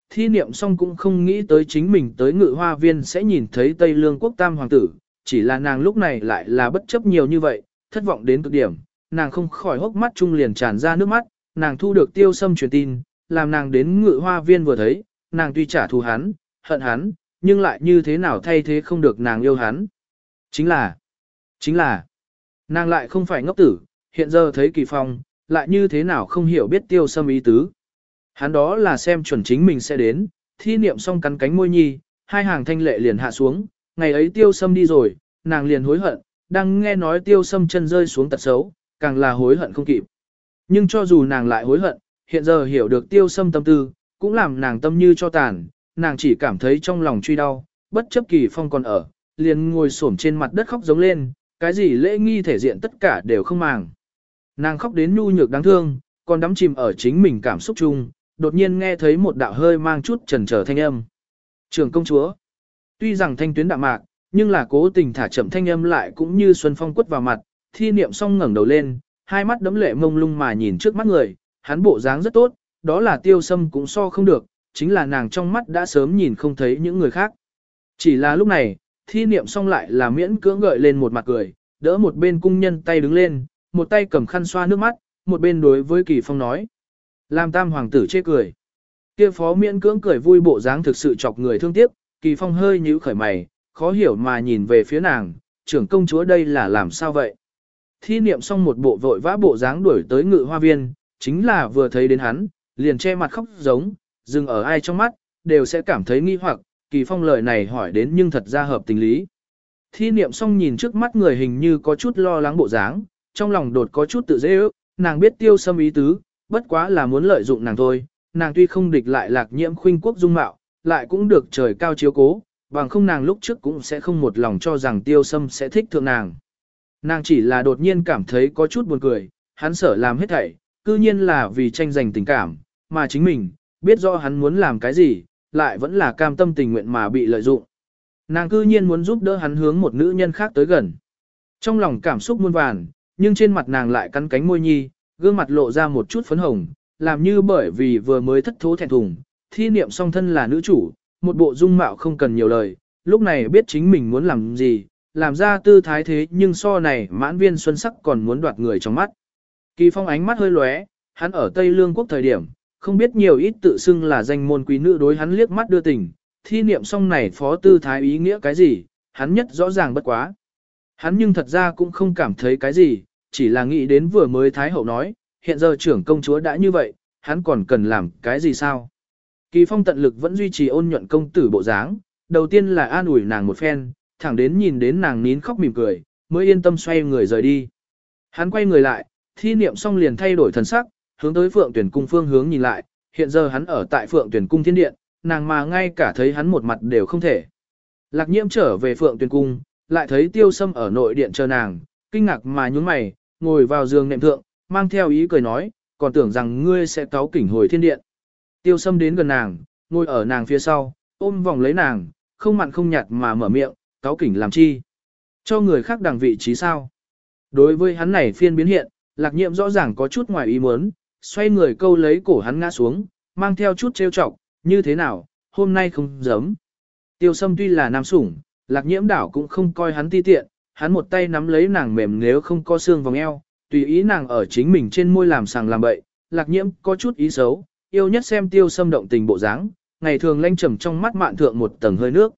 Thi niệm xong cũng không nghĩ tới chính mình tới ngự hoa viên sẽ nhìn thấy Tây Lương quốc tam hoàng tử, chỉ là nàng lúc này lại là bất chấp nhiều như vậy, thất vọng đến cực điểm, nàng không khỏi hốc mắt chung liền tràn ra nước mắt, nàng thu được tiêu sâm truyền tin, làm nàng đến ngự hoa viên vừa thấy, nàng tuy trả thù hắn, hận hắn, nhưng lại như thế nào thay thế không được nàng yêu hắn. Chính là, chính là, nàng lại không phải ngốc tử, hiện giờ thấy kỳ phong, lại như thế nào không hiểu biết tiêu sâm ý tứ. Hắn đó là xem chuẩn chính mình sẽ đến, thi niệm xong cắn cánh môi nhi, hai hàng thanh lệ liền hạ xuống, ngày ấy tiêu sâm đi rồi, nàng liền hối hận, đang nghe nói tiêu sâm chân rơi xuống tật xấu, càng là hối hận không kịp. Nhưng cho dù nàng lại hối hận, hiện giờ hiểu được tiêu sâm tâm tư, cũng làm nàng tâm như cho tàn, nàng chỉ cảm thấy trong lòng truy đau, bất chấp kỳ phong còn ở, liền ngồi xổm trên mặt đất khóc giống lên, cái gì lễ nghi thể diện tất cả đều không màng. Nàng khóc đến nhu nhược đáng thương, còn đắm chìm ở chính mình cảm xúc chung, đột nhiên nghe thấy một đạo hơi mang chút trần trở thanh âm. Trường công chúa. Tuy rằng thanh tuyến đạm mạc, nhưng là cố tình thả chậm thanh âm lại cũng như xuân phong quất vào mặt, thi niệm xong ngẩng đầu lên, hai mắt đấm lệ mông lung mà nhìn trước mắt người, hắn bộ dáng rất tốt, đó là tiêu sâm cũng so không được, chính là nàng trong mắt đã sớm nhìn không thấy những người khác. Chỉ là lúc này, thi niệm xong lại là miễn cưỡng gợi lên một mặt cười, đỡ một bên cung nhân tay đứng lên, một tay cầm khăn xoa nước mắt, một bên đối với kỳ phong nói. Làm tam hoàng tử chê cười. Kia phó miễn cưỡng cười vui bộ dáng thực sự chọc người thương tiếc, kỳ phong hơi nhíu khởi mày, khó hiểu mà nhìn về phía nàng, trưởng công chúa đây là làm sao vậy? Thi niệm xong một bộ vội vã bộ dáng đuổi tới ngự hoa viên, chính là vừa thấy đến hắn, liền che mặt khóc giống, dừng ở ai trong mắt, đều sẽ cảm thấy nghi hoặc, kỳ phong lời này hỏi đến nhưng thật ra hợp tình lý. Thi niệm xong nhìn trước mắt người hình như có chút lo lắng bộ dáng, trong lòng đột có chút tự dễ ước, nàng biết tiêu sâm ý tứ, bất quá là muốn lợi dụng nàng thôi, nàng tuy không địch lại lạc nhiễm khuynh quốc dung mạo, lại cũng được trời cao chiếu cố, bằng không nàng lúc trước cũng sẽ không một lòng cho rằng tiêu sâm sẽ thích thượng nàng. Nàng chỉ là đột nhiên cảm thấy có chút buồn cười, hắn sở làm hết thảy, cư nhiên là vì tranh giành tình cảm, mà chính mình, biết rõ hắn muốn làm cái gì, lại vẫn là cam tâm tình nguyện mà bị lợi dụng. Nàng cư nhiên muốn giúp đỡ hắn hướng một nữ nhân khác tới gần. Trong lòng cảm xúc muôn vàn, nhưng trên mặt nàng lại cắn cánh môi nhi, gương mặt lộ ra một chút phấn hồng, làm như bởi vì vừa mới thất thố thẹn thùng, thi niệm song thân là nữ chủ, một bộ dung mạo không cần nhiều lời, lúc này biết chính mình muốn làm gì, làm ra tư thái thế nhưng so này mãn viên xuân sắc còn muốn đoạt người trong mắt. Kỳ phong ánh mắt hơi lóe, hắn ở Tây Lương quốc thời điểm, không biết nhiều ít tự xưng là danh môn quý nữ đối hắn liếc mắt đưa tình, thi niệm song này phó tư thái ý nghĩa cái gì, hắn nhất rõ ràng bất quá. Hắn nhưng thật ra cũng không cảm thấy cái gì, chỉ là nghĩ đến vừa mới Thái Hậu nói, hiện giờ trưởng công chúa đã như vậy, hắn còn cần làm cái gì sao? Kỳ phong tận lực vẫn duy trì ôn nhuận công tử bộ dáng, đầu tiên là an ủi nàng một phen, thẳng đến nhìn đến nàng nín khóc mỉm cười, mới yên tâm xoay người rời đi. Hắn quay người lại, thi niệm xong liền thay đổi thần sắc, hướng tới phượng tuyển cung phương hướng nhìn lại, hiện giờ hắn ở tại phượng tuyển cung thiên điện, nàng mà ngay cả thấy hắn một mặt đều không thể. Lạc nhiễm trở về phượng tuyển cung, lại thấy tiêu sâm ở nội điện chờ nàng, kinh ngạc mà nhún mày, ngồi vào giường nệm thượng, mang theo ý cười nói, còn tưởng rằng ngươi sẽ cáo kỉnh hồi thiên điện. Tiêu sâm đến gần nàng, ngồi ở nàng phía sau, ôm vòng lấy nàng, không mặn không nhạt mà mở miệng, cáo kỉnh làm chi. Cho người khác đằng vị trí sao. Đối với hắn này phiên biến hiện, lạc nhiệm rõ ràng có chút ngoài ý muốn, xoay người câu lấy cổ hắn ngã xuống, mang theo chút trêu chọc, như thế nào, hôm nay không dám. Tiêu sâm tuy là nam sủng, lạc nhiễm đảo cũng không coi hắn ti tiện, hắn một tay nắm lấy nàng mềm nếu không có xương vòng eo, tùy ý nàng ở chính mình trên môi làm sàng làm bậy, lạc nhiễm có chút ý xấu, yêu nhất xem tiêu sâm động tình bộ dáng, ngày thường lanh trầm trong mắt mạn thượng một tầng hơi nước.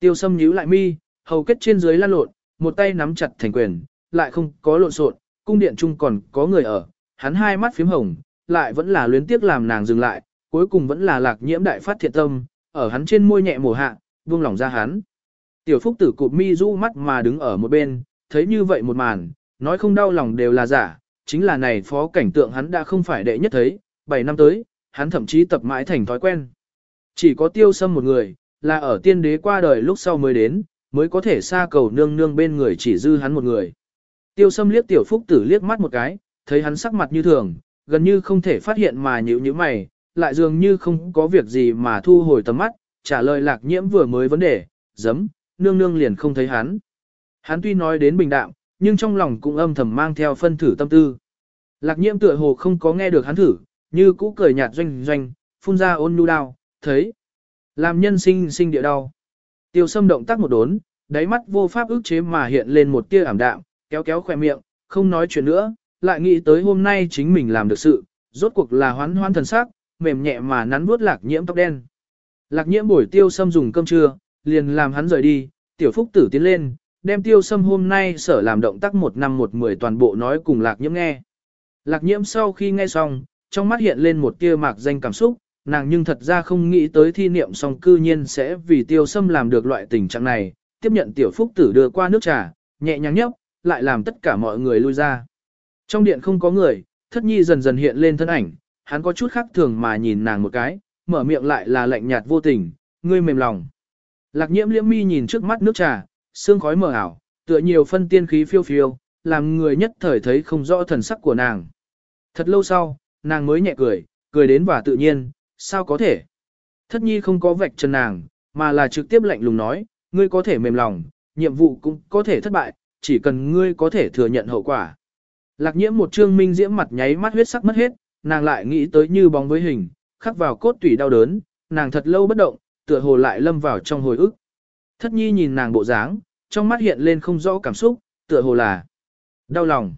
Tiêu sâm nhíu lại mi, hầu kết trên dưới lan lộn, một tay nắm chặt thành quyền, lại không có lộn xộn, cung điện chung còn có người ở, hắn hai mắt phím hồng, lại vẫn là luyến tiếc làm nàng dừng lại, cuối cùng vẫn là lạc nhiễm đại phát thiện tâm, ở hắn trên môi nhẹ mổ hạ, buông lỏng ra hắn. Tiểu phúc tử cụp mi rũ mắt mà đứng ở một bên, thấy như vậy một màn, nói không đau lòng đều là giả, chính là này phó cảnh tượng hắn đã không phải đệ nhất thấy, 7 năm tới, hắn thậm chí tập mãi thành thói quen. Chỉ có tiêu sâm một người, là ở tiên đế qua đời lúc sau mới đến, mới có thể xa cầu nương nương bên người chỉ dư hắn một người. Tiêu sâm liếc tiểu phúc tử liếc mắt một cái, thấy hắn sắc mặt như thường, gần như không thể phát hiện mà nhíu như mày, lại dường như không có việc gì mà thu hồi tầm mắt, trả lời lạc nhiễm vừa mới vấn đề, giấm, nương nương liền không thấy hắn. Hắn tuy nói đến bình đạm, nhưng trong lòng cũng âm thầm mang theo phân thử tâm tư. Lạc nhiễm tựa hồ không có nghe được hắn thử, như cũ cười nhạt doanh doanh, phun ra ôn nhu đau, thấy. Làm nhân sinh sinh địa đau. Tiêu sâm động tác một đốn, đáy mắt vô pháp ức chế mà hiện lên một tia ảm đạm, kéo kéo khỏe miệng, không nói chuyện nữa, lại nghĩ tới hôm nay chính mình làm được sự, rốt cuộc là hoán hoan thần sắc, mềm nhẹ mà nắn vuốt lạc nhiễm tóc đen. Lạc nhiễm buổi tiêu sâm dùng cơm trưa, liền làm hắn rời đi, tiểu phúc tử tiến lên, đem tiêu sâm hôm nay sở làm động tác một năm một mười toàn bộ nói cùng lạc nhiễm nghe. Lạc nhiễm sau khi nghe xong, trong mắt hiện lên một tia mạc danh cảm xúc, nàng nhưng thật ra không nghĩ tới thi niệm song cư nhiên sẽ vì tiêu sâm làm được loại tình trạng này, tiếp nhận tiểu phúc tử đưa qua nước trà, nhẹ nhàng nhấp, lại làm tất cả mọi người lui ra. Trong điện không có người, thất nhi dần dần hiện lên thân ảnh, hắn có chút khác thường mà nhìn nàng một cái, mở miệng lại là lạnh nhạt vô tình, ngươi mềm lòng. Lạc nhiễm liễm mi nhìn trước mắt nước trà, sương khói mờ ảo, tựa nhiều phân tiên khí phiêu phiêu, làm người nhất thời thấy không rõ thần sắc của nàng. Thật lâu sau, nàng mới nhẹ cười, cười đến và tự nhiên, sao có thể. Thất nhi không có vạch chân nàng, mà là trực tiếp lạnh lùng nói, ngươi có thể mềm lòng, nhiệm vụ cũng có thể thất bại, chỉ cần ngươi có thể thừa nhận hậu quả. Lạc nhiễm một trương minh diễm mặt nháy mắt huyết sắc mất hết, nàng lại nghĩ tới như bóng với hình, khắc vào cốt tủy đau đớn, nàng thật lâu bất động, tựa hồ lại lâm vào trong hồi ức. Thất nhi nhìn nàng bộ dáng, trong mắt hiện lên không rõ cảm xúc, tựa hồ là đau lòng.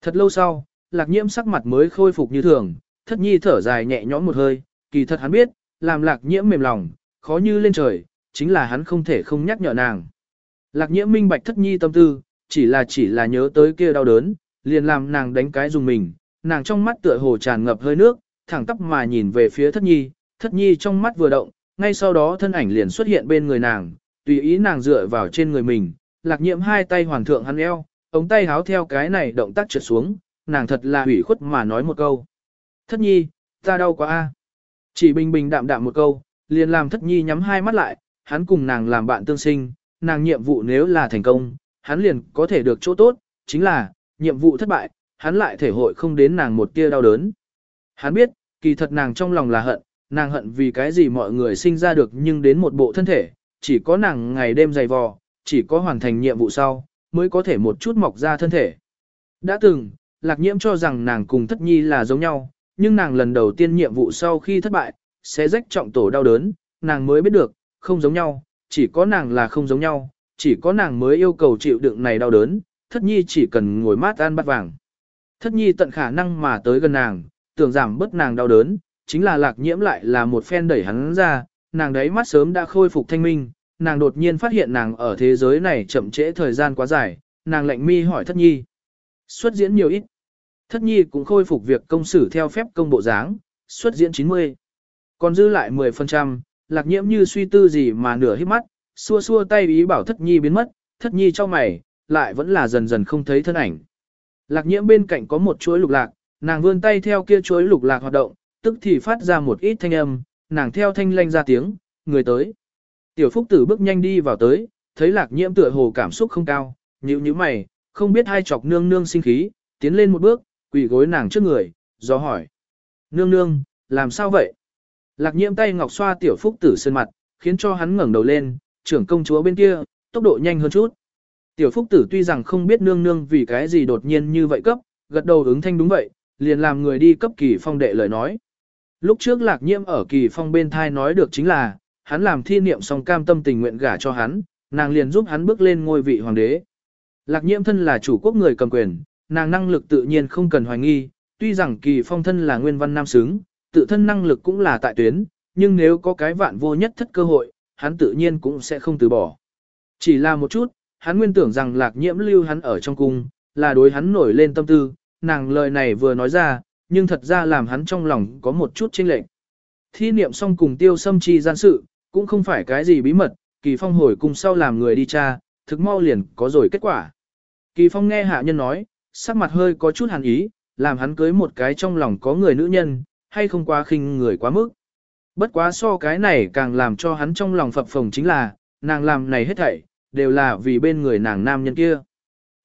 Thật lâu sau, lạc nhiễm sắc mặt mới khôi phục như thường, thất nhi thở dài nhẹ nhõm một hơi, kỳ thật hắn biết, làm lạc nhiễm mềm lòng, khó như lên trời, chính là hắn không thể không nhắc nhở nàng. Lạc nhiễm minh bạch thất nhi tâm tư, chỉ là chỉ là nhớ tới kia đau đớn, liền làm nàng đánh cái dùng mình, nàng trong mắt tựa hồ tràn ngập hơi nước, thẳng tắp mà nhìn về phía thất nhi, thất nhi trong mắt vừa động, ngay sau đó thân ảnh liền xuất hiện bên người nàng, tùy ý nàng dựa vào trên người mình, lạc nhiễm hai tay hoàn thượng hắn eo, ống tay háo theo cái này động tác trượt xuống, nàng thật là hủy khuất mà nói một câu. Thất nhi, ta đau quá a. Chỉ bình bình đạm đạm một câu, liền làm thất nhi nhắm hai mắt lại, hắn cùng nàng làm bạn tương sinh, nàng nhiệm vụ nếu là thành công, hắn liền có thể được chỗ tốt, chính là, nhiệm vụ thất bại, hắn lại thể hội không đến nàng một tia đau đớn. Hắn biết, kỳ thật nàng trong lòng là hận, nàng hận vì cái gì mọi người sinh ra được nhưng đến một bộ thân thể, chỉ có nàng ngày đêm dày vò, chỉ có hoàn thành nhiệm vụ sau, mới có thể một chút mọc ra thân thể. Đã từng, lạc nhiễm cho rằng nàng cùng thất nhi là giống nhau, nhưng nàng lần đầu tiên nhiệm vụ sau khi thất bại, sẽ rách trọng tổ đau đớn, nàng mới biết được, không giống nhau, chỉ có nàng là không giống nhau, chỉ có nàng mới yêu cầu chịu đựng này đau đớn, thất nhi chỉ cần ngồi mát ăn bát vàng. Thất nhi tận khả năng mà tới gần nàng, tưởng giảm bớt nàng đau đớn, chính là lạc nhiễm lại là một phen đẩy hắn ra, nàng đấy mắt sớm đã khôi phục thanh minh, nàng đột nhiên phát hiện nàng ở thế giới này chậm trễ thời gian quá dài, nàng lạnh mi hỏi thất nhi. Xuất diễn nhiều ít. Thất nhi cũng khôi phục việc công xử theo phép công bộ dáng, xuất diễn 90. Còn dư lại 10%, lạc nhiễm như suy tư gì mà nửa hít mắt, xua xua tay ý bảo thất nhi biến mất, thất nhi cho mày, lại vẫn là dần dần không thấy thân ảnh. Lạc nhiễm bên cạnh có một chuỗi lục lạc, nàng vươn tay theo kia chuỗi lục lạc hoạt động, tức thì phát ra một ít thanh âm, nàng theo thanh lanh ra tiếng, người tới. Tiểu phúc tử bước nhanh đi vào tới, thấy lạc nhiễm tựa hồ cảm xúc không cao, nhíu nhíu mày, không biết hai chọc nương nương sinh khí, tiến lên một bước, quỳ gối nàng trước người, do hỏi. Nương nương, làm sao vậy? Lạc nhiễm tay ngọc xoa tiểu phúc tử sơn mặt, khiến cho hắn ngẩng đầu lên, trưởng công chúa bên kia, tốc độ nhanh hơn chút. Tiểu phúc tử tuy rằng không biết nương nương vì cái gì đột nhiên như vậy cấp, gật đầu ứng thanh đúng vậy, liền làm người đi cấp kỳ phong đệ lời nói. Lúc trước lạc nhiễm ở kỳ phong bên thai nói được chính là, hắn làm thi niệm xong cam tâm tình nguyện gả cho hắn, nàng liền giúp hắn bước lên ngôi vị hoàng đế. Lạc nhiễm thân là chủ quốc người cầm quyền, nàng năng lực tự nhiên không cần hoài nghi, tuy rằng kỳ phong thân là nguyên văn nam xứng, tự thân năng lực cũng là tại tuyến, nhưng nếu có cái vạn vô nhất thất cơ hội, hắn tự nhiên cũng sẽ không từ bỏ. Chỉ là một chút, hắn nguyên tưởng rằng lạc nhiễm lưu hắn ở trong cung, là đối hắn nổi lên tâm tư, nàng lời này vừa nói ra, nhưng thật ra làm hắn trong lòng có một chút chênh lệch. Thi niệm xong cùng tiêu xâm chi gian sự, cũng không phải cái gì bí mật, kỳ phong hồi cùng sau làm người đi tra, thực mau liền có rồi kết quả. Kỳ phong nghe hạ nhân nói, sắc mặt hơi có chút hàn ý, làm hắn cưới một cái trong lòng có người nữ nhân, hay không quá khinh người quá mức. Bất quá so cái này càng làm cho hắn trong lòng phập phồng chính là, nàng làm này hết thảy, đều là vì bên người nàng nam nhân kia.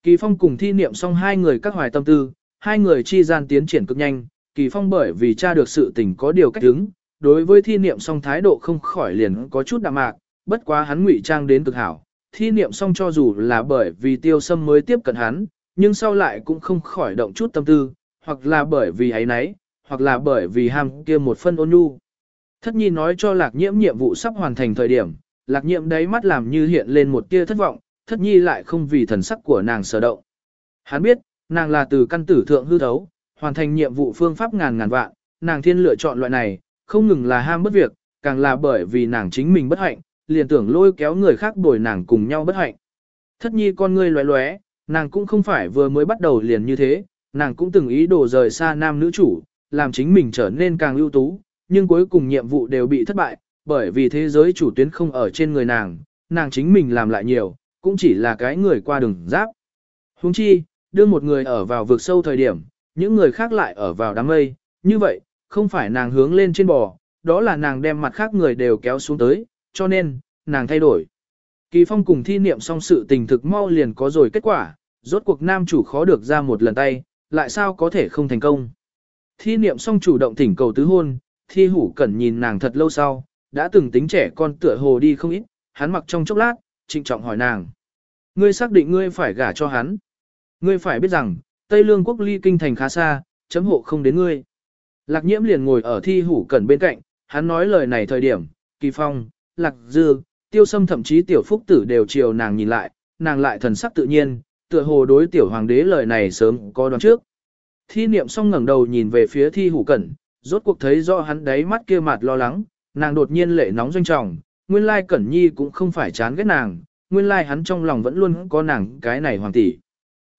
Kỳ Phong cùng thi niệm xong hai người các hoài tâm tư, hai người chi gian tiến triển cực nhanh, Kỳ Phong bởi vì tra được sự tình có điều cách đứng, đối với thi niệm xong thái độ không khỏi liền có chút đạm mạc, bất quá hắn ngụy trang đến cực hảo. Thi niệm xong cho dù là bởi vì tiêu sâm mới tiếp cận hắn, nhưng sau lại cũng không khỏi động chút tâm tư, hoặc là bởi vì ấy nấy, hoặc là bởi vì ham kia một phân ôn nhu. Thất nhi nói cho lạc nhiễm nhiệm vụ sắp hoàn thành thời điểm, lạc nhiễm đấy mắt làm như hiện lên một tia thất vọng, thất nhi lại không vì thần sắc của nàng sở động. Hắn biết, nàng là từ căn tử thượng hư thấu, hoàn thành nhiệm vụ phương pháp ngàn ngàn vạn, nàng thiên lựa chọn loại này, không ngừng là ham bất việc, càng là bởi vì nàng chính mình bất hạnh, liền tưởng lôi kéo người khác bồi nàng cùng nhau bất hạnh. Thất nhi con ngươi loé loé, nàng cũng không phải vừa mới bắt đầu liền như thế, nàng cũng từng ý đồ rời xa nam nữ chủ, làm chính mình trở nên càng ưu tú, nhưng cuối cùng nhiệm vụ đều bị thất bại, bởi vì thế giới chủ tuyến không ở trên người nàng, nàng chính mình làm lại nhiều, cũng chỉ là cái người qua đường giáp. Huống chi, đưa một người ở vào vực sâu thời điểm, những người khác lại ở vào đám mây, như vậy, không phải nàng hướng lên trên bò, đó là nàng đem mặt khác người đều kéo xuống tới, cho nên, nàng thay đổi. Kỳ phong cùng thi niệm xong sự tình thực mau liền có rồi kết quả, rốt cuộc nam chủ khó được ra một lần tay, lại sao có thể không thành công. Thi niệm xong chủ động thỉnh cầu tứ hôn, thi hủ cẩn nhìn nàng thật lâu sau, đã từng tính trẻ con tựa hồ đi không ít, hắn mặc trong chốc lát, trịnh trọng hỏi nàng. Ngươi xác định ngươi phải gả cho hắn. Ngươi phải biết rằng, Tây Lương quốc ly kinh thành khá xa, chấm hộ không đến ngươi. Lạc nhiễm liền ngồi ở thi hủ cẩn bên cạnh, hắn nói lời này thời điểm, kỳ phong, lạc dư, tiêu sâm thậm chí tiểu phúc tử đều chiều nàng nhìn lại, nàng lại thần sắc tự nhiên, tựa hồ đối tiểu hoàng đế lời này sớm có đoán trước. Thi niệm xong ngẩng đầu nhìn về phía thi hủ cẩn, rốt cuộc thấy do hắn đáy mắt kia mặt lo lắng, nàng đột nhiên lệ nóng doanh trọng, nguyên lai cẩn nhi cũng không phải chán ghét nàng, nguyên lai hắn trong lòng vẫn luôn có nàng cái này hoàng tỷ.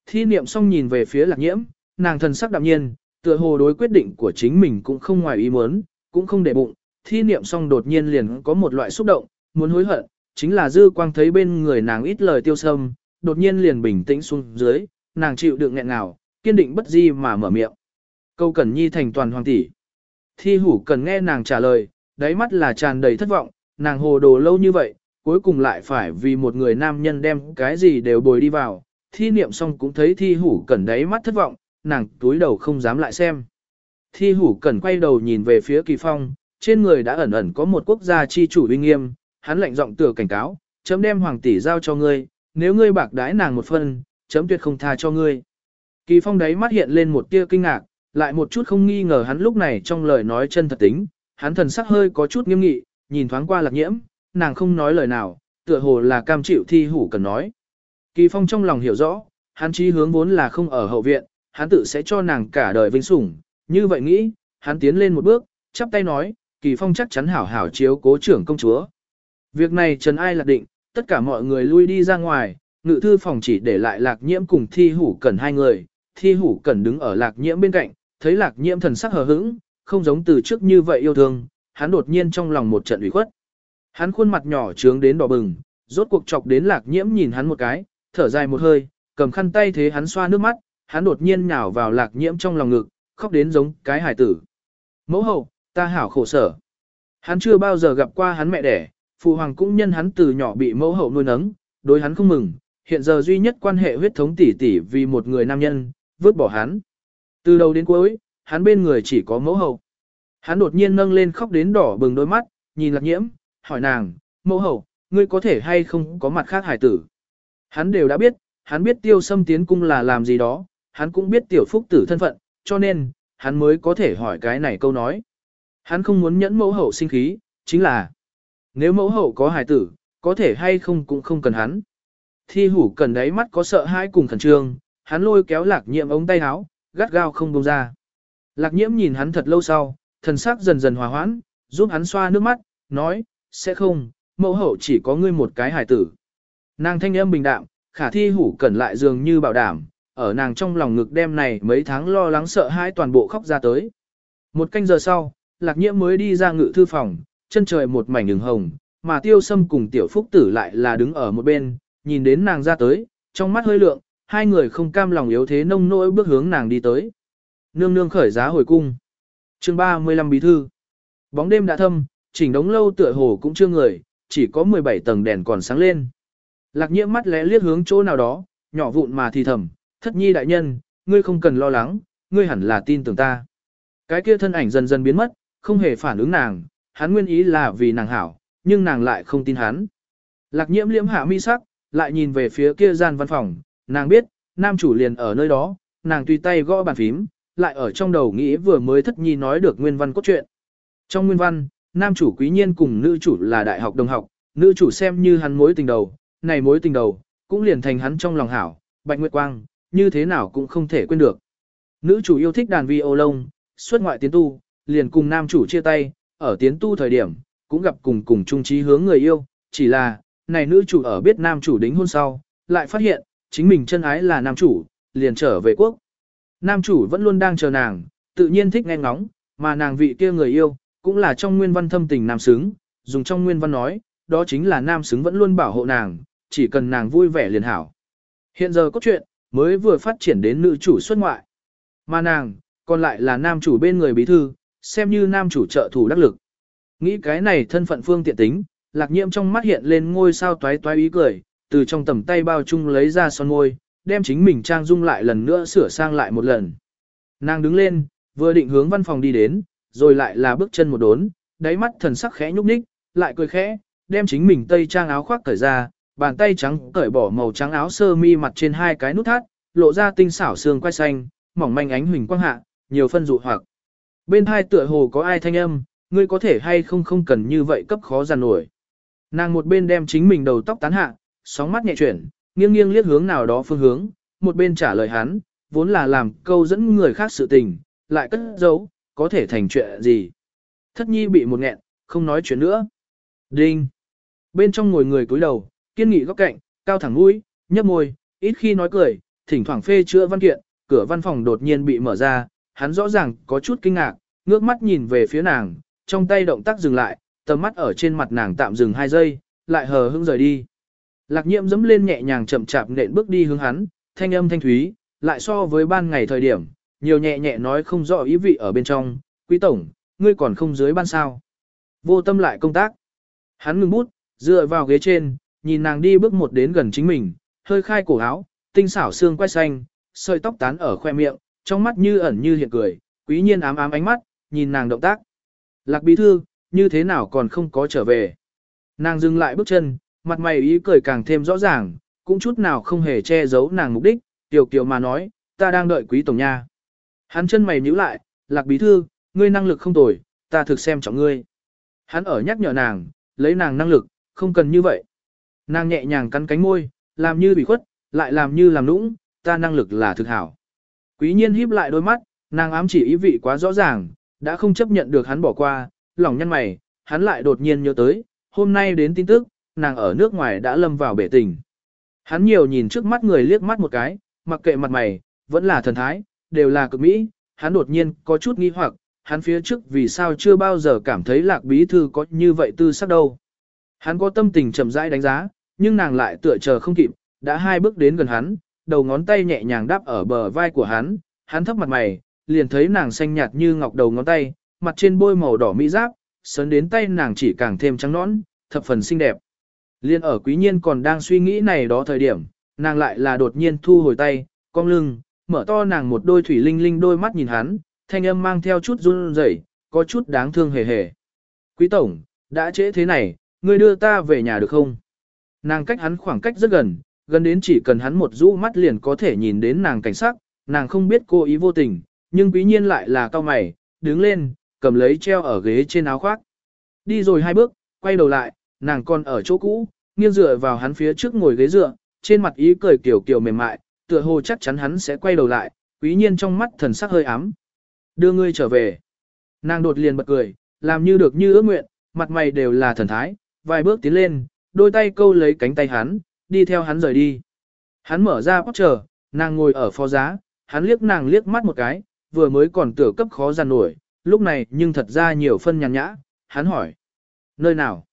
Thi niệm xong nhìn về phía lạc nhiễm, nàng thần sắc đạm nhiên, tựa hồ đối quyết định của chính mình cũng không ngoài ý muốn, cũng không để bụng, thi niệm xong đột nhiên liền có một loại xúc động, muốn hối hận, chính là dư quang thấy bên người nàng ít lời tiêu sâm, đột nhiên liền bình tĩnh xuống dưới, nàng chịu đựng nghẹn ngào, kiên định bất di mà mở miệng. Câu Cẩn Nhi thành toàn hoàng tỷ. Thi hủ cần nghe nàng trả lời, đáy mắt là tràn đầy thất vọng, nàng hồ đồ lâu như vậy, cuối cùng lại phải vì một người nam nhân đem cái gì đều bồi đi vào. Thi niệm xong cũng thấy thi hủ cần đáy mắt thất vọng, nàng túi đầu không dám lại xem. Thi hủ cần quay đầu nhìn về phía kỳ phong, trên người đã ẩn ẩn có một quốc gia chi chủ uy nghiêm, hắn lạnh giọng tựa cảnh cáo, chấm đem hoàng tỷ giao cho ngươi, nếu ngươi bạc đãi nàng một phần, chấm tuyệt không tha cho ngươi. Kỳ phong đấy mắt hiện lên một tia kinh ngạc, lại một chút không nghi ngờ hắn lúc này trong lời nói chân thật tính, hắn thần sắc hơi có chút nghiêm nghị, nhìn thoáng qua lạc nhiễm, nàng không nói lời nào, tựa hồ là cam chịu thi hủ cần nói. Kỳ phong trong lòng hiểu rõ, hắn chí hướng vốn là không ở hậu viện, hắn tự sẽ cho nàng cả đời vinh sủng, như vậy nghĩ, hắn tiến lên một bước, chắp tay nói, kỳ phong chắc chắn hảo hảo chiếu cố trưởng công chúa. Việc này trần ai lạc định, tất cả mọi người lui đi ra ngoài, ngự thư phòng chỉ để lại lạc nhiễm cùng thi hủ cẩn hai người, thi hủ cẩn đứng ở lạc nhiễm bên cạnh, thấy lạc nhiễm thần sắc hờ hững, không giống từ trước như vậy yêu thương, hắn đột nhiên trong lòng một trận ủy khuất. Hắn khuôn mặt nhỏ trướng đến đỏ bừng, rốt cuộc chọc đến lạc nhiễm nhìn hắn một cái, thở dài một hơi, cầm khăn tay thế hắn xoa nước mắt, hắn đột nhiên nhào vào lạc nhiễm trong lòng ngực, khóc đến giống cái hải tử. Mẫu hậu, ta hảo khổ sở. Hắn chưa bao giờ gặp qua hắn mẹ đẻ, phụ hoàng cũng nhân hắn từ nhỏ bị mẫu hậu nuôi nấng, đối hắn không mừng, hiện giờ duy nhất quan hệ huyết thống tỷ tỷ vì một người nam nhân, vứt bỏ hắn. Từ đầu đến cuối, hắn bên người chỉ có mẫu hậu. Hắn đột nhiên nâng lên khóc đến đỏ bừng đôi mắt, nhìn lạc nhiễm, hỏi nàng, mẫu hậu, ngươi có thể hay không có mặt khác hải tử. Hắn đều đã biết, hắn biết tiêu xâm tiến cung là làm gì đó, hắn cũng biết tiểu phúc tử thân phận, cho nên, hắn mới có thể hỏi cái này câu nói. Hắn không muốn nhẫn mẫu hậu sinh khí, chính là, nếu mẫu hậu có hài tử, có thể hay không cũng không cần hắn. Thi hủ cần đáy mắt có sợ hãi cùng khẩn trương, hắn lôi kéo lạc nhiễm ống tay áo, gắt gao không buông ra. Lạc nhiễm nhìn hắn thật lâu sau, thần sắc dần dần hòa hoãn, giúp hắn xoa nước mắt, nói, sẽ không, mẫu hậu chỉ có ngươi một cái hài tử. Nàng thanh âm bình đạm, khả thi hủ cẩn lại dường như bảo đảm, ở nàng trong lòng ngực đêm này mấy tháng lo lắng sợ hãi toàn bộ khóc ra tới. Một canh giờ sau, lạc nhiễm mới đi ra ngự thư phòng, chân trời một mảnh đường hồng, mà tiêu sâm cùng tiểu phúc tử lại là đứng ở một bên, nhìn đến nàng ra tới, trong mắt hơi lượng, hai người không cam lòng yếu thế nông nỗi bước hướng nàng đi tới. Nương nương khởi giá hồi cung. chương 35 bí thư. Bóng đêm đã thâm, chỉnh đống lâu tựa hồ cũng chưa người, chỉ có 17 tầng đèn còn sáng lên. Lạc nhiễm mắt lẽ liếc hướng chỗ nào đó, nhỏ vụn mà thì thầm, thất nhi đại nhân, ngươi không cần lo lắng, ngươi hẳn là tin tưởng ta. Cái kia thân ảnh dần dần biến mất, không hề phản ứng nàng, hắn nguyên ý là vì nàng hảo, nhưng nàng lại không tin hắn. Lạc nhiễm liễm hạ mi sắc, lại nhìn về phía kia gian văn phòng, nàng biết, nam chủ liền ở nơi đó, nàng tùy tay gõ bàn phím, lại ở trong đầu nghĩ vừa mới thất nhi nói được nguyên văn cốt truyện. Trong nguyên văn, nam chủ quý nhiên cùng nữ chủ là đại học đồng học, nữ chủ xem như hắn mối tình đầu, này mối tình đầu, cũng liền thành hắn trong lòng hảo, bạch nguyệt quang, như thế nào cũng không thể quên được. Nữ chủ yêu thích đàn vi ô lông, xuất ngoại tiến tu, liền cùng nam chủ chia tay, ở tiến tu thời điểm, cũng gặp cùng cùng chung trí hướng người yêu, chỉ là, này nữ chủ ở biết nam chủ đính hôn sau, lại phát hiện, chính mình chân ái là nam chủ, liền trở về quốc. Nam chủ vẫn luôn đang chờ nàng, tự nhiên thích nghe ngóng, mà nàng vị kia người yêu, cũng là trong nguyên văn thâm tình nam xứng, dùng trong nguyên văn nói, đó chính là nam xứng vẫn luôn bảo hộ nàng, chỉ cần nàng vui vẻ liền hảo. Hiện giờ có chuyện, mới vừa phát triển đến nữ chủ xuất ngoại. Mà nàng, còn lại là nam chủ bên người bí thư, xem như nam chủ trợ thủ đắc lực. Nghĩ cái này thân phận phương tiện tính, lạc nhiễm trong mắt hiện lên ngôi sao toái toái ý cười, từ trong tầm tay bao chung lấy ra son môi, đem chính mình trang dung lại lần nữa sửa sang lại một lần. Nàng đứng lên, vừa định hướng văn phòng đi đến, rồi lại là bước chân một đốn, đáy mắt thần sắc khẽ nhúc nhích, lại cười khẽ, đem chính mình tây trang áo khoác cởi ra, bàn tay trắng cởi bỏ màu trắng áo sơ mi mặt trên hai cái nút thắt, lộ ra tinh xảo xương quai xanh, mỏng manh ánh huỳnh quang hạ, nhiều phân dụ hoặc. Bên hai tựa hồ có ai thanh âm, ngươi có thể hay không không cần như vậy cấp khó giàn nổi. Nàng một bên đem chính mình đầu tóc tán hạ, sóng mắt nhẹ chuyển, nghiêng nghiêng liếc hướng nào đó phương hướng, một bên trả lời hắn, vốn là làm câu dẫn người khác sự tình, lại cất giấu, có thể thành chuyện gì. Thất nhi bị một nghẹn, không nói chuyện nữa. Đinh! Bên trong ngồi người cúi đầu, kiên nghị góc cạnh, cao thẳng mũi, nhấp môi, ít khi nói cười, thỉnh thoảng phê chữa văn kiện, cửa văn phòng đột nhiên bị mở ra, hắn rõ ràng có chút kinh ngạc, ngước mắt nhìn về phía nàng, trong tay động tác dừng lại, tầm mắt ở trên mặt nàng tạm dừng hai giây, lại hờ hững rời đi. Lạc nhiễm dẫm lên nhẹ nhàng chậm chạp nện bước đi hướng hắn, thanh âm thanh thúy, lại so với ban ngày thời điểm, nhiều nhẹ nhẹ nói không rõ ý vị ở bên trong, quý tổng, ngươi còn không dưới ban sao. Vô tâm lại công tác. Hắn ngừng bút, dựa vào ghế trên, nhìn nàng đi bước một đến gần chính mình, hơi khai cổ áo, tinh xảo xương quay xanh, sợi tóc tán ở khoe miệng, trong mắt như ẩn như hiện cười, quý nhiên ám ám ánh mắt, nhìn nàng động tác. Lạc bí thư, như thế nào còn không có trở về. Nàng dừng lại bước chân, mặt mày ý cười càng thêm rõ ràng, cũng chút nào không hề che giấu nàng mục đích, tiểu kiều mà nói, ta đang đợi quý tổng nha. Hắn chân mày nhíu lại, lạc bí thư, ngươi năng lực không tồi, ta thực xem trọng ngươi. Hắn ở nhắc nhở nàng, lấy nàng năng lực, không cần như vậy. Nàng nhẹ nhàng cắn cánh môi, làm như bị khuất, lại làm như làm nũng, ta năng lực là thực hảo. Quý nhiên híp lại đôi mắt, nàng ám chỉ ý vị quá rõ ràng, đã không chấp nhận được hắn bỏ qua, lòng nhăn mày, hắn lại đột nhiên nhớ tới, hôm nay đến tin tức, nàng ở nước ngoài đã lâm vào bể tình. Hắn nhiều nhìn trước mắt người liếc mắt một cái, mặc kệ mặt mày, vẫn là thần thái, đều là cực mỹ, hắn đột nhiên có chút nghi hoặc, hắn phía trước vì sao chưa bao giờ cảm thấy lạc bí thư có như vậy tư sắc đâu. Hắn có tâm tình chậm rãi đánh giá, nhưng nàng lại tựa chờ không kịp, đã hai bước đến gần hắn, đầu ngón tay nhẹ nhàng đáp ở bờ vai của hắn, hắn thấp mặt mày, liền thấy nàng xanh nhạt như ngọc đầu ngón tay, mặt trên bôi màu đỏ mỹ giáp, sớn đến tay nàng chỉ càng thêm trắng nõn, thập phần xinh đẹp. Liên ở quý nhiên còn đang suy nghĩ này đó thời điểm, nàng lại là đột nhiên thu hồi tay, cong lưng, mở to nàng một đôi thủy linh linh đôi mắt nhìn hắn, thanh âm mang theo chút run rẩy, có chút đáng thương hề hề. Quý tổng, đã trễ thế này, ngươi đưa ta về nhà được không? Nàng cách hắn khoảng cách rất gần, gần đến chỉ cần hắn một rũ mắt liền có thể nhìn đến nàng cảnh sắc, nàng không biết cô ý vô tình, nhưng quý nhiên lại là cao mày, đứng lên, cầm lấy treo ở ghế trên áo khoác. Đi rồi hai bước, quay đầu lại, nàng còn ở chỗ cũ, nghiêng dựa vào hắn phía trước ngồi ghế dựa, trên mặt ý cười kiểu kiểu mềm mại, tựa hồ chắc chắn hắn sẽ quay đầu lại, quý nhiên trong mắt thần sắc hơi ám. Đưa ngươi trở về. Nàng đột liền bật cười, làm như được như ước nguyện, mặt mày đều là thần thái, vài bước tiến lên, đôi tay câu lấy cánh tay hắn, đi theo hắn rời đi. Hắn mở ra bóc chờ, nàng ngồi ở phó giá, hắn liếc nàng liếc mắt một cái, vừa mới còn tưởng cấp khó giàn nổi, lúc này nhưng thật ra nhiều phân nhàn nhã, hắn hỏi. Nơi nào?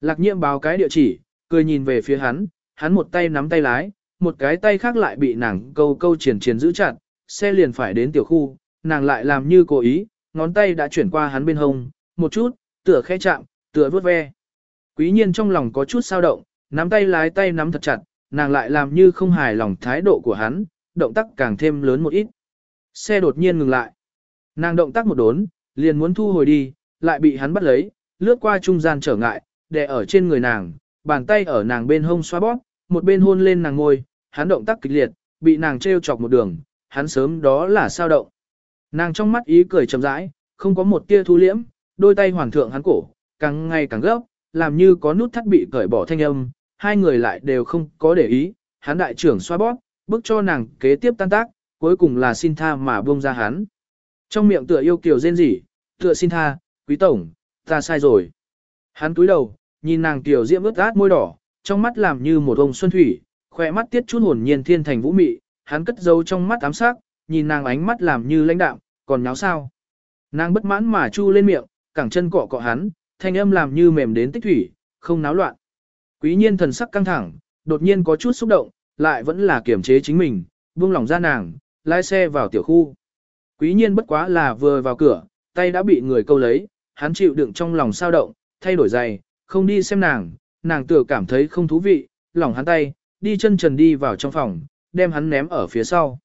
Lạc nhiệm báo cái địa chỉ, cười nhìn về phía hắn, hắn một tay nắm tay lái, một cái tay khác lại bị nàng câu câu triển triển giữ chặt, xe liền phải đến tiểu khu, nàng lại làm như cố ý, ngón tay đã chuyển qua hắn bên hông, một chút, tựa khẽ chạm, tựa vuốt ve. Quý nhiên trong lòng có chút sao động, nắm tay lái tay nắm thật chặt, nàng lại làm như không hài lòng thái độ của hắn, động tác càng thêm lớn một ít. Xe đột nhiên ngừng lại. Nàng động tác một đốn, liền muốn thu hồi đi, lại bị hắn bắt lấy, lướt qua trung gian trở ngại, đè ở trên người nàng, bàn tay ở nàng bên hông xoa bóp, một bên hôn lên nàng ngôi, hắn động tác kịch liệt, bị nàng treo chọc một đường, hắn sớm đó là sao động. Nàng trong mắt ý cười chậm rãi, không có một tia thu liễm, đôi tay hoàn thượng hắn cổ, càng ngày càng gấp, làm như có nút thắt bị cởi bỏ thanh âm, hai người lại đều không có để ý, hắn đại trưởng xoa bóp, bức cho nàng kế tiếp tan tác, cuối cùng là xin tha mà buông ra hắn. Trong miệng tựa yêu kiều rên rỉ, tựa xin tha, quý tổng, ta sai rồi. Hắn túi đầu, nhìn nàng tiểu diễm ướt át môi đỏ, trong mắt làm như một ông xuân thủy, khỏe mắt tiết chút hồn nhiên thiên thành vũ mị, hắn cất dấu trong mắt ám sắc, nhìn nàng ánh mắt làm như lãnh đạm, còn nháo sao. Nàng bất mãn mà chu lên miệng, cẳng chân cọ cọ hắn, thanh âm làm như mềm đến tích thủy, không náo loạn. Quý nhiên thần sắc căng thẳng, đột nhiên có chút xúc động, lại vẫn là kiềm chế chính mình, buông lòng ra nàng, lái xe vào tiểu khu. Quý nhiên bất quá là vừa vào cửa, tay đã bị người câu lấy, hắn chịu đựng trong lòng sao động, thay đổi giày, không đi xem nàng, nàng tựa cảm thấy không thú vị, lỏng hắn tay, đi chân trần đi vào trong phòng, đem hắn ném ở phía sau.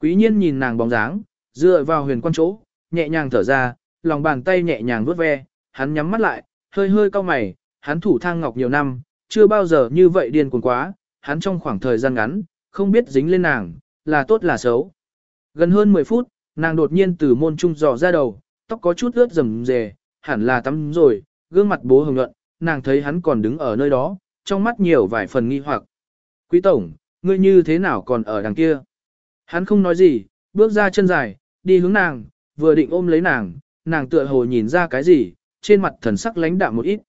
Quý nhiên nhìn nàng bóng dáng, dựa vào huyền quan chỗ, nhẹ nhàng thở ra, lòng bàn tay nhẹ nhàng vuốt ve, hắn nhắm mắt lại, hơi hơi cau mày, hắn thủ thang ngọc nhiều năm, chưa bao giờ như vậy điên cuồng quá, hắn trong khoảng thời gian ngắn, không biết dính lên nàng, là tốt là xấu. Gần hơn 10 phút, nàng đột nhiên từ môn trung dò ra đầu, tóc có chút ướt rầm rề, hẳn là tắm rồi, gương mặt bố hồng nhuận, nàng thấy hắn còn đứng ở nơi đó, trong mắt nhiều vài phần nghi hoặc. Quý tổng, ngươi như thế nào còn ở đằng kia? Hắn không nói gì, bước ra chân dài, đi hướng nàng, vừa định ôm lấy nàng, nàng tựa hồ nhìn ra cái gì, trên mặt thần sắc lãnh đạm một ít.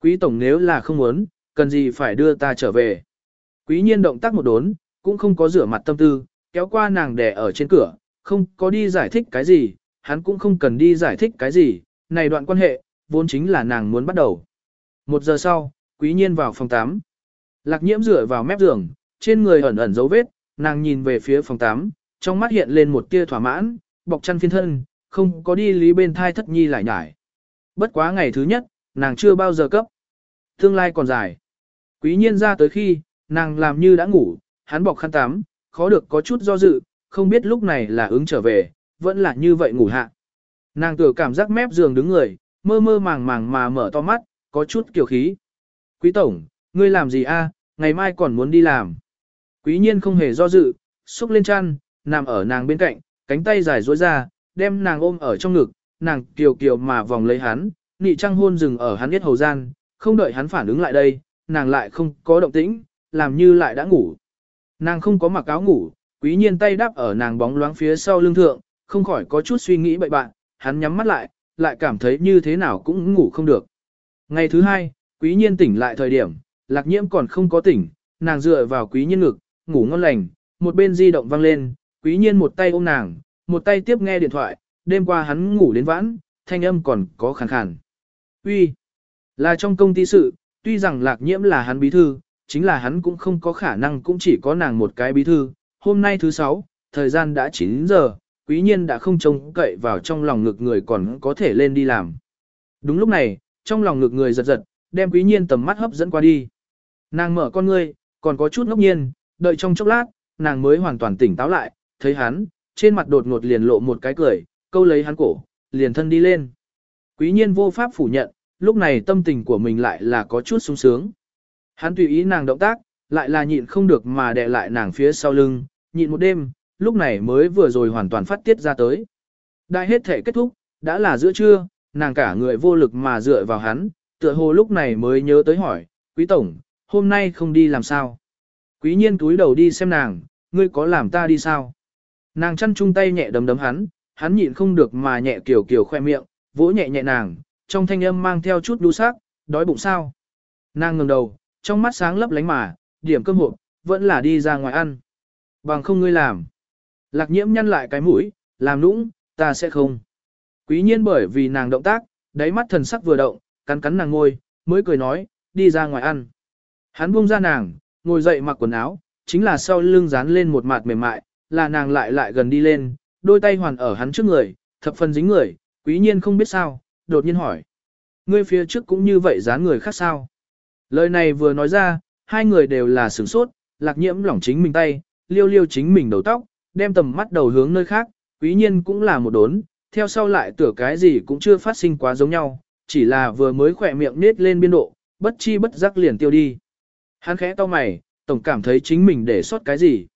Quý tổng nếu là không muốn, cần gì phải đưa ta trở về. Quý nhiên động tác một đốn, cũng không có rửa mặt tâm tư, kéo qua nàng đè ở trên cửa, không có đi giải thích cái gì, hắn cũng không cần đi giải thích cái gì, này đoạn quan hệ, vốn chính là nàng muốn bắt đầu. Một giờ sau, quý nhiên vào phòng 8. Lạc nhiễm rửa vào mép giường, trên người ẩn ẩn dấu vết, nàng nhìn về phía phòng 8, trong mắt hiện lên một tia thỏa mãn, bọc chăn phiên thân, không có đi lý bên thai thất nhi lại nhải. Bất quá ngày thứ nhất, nàng chưa bao giờ cấp. Tương lai còn dài. Quý nhiên ra tới khi, nàng làm như đã ngủ, hắn bọc khăn tắm, khó được có chút do dự, không biết lúc này là ứng trở về, vẫn là như vậy ngủ hạ. Nàng tự cảm giác mép giường đứng người, mơ mơ màng màng mà mở to mắt, có chút kiều khí. Quý tổng, ngươi làm gì a? ngày mai còn muốn đi làm. Quý nhiên không hề do dự, xúc lên chăn, nằm ở nàng bên cạnh, cánh tay dài duỗi ra, đem nàng ôm ở trong ngực, nàng kiều kiều mà vòng lấy hắn, nị trăng hôn dừng ở hắn biết hầu gian, không đợi hắn phản ứng lại đây, nàng lại không có động tĩnh, làm như lại đã ngủ. Nàng không có mặc áo ngủ, quý nhiên tay đắp ở nàng bóng loáng phía sau lưng thượng, không khỏi có chút suy nghĩ bậy bạn, hắn nhắm mắt lại, lại cảm thấy như thế nào cũng ngủ không được. Ngày thứ hai, quý nhiên tỉnh lại thời điểm, lạc nhiễm còn không có tỉnh, nàng dựa vào quý nhiên ngực, ngủ ngon lành, một bên di động vang lên, quý nhiên một tay ôm nàng, một tay tiếp nghe điện thoại, đêm qua hắn ngủ đến vãn, thanh âm còn có khàn khàn. Uy, là trong công ty sự, tuy rằng lạc nhiễm là hắn bí thư, chính là hắn cũng không có khả năng cũng chỉ có nàng một cái bí thư. Hôm nay thứ sáu, thời gian đã 9 giờ, quý nhiên đã không trông cậy vào trong lòng ngực người còn có thể lên đi làm. Đúng lúc này, trong lòng ngực người giật giật, đem quý nhiên tầm mắt hấp dẫn qua đi. Nàng mở con ngươi, còn có chút ngốc nhiên, đợi trong chốc lát, nàng mới hoàn toàn tỉnh táo lại, thấy hắn, trên mặt đột ngột liền lộ một cái cười, câu lấy hắn cổ, liền thân đi lên. Quý nhiên vô pháp phủ nhận, lúc này tâm tình của mình lại là có chút sung sướng. Hắn tùy ý nàng động tác, lại là nhịn không được mà đè lại nàng phía sau lưng, nhịn một đêm, lúc này mới vừa rồi hoàn toàn phát tiết ra tới. Đại hết thể kết thúc, đã là giữa trưa, nàng cả người vô lực mà dựa vào hắn, tựa hồ lúc này mới nhớ tới hỏi, quý tổng, hôm nay không đi làm sao? Quý nhiên túi đầu đi xem nàng, ngươi có làm ta đi sao? Nàng chăn chung tay nhẹ đấm đấm hắn, hắn nhịn không được mà nhẹ kiểu kiểu khoe miệng, vỗ nhẹ nhẹ nàng, trong thanh âm mang theo chút đu sắc, đói bụng sao? Nàng ngẩng đầu, trong mắt sáng lấp lánh mà, điểm cơm hộp, vẫn là đi ra ngoài ăn. Bằng không ngươi làm. Lạc nhiễm nhăn lại cái mũi, làm nũng, ta sẽ không. Quý nhiên bởi vì nàng động tác, đáy mắt thần sắc vừa động, cắn cắn nàng ngôi, mới cười nói, đi ra ngoài ăn. Hắn buông ra nàng, ngồi dậy mặc quần áo, chính là sau lưng dán lên một mặt mềm mại, là nàng lại lại gần đi lên, đôi tay hoàn ở hắn trước người, thập phần dính người, quý nhiên không biết sao, đột nhiên hỏi. Ngươi phía trước cũng như vậy dán người khác sao? Lời này vừa nói ra, hai người đều là sửng sốt, lạc nhiễm lỏng chính mình tay, liêu liêu chính mình đầu tóc, đem tầm mắt đầu hướng nơi khác, quý nhiên cũng là một đốn, theo sau lại tửa cái gì cũng chưa phát sinh quá giống nhau, chỉ là vừa mới khỏe miệng nết lên biên độ, bất chi bất giác liền tiêu đi. Hắn khẽ to mày, tổng cảm thấy chính mình để sót cái gì.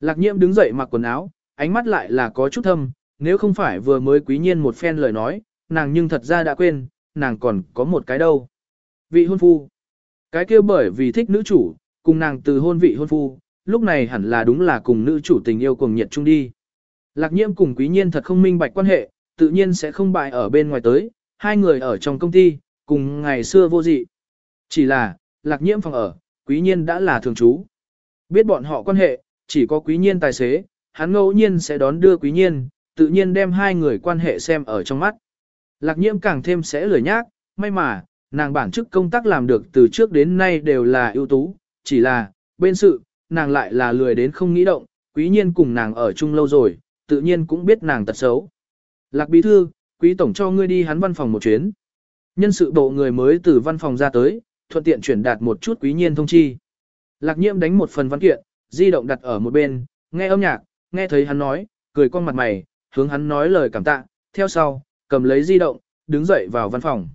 Lạc nhiễm đứng dậy mặc quần áo, ánh mắt lại là có chút thâm, nếu không phải vừa mới quý nhiên một phen lời nói, nàng nhưng thật ra đã quên, nàng còn có một cái đâu. Vị hôn phu. Cái kia bởi vì thích nữ chủ, cùng nàng từ hôn vị hôn phu, lúc này hẳn là đúng là cùng nữ chủ tình yêu cùng nhiệt chung đi. Lạc nhiễm cùng quý nhiên thật không minh bạch quan hệ, tự nhiên sẽ không bại ở bên ngoài tới, hai người ở trong công ty, cùng ngày xưa vô dị. Chỉ là, lạc nhiễm phòng ở, quý nhiên đã là thường trú. Biết bọn họ quan hệ, chỉ có quý nhiên tài xế, hắn ngẫu nhiên sẽ đón đưa quý nhiên, tự nhiên đem hai người quan hệ xem ở trong mắt. Lạc nhiễm càng thêm sẽ lười nhác, may mà, nàng bản chức công tác làm được từ trước đến nay đều là ưu tú, chỉ là, bên sự, nàng lại là lười đến không nghĩ động, quý nhiên cùng nàng ở chung lâu rồi, tự nhiên cũng biết nàng tật xấu. Lạc bí thư, quý tổng cho ngươi đi hắn văn phòng một chuyến. Nhân sự bộ người mới từ văn phòng ra tới, thuận tiện chuyển đạt một chút quý nhiên thông chi. Lạc nhiễm đánh một phần văn kiện, di động đặt ở một bên, nghe âm nhạc, nghe thấy hắn nói, cười con mặt mày, hướng hắn nói lời cảm tạ, theo sau, cầm lấy di động, đứng dậy vào văn phòng.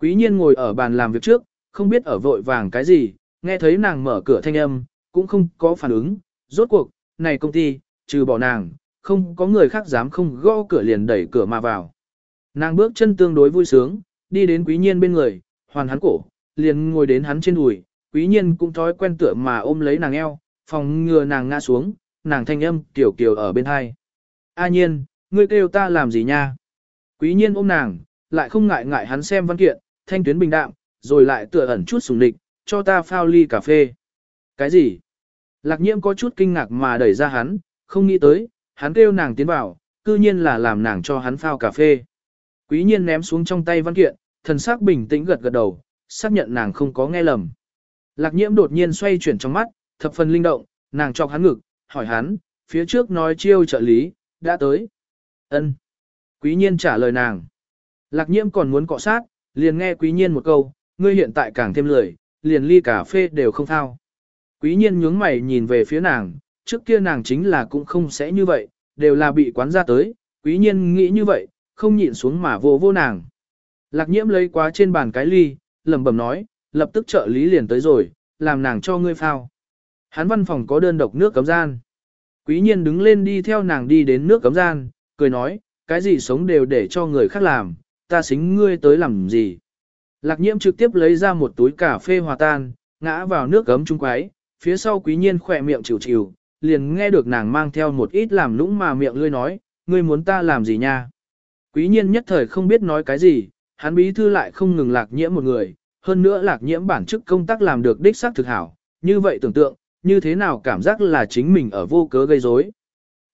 Quý nhiên ngồi ở bàn làm việc trước, không biết ở vội vàng cái gì, nghe thấy nàng mở cửa thanh âm, cũng không có phản ứng, rốt cuộc, này công ty, trừ bỏ nàng, không có người khác dám không gõ cửa liền đẩy cửa mà vào. Nàng bước chân tương đối vui sướng, đi đến quý nhiên bên người, hoàn hắn cổ, liền ngồi đến hắn trên đùi, quý nhiên cũng thói quen tựa mà ôm lấy nàng eo, phòng ngừa nàng ngã xuống, nàng thanh âm tiểu kiều ở bên hai. A nhiên, ngươi kêu ta làm gì nha? Quý nhiên ôm nàng, lại không ngại ngại hắn xem văn kiện, thanh tuyến bình đạm, rồi lại tựa ẩn chút sùng địch, cho ta phao ly cà phê. Cái gì? Lạc nhiễm có chút kinh ngạc mà đẩy ra hắn, không nghĩ tới, hắn kêu nàng tiến vào, cư nhiên là làm nàng cho hắn phao cà phê. Quý nhiên ném xuống trong tay văn kiện, thần sắc bình tĩnh gật gật đầu, xác nhận nàng không có nghe lầm. Lạc nhiễm đột nhiên xoay chuyển trong mắt, thập phần linh động, nàng chọc hắn ngực, hỏi hắn, phía trước nói chiêu trợ lý, đã tới. ân Quý nhiên trả lời nàng. Lạc nhiễm còn muốn cọ sát, liền nghe quý nhiên một câu, ngươi hiện tại càng thêm lười, liền ly cà phê đều không thao. Quý nhiên nhướng mày nhìn về phía nàng, trước kia nàng chính là cũng không sẽ như vậy, đều là bị quán ra tới, quý nhiên nghĩ như vậy, không nhịn xuống mà vô vô nàng. Lạc nhiễm lấy quá trên bàn cái ly, lẩm bẩm nói, lập tức trợ lý liền tới rồi, làm nàng cho ngươi phao. Hắn văn phòng có đơn độc nước cấm gian. Quý nhiên đứng lên đi theo nàng đi đến nước cấm gian, cười nói, cái gì sống đều để cho người khác làm, ta xính ngươi tới làm gì. Lạc nhiễm trực tiếp lấy ra một túi cà phê hòa tan, ngã vào nước cấm trung quái, phía sau quý nhiên khỏe miệng chịu chịu, liền nghe được nàng mang theo một ít làm lũng mà miệng lươi nói, ngươi muốn ta làm gì nha. Quý nhiên nhất thời không biết nói cái gì, hắn bí thư lại không ngừng lạc nhiễm một người, hơn nữa lạc nhiễm bản chức công tác làm được đích xác thực hảo, như vậy tưởng tượng, như thế nào cảm giác là chính mình ở vô cớ gây rối.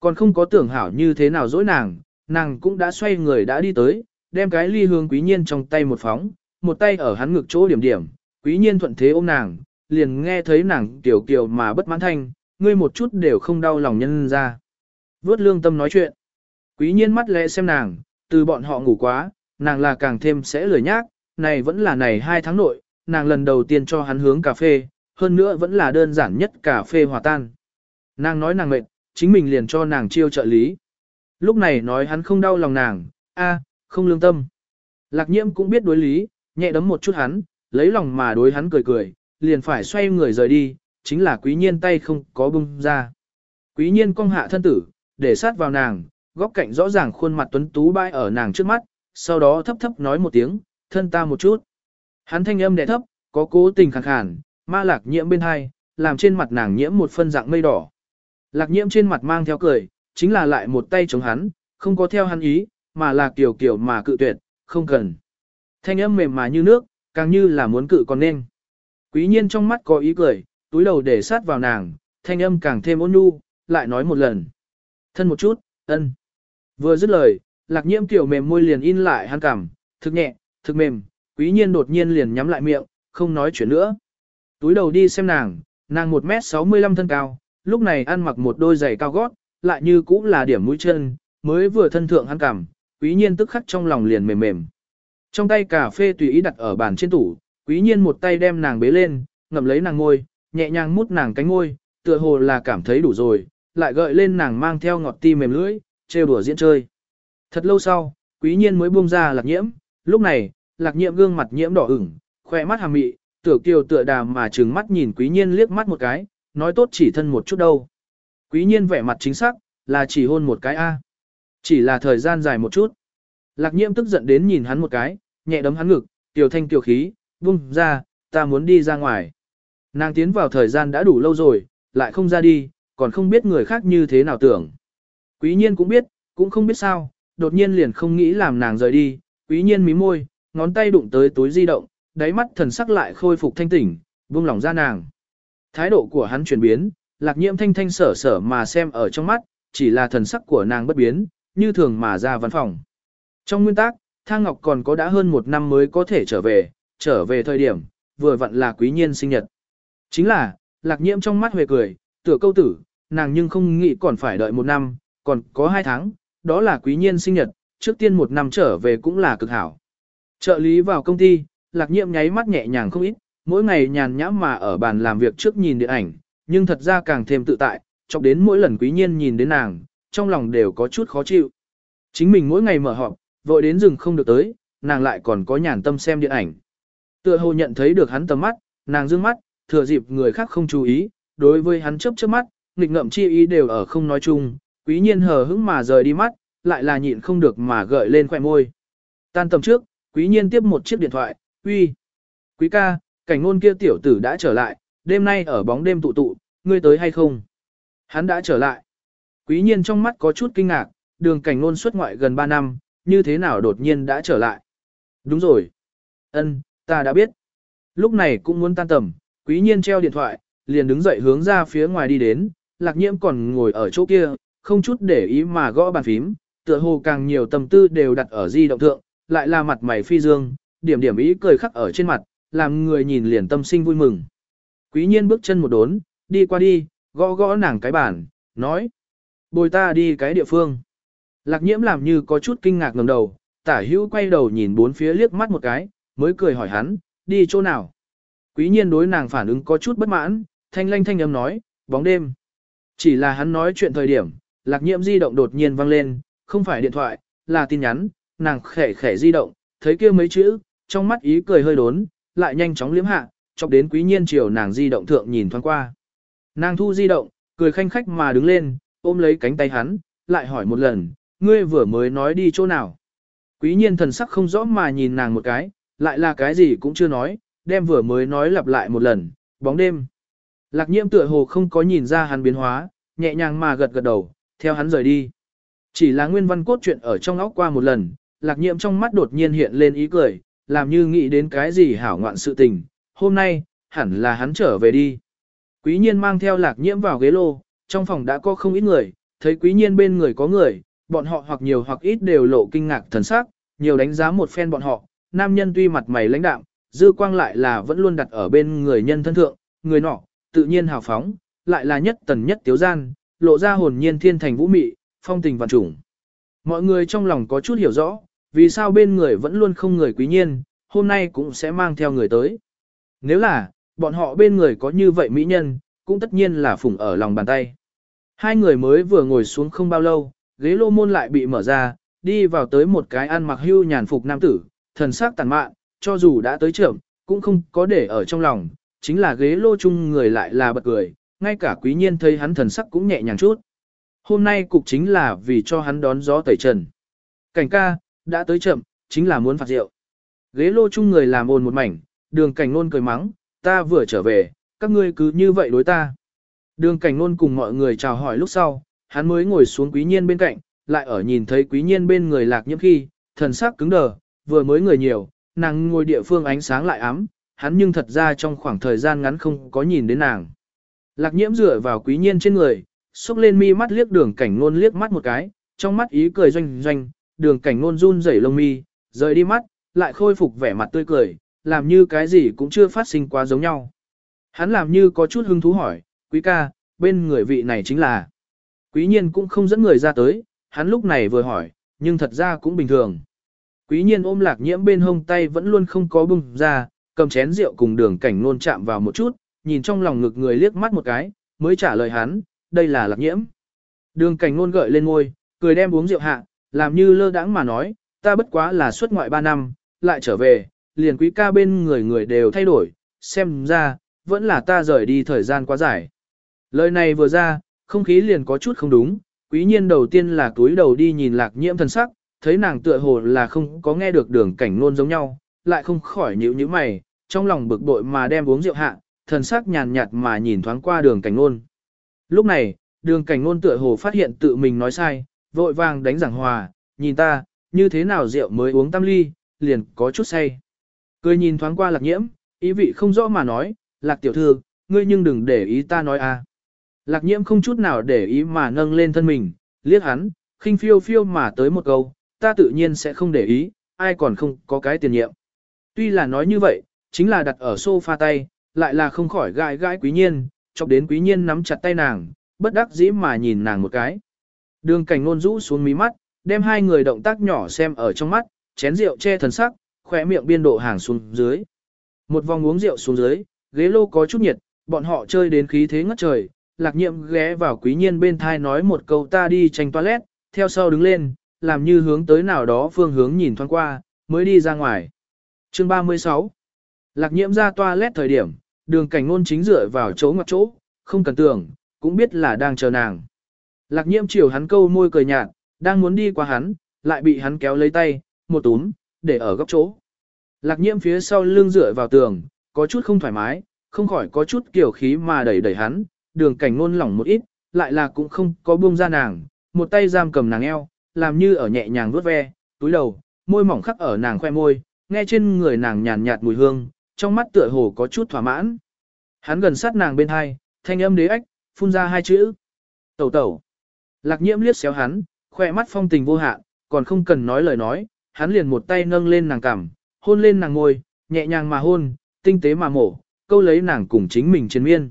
Còn không có tưởng hảo như thế nào dối nàng, nàng cũng đã xoay người đã đi tới, đem cái ly hương quý nhiên trong tay một phóng, một tay ở hắn ngực chỗ điểm điểm, quý nhiên thuận thế ôm nàng, liền nghe thấy nàng tiểu kiều mà bất mãn thanh, ngươi một chút đều không đau lòng nhân ra. vớt lương tâm nói chuyện. Quý nhiên mắt lẽ xem nàng, từ bọn họ ngủ quá, nàng là càng thêm sẽ lười nhác, này vẫn là này hai tháng nội, nàng lần đầu tiên cho hắn hướng cà phê, hơn nữa vẫn là đơn giản nhất cà phê hòa tan. Nàng nói nàng mệt, chính mình liền cho nàng chiêu trợ lý. Lúc này nói hắn không đau lòng nàng, a, không lương tâm. Lạc nhiễm cũng biết đối lý, nhẹ đấm một chút hắn, lấy lòng mà đối hắn cười cười, liền phải xoay người rời đi, chính là quý nhiên tay không có bung ra. Quý nhiên cong hạ thân tử, để sát vào nàng, góc cạnh rõ ràng khuôn mặt tuấn tú bay ở nàng trước mắt, sau đó thấp thấp nói một tiếng, thân ta một chút. Hắn thanh âm đẻ thấp, có cố tình khàn khàn, ma lạc nhiễm bên hai, làm trên mặt nàng nhiễm một phân dạng mây đỏ. Lạc nhiễm trên mặt mang theo cười, chính là lại một tay chống hắn, không có theo hắn ý, mà là kiểu kiểu mà cự tuyệt, không cần. Thanh âm mềm mà như nước, càng như là muốn cự còn nên. Quý nhiên trong mắt có ý cười, túi đầu để sát vào nàng, thanh âm càng thêm ôn nhu, lại nói một lần. Thân một chút, ân. Vừa dứt lời, lạc nhiễm kiểu mềm môi liền in lại hắn cảm, thực nhẹ, thực mềm, quý nhiên đột nhiên liền nhắm lại miệng, không nói chuyện nữa. Túi đầu đi xem nàng, nàng 1m65 thân cao, lúc này ăn mặc một đôi giày cao gót, lại như cũng là điểm mũi chân, mới vừa thân thượng hắn cảm, quý nhiên tức khắc trong lòng liền mềm mềm. Trong tay cà phê tùy ý đặt ở bàn trên tủ, quý nhiên một tay đem nàng bế lên, ngậm lấy nàng ngôi, nhẹ nhàng mút nàng cánh ngôi, tựa hồ là cảm thấy đủ rồi, lại gợi lên nàng mang theo ngọt ti mềm lưỡi, trêu đùa diễn chơi. Thật lâu sau, quý nhiên mới buông ra lạc nhiễm, lúc này, lạc nhiễm gương mặt nhiễm đỏ ửng, khoe mắt hàm mị, tựa kiều tựa đàm mà trừng mắt nhìn quý nhiên liếc mắt một cái, nói tốt chỉ thân một chút đâu. Quý nhiên vẻ mặt chính xác, là chỉ hôn một cái A. Chỉ là thời gian dài một chút. Lạc nhiễm tức giận đến nhìn hắn một cái, nhẹ đấm hắn ngực, tiểu thanh tiểu khí, vung ra, ta muốn đi ra ngoài. Nàng tiến vào thời gian đã đủ lâu rồi, lại không ra đi, còn không biết người khác như thế nào tưởng. Quý nhiên cũng biết, cũng không biết sao, đột nhiên liền không nghĩ làm nàng rời đi, quý nhiên mí môi, ngón tay đụng tới túi di động, đáy mắt thần sắc lại khôi phục thanh tỉnh, buông lòng ra nàng. Thái độ của hắn chuyển biến, lạc nhiễm thanh thanh sở sở mà xem ở trong mắt, chỉ là thần sắc của nàng bất biến, như thường mà ra văn phòng. Trong nguyên tắc, Thang Ngọc còn có đã hơn một năm mới có thể trở về, trở về thời điểm, vừa vặn là quý nhiên sinh nhật. Chính là, lạc nhiễm trong mắt huề cười, tựa câu tử, nàng nhưng không nghĩ còn phải đợi một năm, còn có hai tháng, đó là quý nhiên sinh nhật, trước tiên một năm trở về cũng là cực hảo. Trợ lý vào công ty, lạc nhiễm nháy mắt nhẹ nhàng không ít, mỗi ngày nhàn nhãm mà ở bàn làm việc trước nhìn điện ảnh, nhưng thật ra càng thêm tự tại, chọc đến mỗi lần quý nhiên nhìn đến nàng, trong lòng đều có chút khó chịu. Chính mình mỗi ngày mở họp, vội đến rừng không được tới, nàng lại còn có nhàn tâm xem điện ảnh. Tựa hồ nhận thấy được hắn tầm mắt, nàng dương mắt, thừa dịp người khác không chú ý, đối với hắn chớp chớp mắt, nghịch ngậm chi ý đều ở không nói chung, quý nhiên hờ hững mà rời đi mắt, lại là nhịn không được mà gợi lên khỏe môi. Tan tầm trước, quý nhiên tiếp một chiếc điện thoại, uy. Quý ca, cảnh ngôn kia tiểu tử đã trở lại, đêm nay ở bóng đêm tụ tụ, ngươi tới hay không? Hắn đã trở lại. Quý nhiên trong mắt có chút kinh ngạc, đường cảnh ngôn xuất ngoại gần 3 năm, như thế nào đột nhiên đã trở lại? Đúng rồi. Ân, ta đã biết. Lúc này cũng muốn tan tầm, quý nhiên treo điện thoại, liền đứng dậy hướng ra phía ngoài đi đến, lạc nhiễm còn ngồi ở chỗ kia, không chút để ý mà gõ bàn phím, tựa hồ càng nhiều tâm tư đều đặt ở di động thượng, lại là mặt mày phi dương, điểm điểm ý cười khắc ở trên mặt, làm người nhìn liền tâm sinh vui mừng. Quý nhiên bước chân một đốn, đi qua đi, gõ gõ nàng cái bàn, nói. Bồi ta đi cái địa phương. Lạc nhiễm làm như có chút kinh ngạc ngầm đầu, tả hữu quay đầu nhìn bốn phía liếc mắt một cái, mới cười hỏi hắn, đi chỗ nào. Quý nhiên đối nàng phản ứng có chút bất mãn, thanh lanh thanh âm nói, bóng đêm. Chỉ là hắn nói chuyện thời điểm, lạc nhiễm di động đột nhiên vang lên, không phải điện thoại, là tin nhắn, nàng khẽ khẽ di động, thấy kia mấy chữ, trong mắt ý cười hơi đốn, lại nhanh chóng liếm hạ, chọc đến quý nhiên chiều nàng di động thượng nhìn thoáng qua. Nàng thu di động, cười khanh khách mà đứng lên, ôm lấy cánh tay hắn, lại hỏi một lần, ngươi vừa mới nói đi chỗ nào. Quý nhiên thần sắc không rõ mà nhìn nàng một cái, lại là cái gì cũng chưa nói, đem vừa mới nói lặp lại một lần, bóng đêm. Lạc nhiễm tựa hồ không có nhìn ra hắn biến hóa, nhẹ nhàng mà gật gật đầu, theo hắn rời đi. Chỉ là nguyên văn cốt truyện ở trong óc qua một lần, lạc nhiễm trong mắt đột nhiên hiện lên ý cười, làm như nghĩ đến cái gì hảo ngoạn sự tình, hôm nay, hẳn là hắn trở về đi. Quý nhiên mang theo lạc nhiễm vào ghế lô, trong phòng đã có không ít người, thấy quý nhiên bên người có người, bọn họ hoặc nhiều hoặc ít đều lộ kinh ngạc thần sắc, nhiều đánh giá một phen bọn họ, nam nhân tuy mặt mày lãnh đạm, dư quang lại là vẫn luôn đặt ở bên người nhân thân thượng, người nọ, tự nhiên hào phóng, lại là nhất tần nhất tiếu gian, lộ ra hồn nhiên thiên thành vũ mị, phong tình vạn trùng. Mọi người trong lòng có chút hiểu rõ, vì sao bên người vẫn luôn không người quý nhiên, hôm nay cũng sẽ mang theo người tới. Nếu là, bọn họ bên người có như vậy mỹ nhân, cũng tất nhiên là phủng ở lòng bàn tay. Hai người mới vừa ngồi xuống không bao lâu, ghế lô môn lại bị mở ra, đi vào tới một cái ăn mặc hưu nhàn phục nam tử, thần sắc tàn mạn, cho dù đã tới trưởng, cũng không có để ở trong lòng, chính là ghế lô chung người lại là bật cười, ngay cả quý nhiên thấy hắn thần sắc cũng nhẹ nhàng chút. Hôm nay cục chính là vì cho hắn đón gió tẩy trần. Cảnh ca, đã tới chậm, chính là muốn phạt rượu. Ghế lô chung người làm ồn một mảnh, đường cảnh nôn cười mắng, ta vừa trở về, các ngươi cứ như vậy đối ta. Đường cảnh nôn cùng mọi người chào hỏi lúc sau, hắn mới ngồi xuống quý nhiên bên cạnh, lại ở nhìn thấy quý nhiên bên người lạc nhiễm khi, thần sắc cứng đờ, vừa mới người nhiều, nàng ngồi địa phương ánh sáng lại ám, hắn nhưng thật ra trong khoảng thời gian ngắn không có nhìn đến nàng. Lạc nhiễm dựa vào quý nhiên trên người, xúc lên mi mắt liếc đường cảnh nôn liếc mắt một cái, trong mắt ý cười doanh doanh, đường cảnh nôn run rẩy lông mi, rời đi mắt, lại khôi phục vẻ mặt tươi cười, làm như cái gì cũng chưa phát sinh quá giống nhau. Hắn làm như có chút hứng thú hỏi, quý ca, bên người vị này chính là. Quý nhiên cũng không dẫn người ra tới, hắn lúc này vừa hỏi, nhưng thật ra cũng bình thường. Quý nhiên ôm lạc nhiễm bên hông tay vẫn luôn không có bung ra, cầm chén rượu cùng đường cảnh nôn chạm vào một chút, nhìn trong lòng ngực người liếc mắt một cái, mới trả lời hắn, đây là lạc nhiễm. Đường cảnh nôn gợi lên ngôi, cười đem uống rượu hạ, làm như lơ đãng mà nói, ta bất quá là xuất ngoại ba năm, lại trở về, liền quý ca bên người người đều thay đổi, xem ra, vẫn là ta rời đi thời gian quá dài. Lời này vừa ra, không khí liền có chút không đúng, quý nhiên đầu tiên là túi đầu đi nhìn lạc nhiễm thần sắc, thấy nàng tựa hồ là không có nghe được đường cảnh nôn giống nhau, lại không khỏi nhíu nhíu mày, trong lòng bực bội mà đem uống rượu hạ, thần sắc nhàn nhạt mà nhìn thoáng qua đường cảnh nôn. Lúc này, đường cảnh nôn tựa hồ phát hiện tự mình nói sai, vội vàng đánh giảng hòa, nhìn ta, như thế nào rượu mới uống tam ly, liền có chút say. Cười nhìn thoáng qua lạc nhiễm, ý vị không rõ mà nói, lạc tiểu thư, ngươi nhưng đừng để ý ta nói a. Lạc nhiễm không chút nào để ý mà nâng lên thân mình, liếc hắn, khinh phiêu phiêu mà tới một câu, ta tự nhiên sẽ không để ý, ai còn không có cái tiền nhiệm. Tuy là nói như vậy, chính là đặt ở sofa tay, lại là không khỏi gãi gãi quý nhiên, chọc đến quý nhiên nắm chặt tay nàng, bất đắc dĩ mà nhìn nàng một cái. Đường cảnh ngôn rũ xuống mí mắt, đem hai người động tác nhỏ xem ở trong mắt, chén rượu che thần sắc, khóe miệng biên độ hàng xuống dưới. Một vòng uống rượu xuống dưới, ghế lô có chút nhiệt, bọn họ chơi đến khí thế ngất trời, lạc nhiệm ghé vào quý nhiên bên thai nói một câu ta đi tranh toilet, theo sau đứng lên, làm như hướng tới nào đó phương hướng nhìn thoáng qua, mới đi ra ngoài. Chương 36 Lạc nhiễm ra toilet thời điểm, đường cảnh ngôn chính dựa vào chỗ ngoặt chỗ, không cần tưởng, cũng biết là đang chờ nàng. Lạc nhiễm chiều hắn câu môi cười nhạt, đang muốn đi qua hắn, lại bị hắn kéo lấy tay, một túm, để ở góc chỗ. Lạc nhiễm phía sau lưng dựa vào tường, có chút không thoải mái, không khỏi có chút kiểu khí mà đẩy đẩy hắn, đường cảnh ngôn lỏng một ít, lại là cũng không có buông ra nàng, một tay giam cầm nàng eo, làm như ở nhẹ nhàng vuốt ve, túi đầu, môi mỏng khắc ở nàng khoe môi, nghe trên người nàng nhàn nhạt mùi hương, trong mắt tựa hồ có chút thỏa mãn. Hắn gần sát nàng bên hai, thanh âm đế ách, phun ra hai chữ. Tẩu tẩu. Lạc nhiễm liếc xéo hắn, khoe mắt phong tình vô hạn, còn không cần nói lời nói, hắn liền một tay nâng lên nàng cằm, hôn lên nàng ngôi, nhẹ nhàng mà hôn, tinh tế mà mổ, câu lấy nàng cùng chính mình trên miên.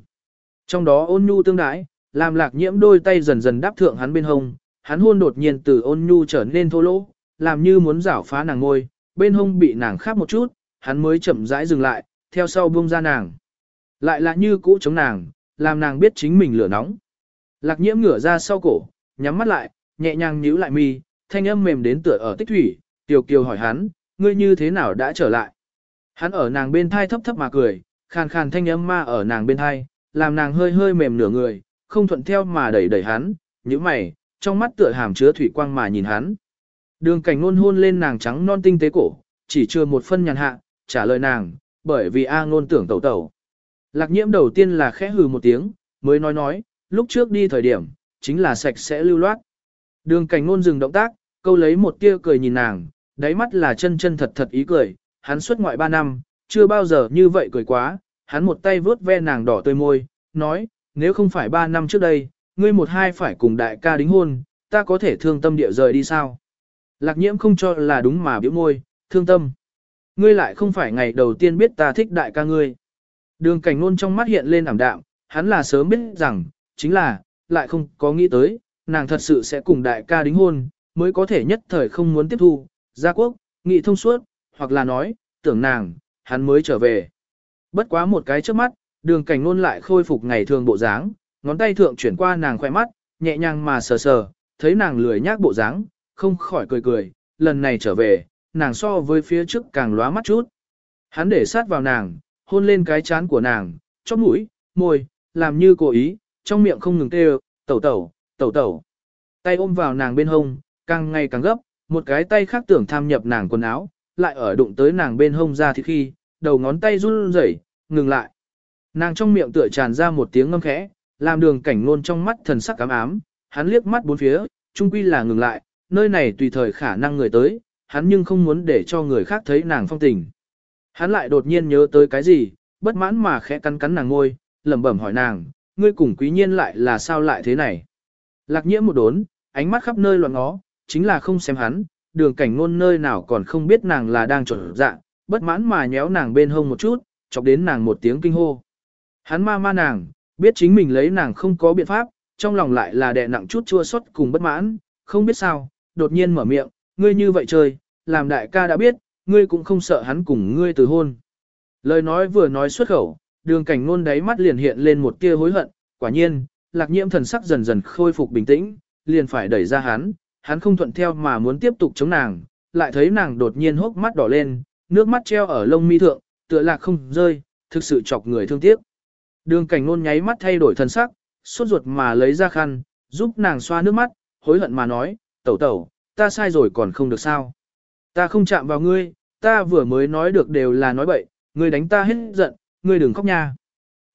Trong đó ôn nhu tương đãi, làm lạc nhiễm đôi tay dần dần đáp thượng hắn bên hông, hắn hôn đột nhiên từ ôn nhu trở nên thô lỗ, làm như muốn rảo phá nàng ngôi, bên hông bị nàng khắp một chút, hắn mới chậm rãi dừng lại, theo sau buông ra nàng. Lại là như cũ chống nàng, làm nàng biết chính mình lửa nóng. Lạc nhiễm ngửa ra sau cổ, nhắm mắt lại, nhẹ nhàng nhíu lại mi, thanh âm mềm đến tựa ở tích thủy, tiểu kiều hỏi hắn, ngươi như thế nào đã trở lại. Hắn ở nàng bên thai thấp thấp mà cười, khàn khàn thanh âm ma ở nàng bên thai, làm nàng hơi hơi mềm nửa người, không thuận theo mà đẩy đẩy hắn, như mày, trong mắt tựa hàm chứa thủy quang mà nhìn hắn. Đường cảnh ngôn hôn lên nàng trắng non tinh tế cổ, chỉ chưa một phân nhàn hạ, trả lời nàng, bởi vì A ngôn tưởng tẩu tẩu. Lạc nhiễm đầu tiên là khẽ hừ một tiếng, mới nói nói, lúc trước đi thời điểm, chính là sạch sẽ lưu loát. Đường cảnh ngôn dừng động tác, câu lấy một tia cười nhìn nàng, đáy mắt là chân chân thật thật ý cười, hắn xuất ngoại ba năm, chưa bao giờ như vậy cười quá, hắn một tay vướt ve nàng đỏ tươi môi, nói, nếu không phải ba năm trước đây, ngươi một hai phải cùng đại ca đính hôn, ta có thể thương tâm địa rời đi sao? Lạc nhiễm không cho là đúng mà biểu môi, thương tâm. Ngươi lại không phải ngày đầu tiên biết ta thích đại ca ngươi. Đường cảnh nôn trong mắt hiện lên ảm đạm, hắn là sớm biết rằng, chính là, lại không có nghĩ tới, nàng thật sự sẽ cùng đại ca đính hôn, mới có thể nhất thời không muốn tiếp thu, gia quốc, nghị thông suốt, hoặc là nói, tưởng nàng, hắn mới trở về. Bất quá một cái trước mắt, đường cảnh ngôn lại khôi phục ngày thường bộ dáng, ngón tay thượng chuyển qua nàng khoe mắt, nhẹ nhàng mà sờ sờ, thấy nàng lười nhác bộ dáng, không khỏi cười cười, lần này trở về, nàng so với phía trước càng lóa mắt chút. Hắn để sát vào nàng, hôn lên cái chán của nàng, chóp mũi, môi, làm như cố ý, trong miệng không ngừng kêu, tẩu tẩu, tẩu tẩu. Tay ôm vào nàng bên hông, càng ngày càng gấp, một cái tay khác tưởng tham nhập nàng quần áo, lại ở đụng tới nàng bên hông ra thì khi, đầu ngón tay run rẩy, ngừng lại. Nàng trong miệng tựa tràn ra một tiếng ngâm khẽ, làm đường cảnh ngôn trong mắt thần sắc cám ám, hắn liếc mắt bốn phía, trung quy là ngừng lại, nơi này tùy thời khả năng người tới, hắn nhưng không muốn để cho người khác thấy nàng phong tình. Hắn lại đột nhiên nhớ tới cái gì, bất mãn mà khẽ cắn cắn nàng ngôi, lẩm bẩm hỏi nàng, ngươi cùng quý nhiên lại là sao lại thế này. Lạc nhiễm một đốn, ánh mắt khắp nơi loạn ngó, chính là không xem hắn, đường cảnh ngôn nơi nào còn không biết nàng là đang trở dạ, bất mãn mà nhéo nàng bên hông một chút, chọc đến nàng một tiếng kinh hô. Hắn ma ma nàng, biết chính mình lấy nàng không có biện pháp, trong lòng lại là đè nặng chút chua xót cùng bất mãn, không biết sao, đột nhiên mở miệng, ngươi như vậy chơi, làm đại ca đã biết, ngươi cũng không sợ hắn cùng ngươi từ hôn. Lời nói vừa nói xuất khẩu, đường cảnh ngôn đáy mắt liền hiện lên một tia hối hận, quả nhiên, lạc nhiễm thần sắc dần dần khôi phục bình tĩnh, liền phải đẩy ra hắn, hắn không thuận theo mà muốn tiếp tục chống nàng, lại thấy nàng đột nhiên hốc mắt đỏ lên, nước mắt treo ở lông mi thượng, tựa lạc không rơi, thực sự chọc người thương tiếc. Đường cảnh nôn nháy mắt thay đổi thân sắc, sốt ruột mà lấy ra khăn, giúp nàng xoa nước mắt, hối hận mà nói, tẩu tẩu, ta sai rồi còn không được sao. Ta không chạm vào ngươi, ta vừa mới nói được đều là nói bậy, ngươi đánh ta hết giận, ngươi đừng khóc nha.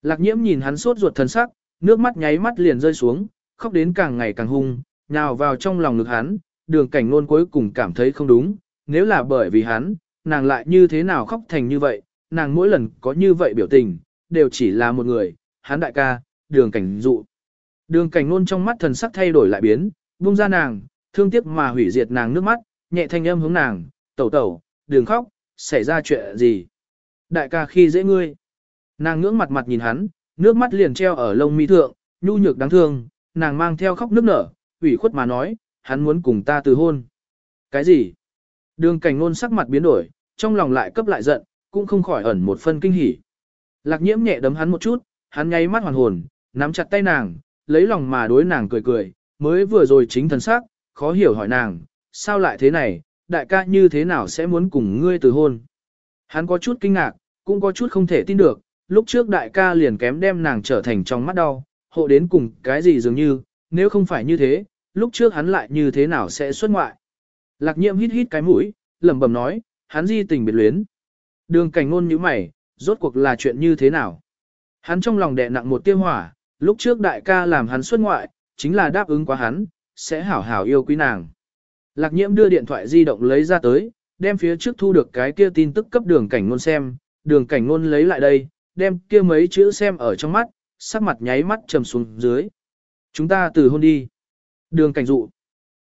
Lạc nhiễm nhìn hắn sốt ruột thân sắc, nước mắt nháy mắt liền rơi xuống, khóc đến càng ngày càng hung, nhào vào trong lòng ngực hắn, đường cảnh nôn cuối cùng cảm thấy không đúng, nếu là bởi vì hắn, nàng lại như thế nào khóc thành như vậy, nàng mỗi lần có như vậy biểu tình, đều chỉ là một người, hắn đại ca, đường cảnh dụ. Đường cảnh nôn trong mắt thần sắc thay đổi lại biến, buông ra nàng, thương tiếc mà hủy diệt nàng nước mắt, nhẹ thanh âm hướng nàng, tẩu tẩu, đường khóc, xảy ra chuyện gì. Đại ca khi dễ ngươi. Nàng ngưỡng mặt mặt nhìn hắn, nước mắt liền treo ở lông mi thượng, nhu nhược đáng thương, nàng mang theo khóc nước nở, ủy khuất mà nói, hắn muốn cùng ta từ hôn. Cái gì? Đường cảnh ngôn sắc mặt biến đổi, trong lòng lại cấp lại giận, cũng không khỏi ẩn một phân kinh hỉ. Lạc nhiễm nhẹ đấm hắn một chút, hắn nháy mắt hoàn hồn, nắm chặt tay nàng, lấy lòng mà đối nàng cười cười, mới vừa rồi chính thần sắc, khó hiểu hỏi nàng, sao lại thế này, đại ca như thế nào sẽ muốn cùng ngươi từ hôn. Hắn có chút kinh ngạc, cũng có chút không thể tin được, lúc trước đại ca liền kém đem nàng trở thành trong mắt đau, hộ đến cùng cái gì dường như, nếu không phải như thế, lúc trước hắn lại như thế nào sẽ xuất ngoại. Lạc nhiệm hít hít cái mũi, lẩm bẩm nói, hắn di tình biệt luyến. Đường cảnh ngôn như mày, rốt cuộc là chuyện như thế nào? Hắn trong lòng đè nặng một tiêu hỏa, lúc trước đại ca làm hắn xuất ngoại, chính là đáp ứng quá hắn, sẽ hảo hảo yêu quý nàng. Lạc nhiễm đưa điện thoại di động lấy ra tới, đem phía trước thu được cái kia tin tức cấp đường cảnh ngôn xem, đường cảnh ngôn lấy lại đây, đem kia mấy chữ xem ở trong mắt, sắc mặt nháy mắt trầm xuống dưới. Chúng ta từ hôn đi. Đường cảnh dụ.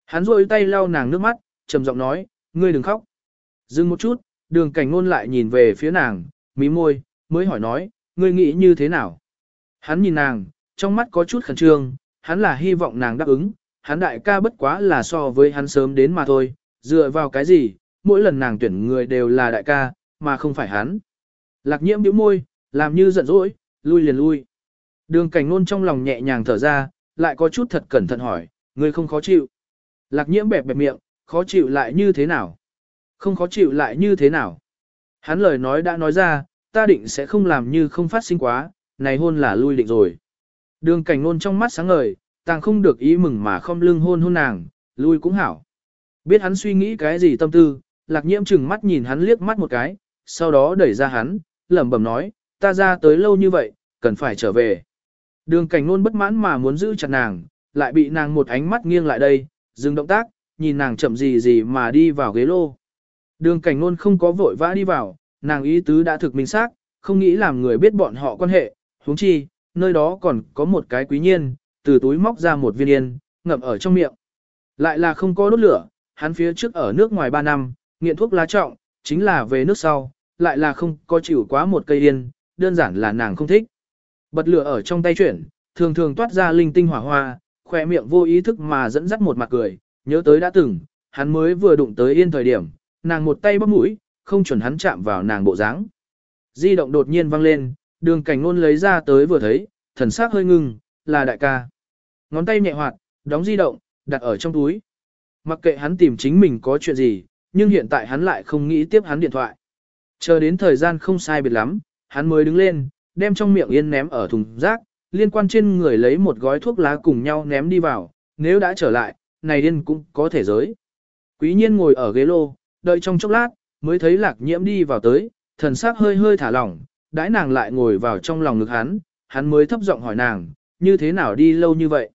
Hắn rôi tay lau nàng nước mắt, trầm giọng nói, ngươi đừng khóc. Dừng một chút, đường cảnh ngôn lại nhìn về phía nàng, mí môi, mới hỏi nói, ngươi nghĩ như thế nào? Hắn nhìn nàng, trong mắt có chút khẩn trương, hắn là hy vọng nàng đáp ứng, hắn đại ca bất quá là so với hắn sớm đến mà thôi, dựa vào cái gì, mỗi lần nàng tuyển người đều là đại ca, mà không phải hắn. Lạc nhiễm bĩu môi, làm như giận dỗi, lui liền lui. Đường cảnh nôn trong lòng nhẹ nhàng thở ra, lại có chút thật cẩn thận hỏi, người không khó chịu. Lạc nhiễm bẹp bẹp miệng, khó chịu lại như thế nào? Không khó chịu lại như thế nào? Hắn lời nói đã nói ra, ta định sẽ không làm như không phát sinh quá, này hôn là lui định rồi. Đường cảnh nôn trong mắt sáng ngời, tàng không được ý mừng mà không lưng hôn hôn nàng, lui cũng hảo. Biết hắn suy nghĩ cái gì tâm tư, lạc nhiễm chừng mắt nhìn hắn liếc mắt một cái, sau đó đẩy ra hắn, lẩm bẩm nói, ta ra tới lâu như vậy, cần phải trở về. Đường cảnh nôn bất mãn mà muốn giữ chặt nàng, lại bị nàng một ánh mắt nghiêng lại đây, dừng động tác, nhìn nàng chậm gì gì mà đi vào ghế lô. Đường cảnh nôn không có vội vã đi vào, nàng ý tứ đã thực minh xác, không nghĩ làm người biết bọn họ quan hệ, huống chi, nơi đó còn có một cái quý nhiên, từ túi móc ra một viên yên, ngậm ở trong miệng. Lại là không có đốt lửa, hắn phía trước ở nước ngoài 3 năm, nghiện thuốc lá trọng, chính là về nước sau, lại là không có chịu quá một cây yên, đơn giản là nàng không thích. Bật lửa ở trong tay chuyển, thường thường toát ra linh tinh hỏa hoa, khỏe miệng vô ý thức mà dẫn dắt một mặt cười, nhớ tới đã từng, hắn mới vừa đụng tới yên thời điểm, nàng một tay bóp mũi, không chuẩn hắn chạm vào nàng bộ dáng. Di động đột nhiên vang lên, đường cảnh ngôn lấy ra tới vừa thấy, thần sắc hơi ngưng, là đại ca. Ngón tay nhẹ hoạt, đóng di động, đặt ở trong túi. Mặc kệ hắn tìm chính mình có chuyện gì, nhưng hiện tại hắn lại không nghĩ tiếp hắn điện thoại. Chờ đến thời gian không sai biệt lắm, hắn mới đứng lên, đem trong miệng yên ném ở thùng rác, liên quan trên người lấy một gói thuốc lá cùng nhau ném đi vào, nếu đã trở lại, này điên cũng có thể giới. Quý nhiên ngồi ở ghế lô, đợi trong chốc lát, mới thấy lạc nhiễm đi vào tới, thần sắc hơi hơi thả lỏng, đãi nàng lại ngồi vào trong lòng ngực hắn, hắn mới thấp giọng hỏi nàng, như thế nào đi lâu như vậy.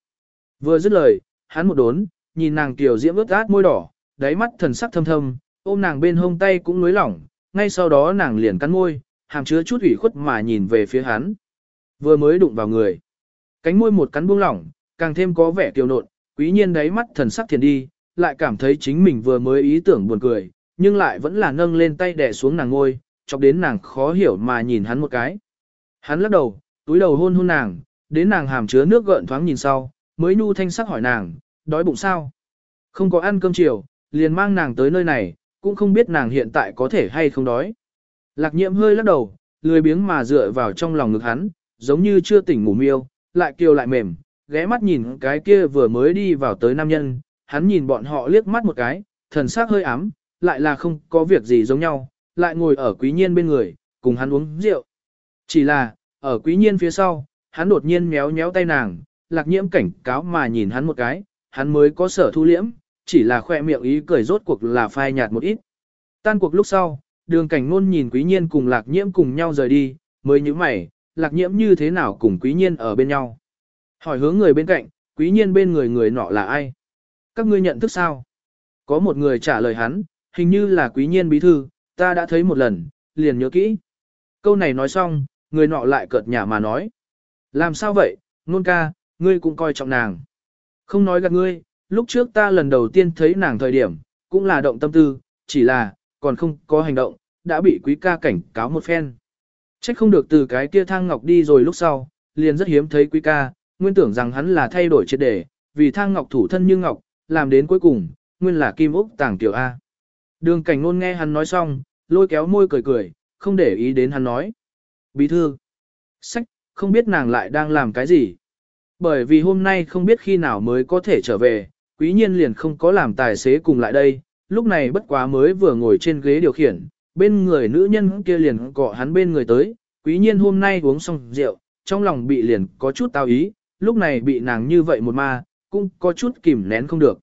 Vừa dứt lời, hắn một đốn, nhìn nàng tiểu diễm ướt át môi đỏ, đáy mắt thần sắc thâm thâm, ôm nàng bên hông tay cũng lưới lỏng, ngay sau đó nàng liền cắn môi, hàm chứa chút ủy khuất mà nhìn về phía hắn. Vừa mới đụng vào người. Cánh môi một cắn buông lỏng, càng thêm có vẻ kiều nộn, quý nhiên đáy mắt thần sắc thiền đi, lại cảm thấy chính mình vừa mới ý tưởng buồn cười, nhưng lại vẫn là nâng lên tay đè xuống nàng ngôi, chọc đến nàng khó hiểu mà nhìn hắn một cái. Hắn lắc đầu, túi đầu hôn hôn nàng, đến nàng hàm chứa nước gợn thoáng nhìn sau, mới nhu thanh sắc hỏi nàng, đói bụng sao? Không có ăn cơm chiều, liền mang nàng tới nơi này, cũng không biết nàng hiện tại có thể hay không đói. Lạc nhiễm hơi lắc đầu, lười biếng mà dựa vào trong lòng ngực hắn, giống như chưa tỉnh ngủ miêu, lại kiều lại mềm, ghé mắt nhìn cái kia vừa mới đi vào tới nam nhân, hắn nhìn bọn họ liếc mắt một cái, thần sắc hơi ám, lại là không có việc gì giống nhau, lại ngồi ở quý nhiên bên người, cùng hắn uống rượu. Chỉ là, ở quý nhiên phía sau, hắn đột nhiên méo méo tay nàng, lạc nhiễm cảnh cáo mà nhìn hắn một cái, hắn mới có sở thu liễm, chỉ là khoe miệng ý cười rốt cuộc là phai nhạt một ít. Tan cuộc lúc sau, đường cảnh ngôn nhìn quý nhiên cùng lạc nhiễm cùng nhau rời đi, mới như mày, lạc nhiễm như thế nào cùng quý nhiên ở bên nhau. Hỏi hướng người bên cạnh, quý nhiên bên người người nọ là ai? Các ngươi nhận thức sao? Có một người trả lời hắn, hình như là quý nhiên bí thư, ta đã thấy một lần, liền nhớ kỹ. Câu này nói xong, người nọ lại cợt nhả mà nói. Làm sao vậy, nôn ca, ngươi cũng coi trọng nàng. Không nói gạt ngươi, lúc trước ta lần đầu tiên thấy nàng thời điểm, cũng là động tâm tư, chỉ là, còn không có hành động, đã bị quý ca cảnh cáo một phen. Trách không được từ cái kia thang ngọc đi rồi lúc sau, liền rất hiếm thấy quý ca, nguyên tưởng rằng hắn là thay đổi triệt đề, vì thang ngọc thủ thân như ngọc, làm đến cuối cùng, nguyên là kim úc tàng tiểu A. Đường cảnh nôn nghe hắn nói xong, lôi kéo môi cười cười, không để ý đến hắn nói. Bí thư, sách, không biết nàng lại đang làm cái gì. Bởi vì hôm nay không biết khi nào mới có thể trở về, quý nhiên liền không có làm tài xế cùng lại đây, lúc này bất quá mới vừa ngồi trên ghế điều khiển, bên người nữ nhân kia liền cọ hắn bên người tới, quý nhiên hôm nay uống xong rượu, trong lòng bị liền có chút tao ý, lúc này bị nàng như vậy một ma, cũng có chút kìm nén không được.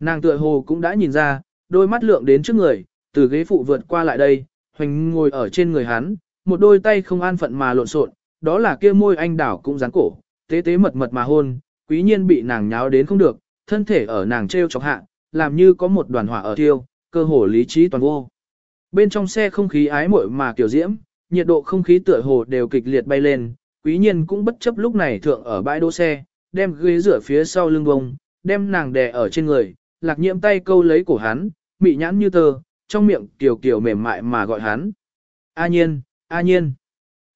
Nàng tựa hồ cũng đã nhìn ra, đôi mắt lượng đến trước người, từ ghế phụ vượt qua lại đây, hoành ngồi ở trên người hắn, một đôi tay không an phận mà lộn xộn, đó là kia môi anh đảo cũng dán cổ, tế tế mật mật mà hôn, quý nhiên bị nàng nháo đến không được, thân thể ở nàng treo chọc hạ, làm như có một đoàn hỏa ở thiêu, cơ hồ lý trí toàn vô. Bên trong xe không khí ái muội mà kiểu diễm, nhiệt độ không khí tựa hồ đều kịch liệt bay lên, quý nhiên cũng bất chấp lúc này thượng ở bãi đỗ xe, đem ghế rửa phía sau lưng bông, đem nàng đè ở trên người, lạc nhiễm tay câu lấy cổ hắn, mị nhãn như tơ, trong miệng kiều kiều mềm mại mà gọi hắn. A nhiên, a nhiên.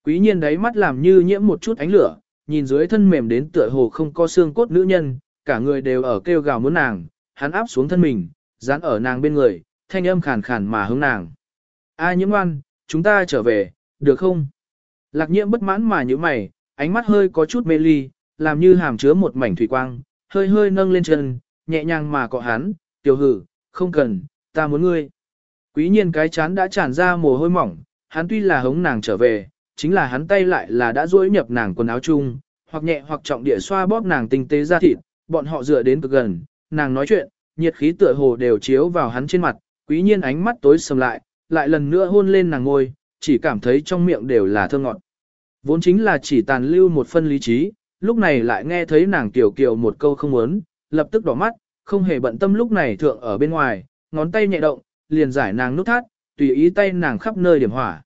Quý nhiên đáy mắt làm như nhiễm một chút ánh lửa, nhìn dưới thân mềm đến tựa hồ không có xương cốt nữ nhân, cả người đều ở kêu gào muốn nàng, hắn áp xuống thân mình, dán ở nàng bên người, thanh âm khàn khàn mà hướng nàng. A nhiễm ngoan, chúng ta trở về, được không? Lạc nhiễm bất mãn mà như mày, ánh mắt hơi có chút mê ly, làm như hàm chứa một mảnh thủy quang, hơi hơi nâng lên chân, nhẹ nhàng mà cọ hắn, tiểu hử, không cần, ta muốn ngươi. Quý nhiên cái chán đã tràn ra mồ hôi mỏng, hắn tuy là hống nàng trở về, chính là hắn tay lại là đã duỗi nhập nàng quần áo chung, hoặc nhẹ hoặc trọng địa xoa bóp nàng tinh tế ra thịt, bọn họ dựa đến cực gần, nàng nói chuyện, nhiệt khí tựa hồ đều chiếu vào hắn trên mặt, quý nhiên ánh mắt tối sầm lại, lại lần nữa hôn lên nàng ngôi, chỉ cảm thấy trong miệng đều là thơ ngọt. Vốn chính là chỉ tàn lưu một phân lý trí, lúc này lại nghe thấy nàng tiểu kiều một câu không muốn, lập tức đỏ mắt, không hề bận tâm lúc này thượng ở bên ngoài, ngón tay nhẹ động, liền giải nàng nút thắt, tùy ý tay nàng khắp nơi điểm hỏa.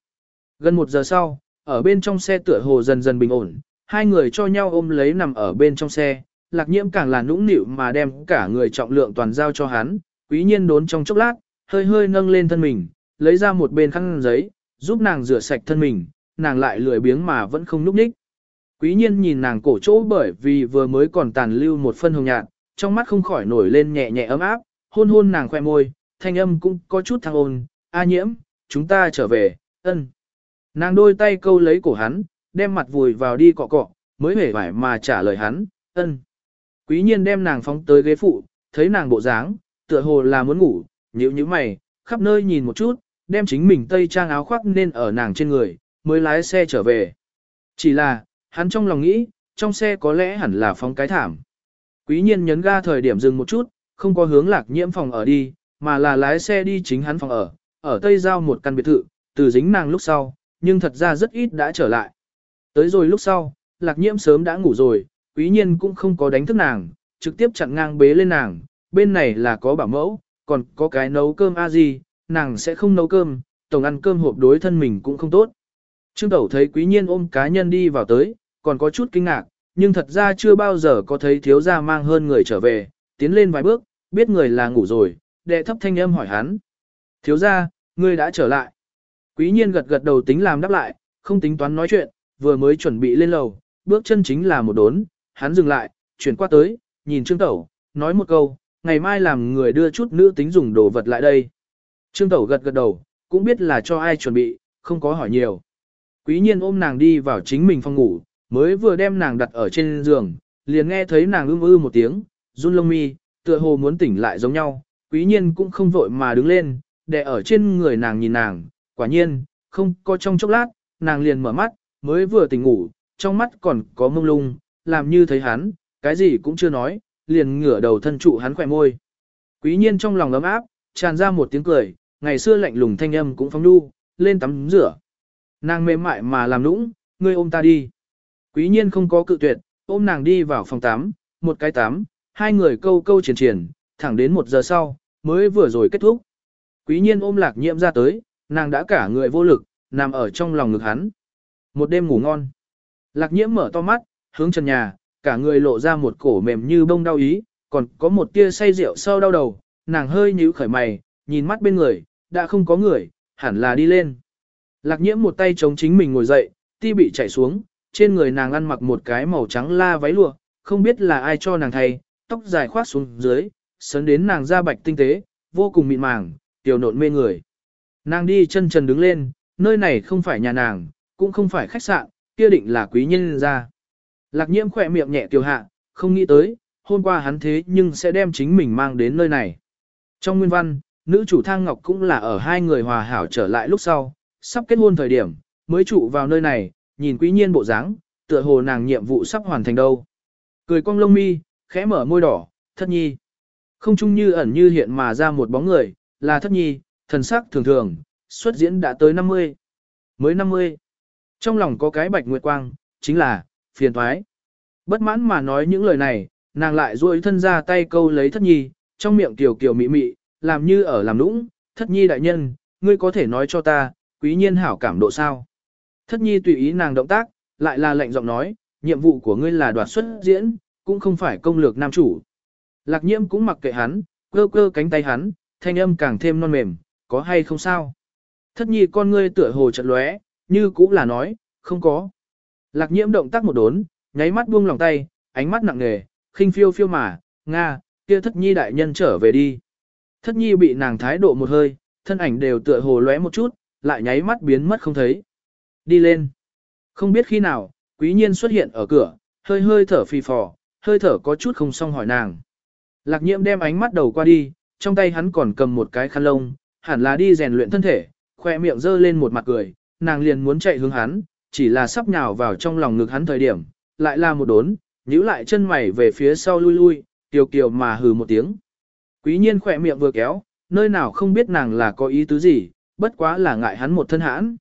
Gần một giờ sau, ở bên trong xe tựa hồ dần dần bình ổn, hai người cho nhau ôm lấy nằm ở bên trong xe, lạc nhiễm càng là nũng nịu mà đem cả người trọng lượng toàn giao cho hắn, quý nhiên đốn trong chốc lát, hơi hơi nâng lên thân mình, lấy ra một bên khăn giấy, giúp nàng rửa sạch thân mình, nàng lại lười biếng mà vẫn không núp ních. Quý nhiên nhìn nàng cổ chỗ bởi vì vừa mới còn tàn lưu một phân hồng nhạt, trong mắt không khỏi nổi lên nhẹ nhẹ ấm áp, hôn hôn nàng khoe môi, thanh âm cũng có chút thăng ôn, a nhiễm, chúng ta trở về, ân. Nàng đôi tay câu lấy cổ hắn, đem mặt vùi vào đi cọ cọ, mới hề vải mà trả lời hắn, ân. Quý nhiên đem nàng phóng tới ghế phụ, thấy nàng bộ dáng, tựa hồ là muốn ngủ, nhíu nhíu mày, khắp nơi nhìn một chút, đem chính mình tây trang áo khoác nên ở nàng trên người, mới lái xe trở về. Chỉ là, hắn trong lòng nghĩ, trong xe có lẽ hẳn là phóng cái thảm. Quý nhiên nhấn ga thời điểm dừng một chút, không có hướng lạc nhiễm phòng ở đi, mà là lái xe đi chính hắn phòng ở, ở Tây Giao một căn biệt thự, từ dính nàng lúc sau, nhưng thật ra rất ít đã trở lại. Tới rồi lúc sau, lạc nhiễm sớm đã ngủ rồi, quý nhiên cũng không có đánh thức nàng, trực tiếp chặn ngang bế lên nàng, bên này là có bảo mẫu, còn có cái nấu cơm a gì, nàng sẽ không nấu cơm, tổng ăn cơm hộp đối thân mình cũng không tốt. Trương Tẩu thấy quý nhiên ôm cá nhân đi vào tới, còn có chút kinh ngạc, nhưng thật ra chưa bao giờ có thấy thiếu gia mang hơn người trở về, tiến lên vài bước, biết người là ngủ rồi, đệ thấp thanh âm hỏi hắn. Thiếu gia, ngươi đã trở lại. Quý nhiên gật gật đầu tính làm đáp lại, không tính toán nói chuyện, vừa mới chuẩn bị lên lầu, bước chân chính là một đốn, hắn dừng lại, chuyển qua tới, nhìn Trương Tẩu, nói một câu, ngày mai làm người đưa chút nữ tính dùng đồ vật lại đây. Trương Tẩu gật gật đầu, cũng biết là cho ai chuẩn bị, không có hỏi nhiều. Quý nhiên ôm nàng đi vào chính mình phòng ngủ, mới vừa đem nàng đặt ở trên giường, liền nghe thấy nàng ưm ư một tiếng, run lông mi, tựa hồ muốn tỉnh lại giống nhau, quý nhiên cũng không vội mà đứng lên, để ở trên người nàng nhìn nàng, quả nhiên, không có trong chốc lát, nàng liền mở mắt, mới vừa tỉnh ngủ, trong mắt còn có mông lung, làm như thấy hắn, cái gì cũng chưa nói, liền ngửa đầu thân trụ hắn khỏe môi. Quý nhiên trong lòng ấm áp, tràn ra một tiếng cười, ngày xưa lạnh lùng thanh âm cũng phóng đu, lên tắm rửa. Nàng mềm mại mà làm nũng, ngươi ôm ta đi. Quý nhiên không có cự tuyệt, ôm nàng đi vào phòng tắm, một cái tắm, hai người câu câu triển triển, thẳng đến một giờ sau, mới vừa rồi kết thúc. Quý nhiên ôm lạc nhiễm ra tới, nàng đã cả người vô lực, nằm ở trong lòng ngực hắn. Một đêm ngủ ngon. Lạc nhiễm mở to mắt, hướng trần nhà, cả người lộ ra một cổ mềm như bông đau ý, còn có một tia say rượu sau đau đầu, nàng hơi nhíu khởi mày, nhìn mắt bên người, đã không có người, hẳn là đi lên. Lạc nhiễm một tay chống chính mình ngồi dậy, ti bị chạy xuống, trên người nàng ăn mặc một cái màu trắng la váy lụa, không biết là ai cho nàng thay, tóc dài khoát xuống dưới, sấn đến nàng da bạch tinh tế, vô cùng mịn màng, tiểu nộn mê người. Nàng đi chân trần đứng lên, nơi này không phải nhà nàng, cũng không phải khách sạn, kia định là quý nhân ra. Lạc nhiễm khỏe miệng nhẹ tiểu hạ, không nghĩ tới, hôm qua hắn thế nhưng sẽ đem chính mình mang đến nơi này. Trong nguyên văn, nữ chủ thang ngọc cũng là ở hai người hòa hảo trở lại lúc sau, sắp kết hôn thời điểm, mới trụ vào nơi này, nhìn quý nhiên bộ dáng, tựa hồ nàng nhiệm vụ sắp hoàn thành đâu. Cười cong lông mi, khẽ mở môi đỏ, thất nhi. Không chung như ẩn như hiện mà ra một bóng người, là thất nhi, thần sắc thường thường, xuất diễn đã tới 50. Mới 50. Trong lòng có cái bạch nguyệt quang, chính là, phiền thoái. Bất mãn mà nói những lời này, nàng lại duỗi thân ra tay câu lấy thất nhi, trong miệng tiểu kiều mị mị, làm như ở làm nũng, thất nhi đại nhân, ngươi có thể nói cho ta, quý nhiên hảo cảm độ sao. Thất nhi tùy ý nàng động tác, lại là lệnh giọng nói, nhiệm vụ của ngươi là đoạt xuất diễn, cũng không phải công lược nam chủ. Lạc nhiễm cũng mặc kệ hắn, cơ cơ cánh tay hắn, thanh âm càng thêm non mềm, có hay không sao. Thất nhi con ngươi tựa hồ chật lóe, như cũng là nói, không có. Lạc nhiễm động tác một đốn, nháy mắt buông lòng tay, ánh mắt nặng nề, khinh phiêu phiêu mà, Nga, kia thất nhi đại nhân trở về đi. Thất nhi bị nàng thái độ một hơi, thân ảnh đều tựa hồ lóe một chút, lại nháy mắt biến mất không thấy. Đi lên. Không biết khi nào, quý nhiên xuất hiện ở cửa, hơi hơi thở phì phò, hơi thở có chút không xong hỏi nàng. Lạc nhiễm đem ánh mắt đầu qua đi, trong tay hắn còn cầm một cái khăn lông, hẳn là đi rèn luyện thân thể, khoe miệng giơ lên một mặt cười, nàng liền muốn chạy hướng hắn, chỉ là sắp nhào vào trong lòng ngực hắn thời điểm, lại là một đốn, nhíu lại chân mày về phía sau lui lui, kiều kiều mà hừ một tiếng. Quý nhiên khỏe miệng vừa kéo, nơi nào không biết nàng là có ý tứ gì, bất quá là ngại hắn một thân hãn.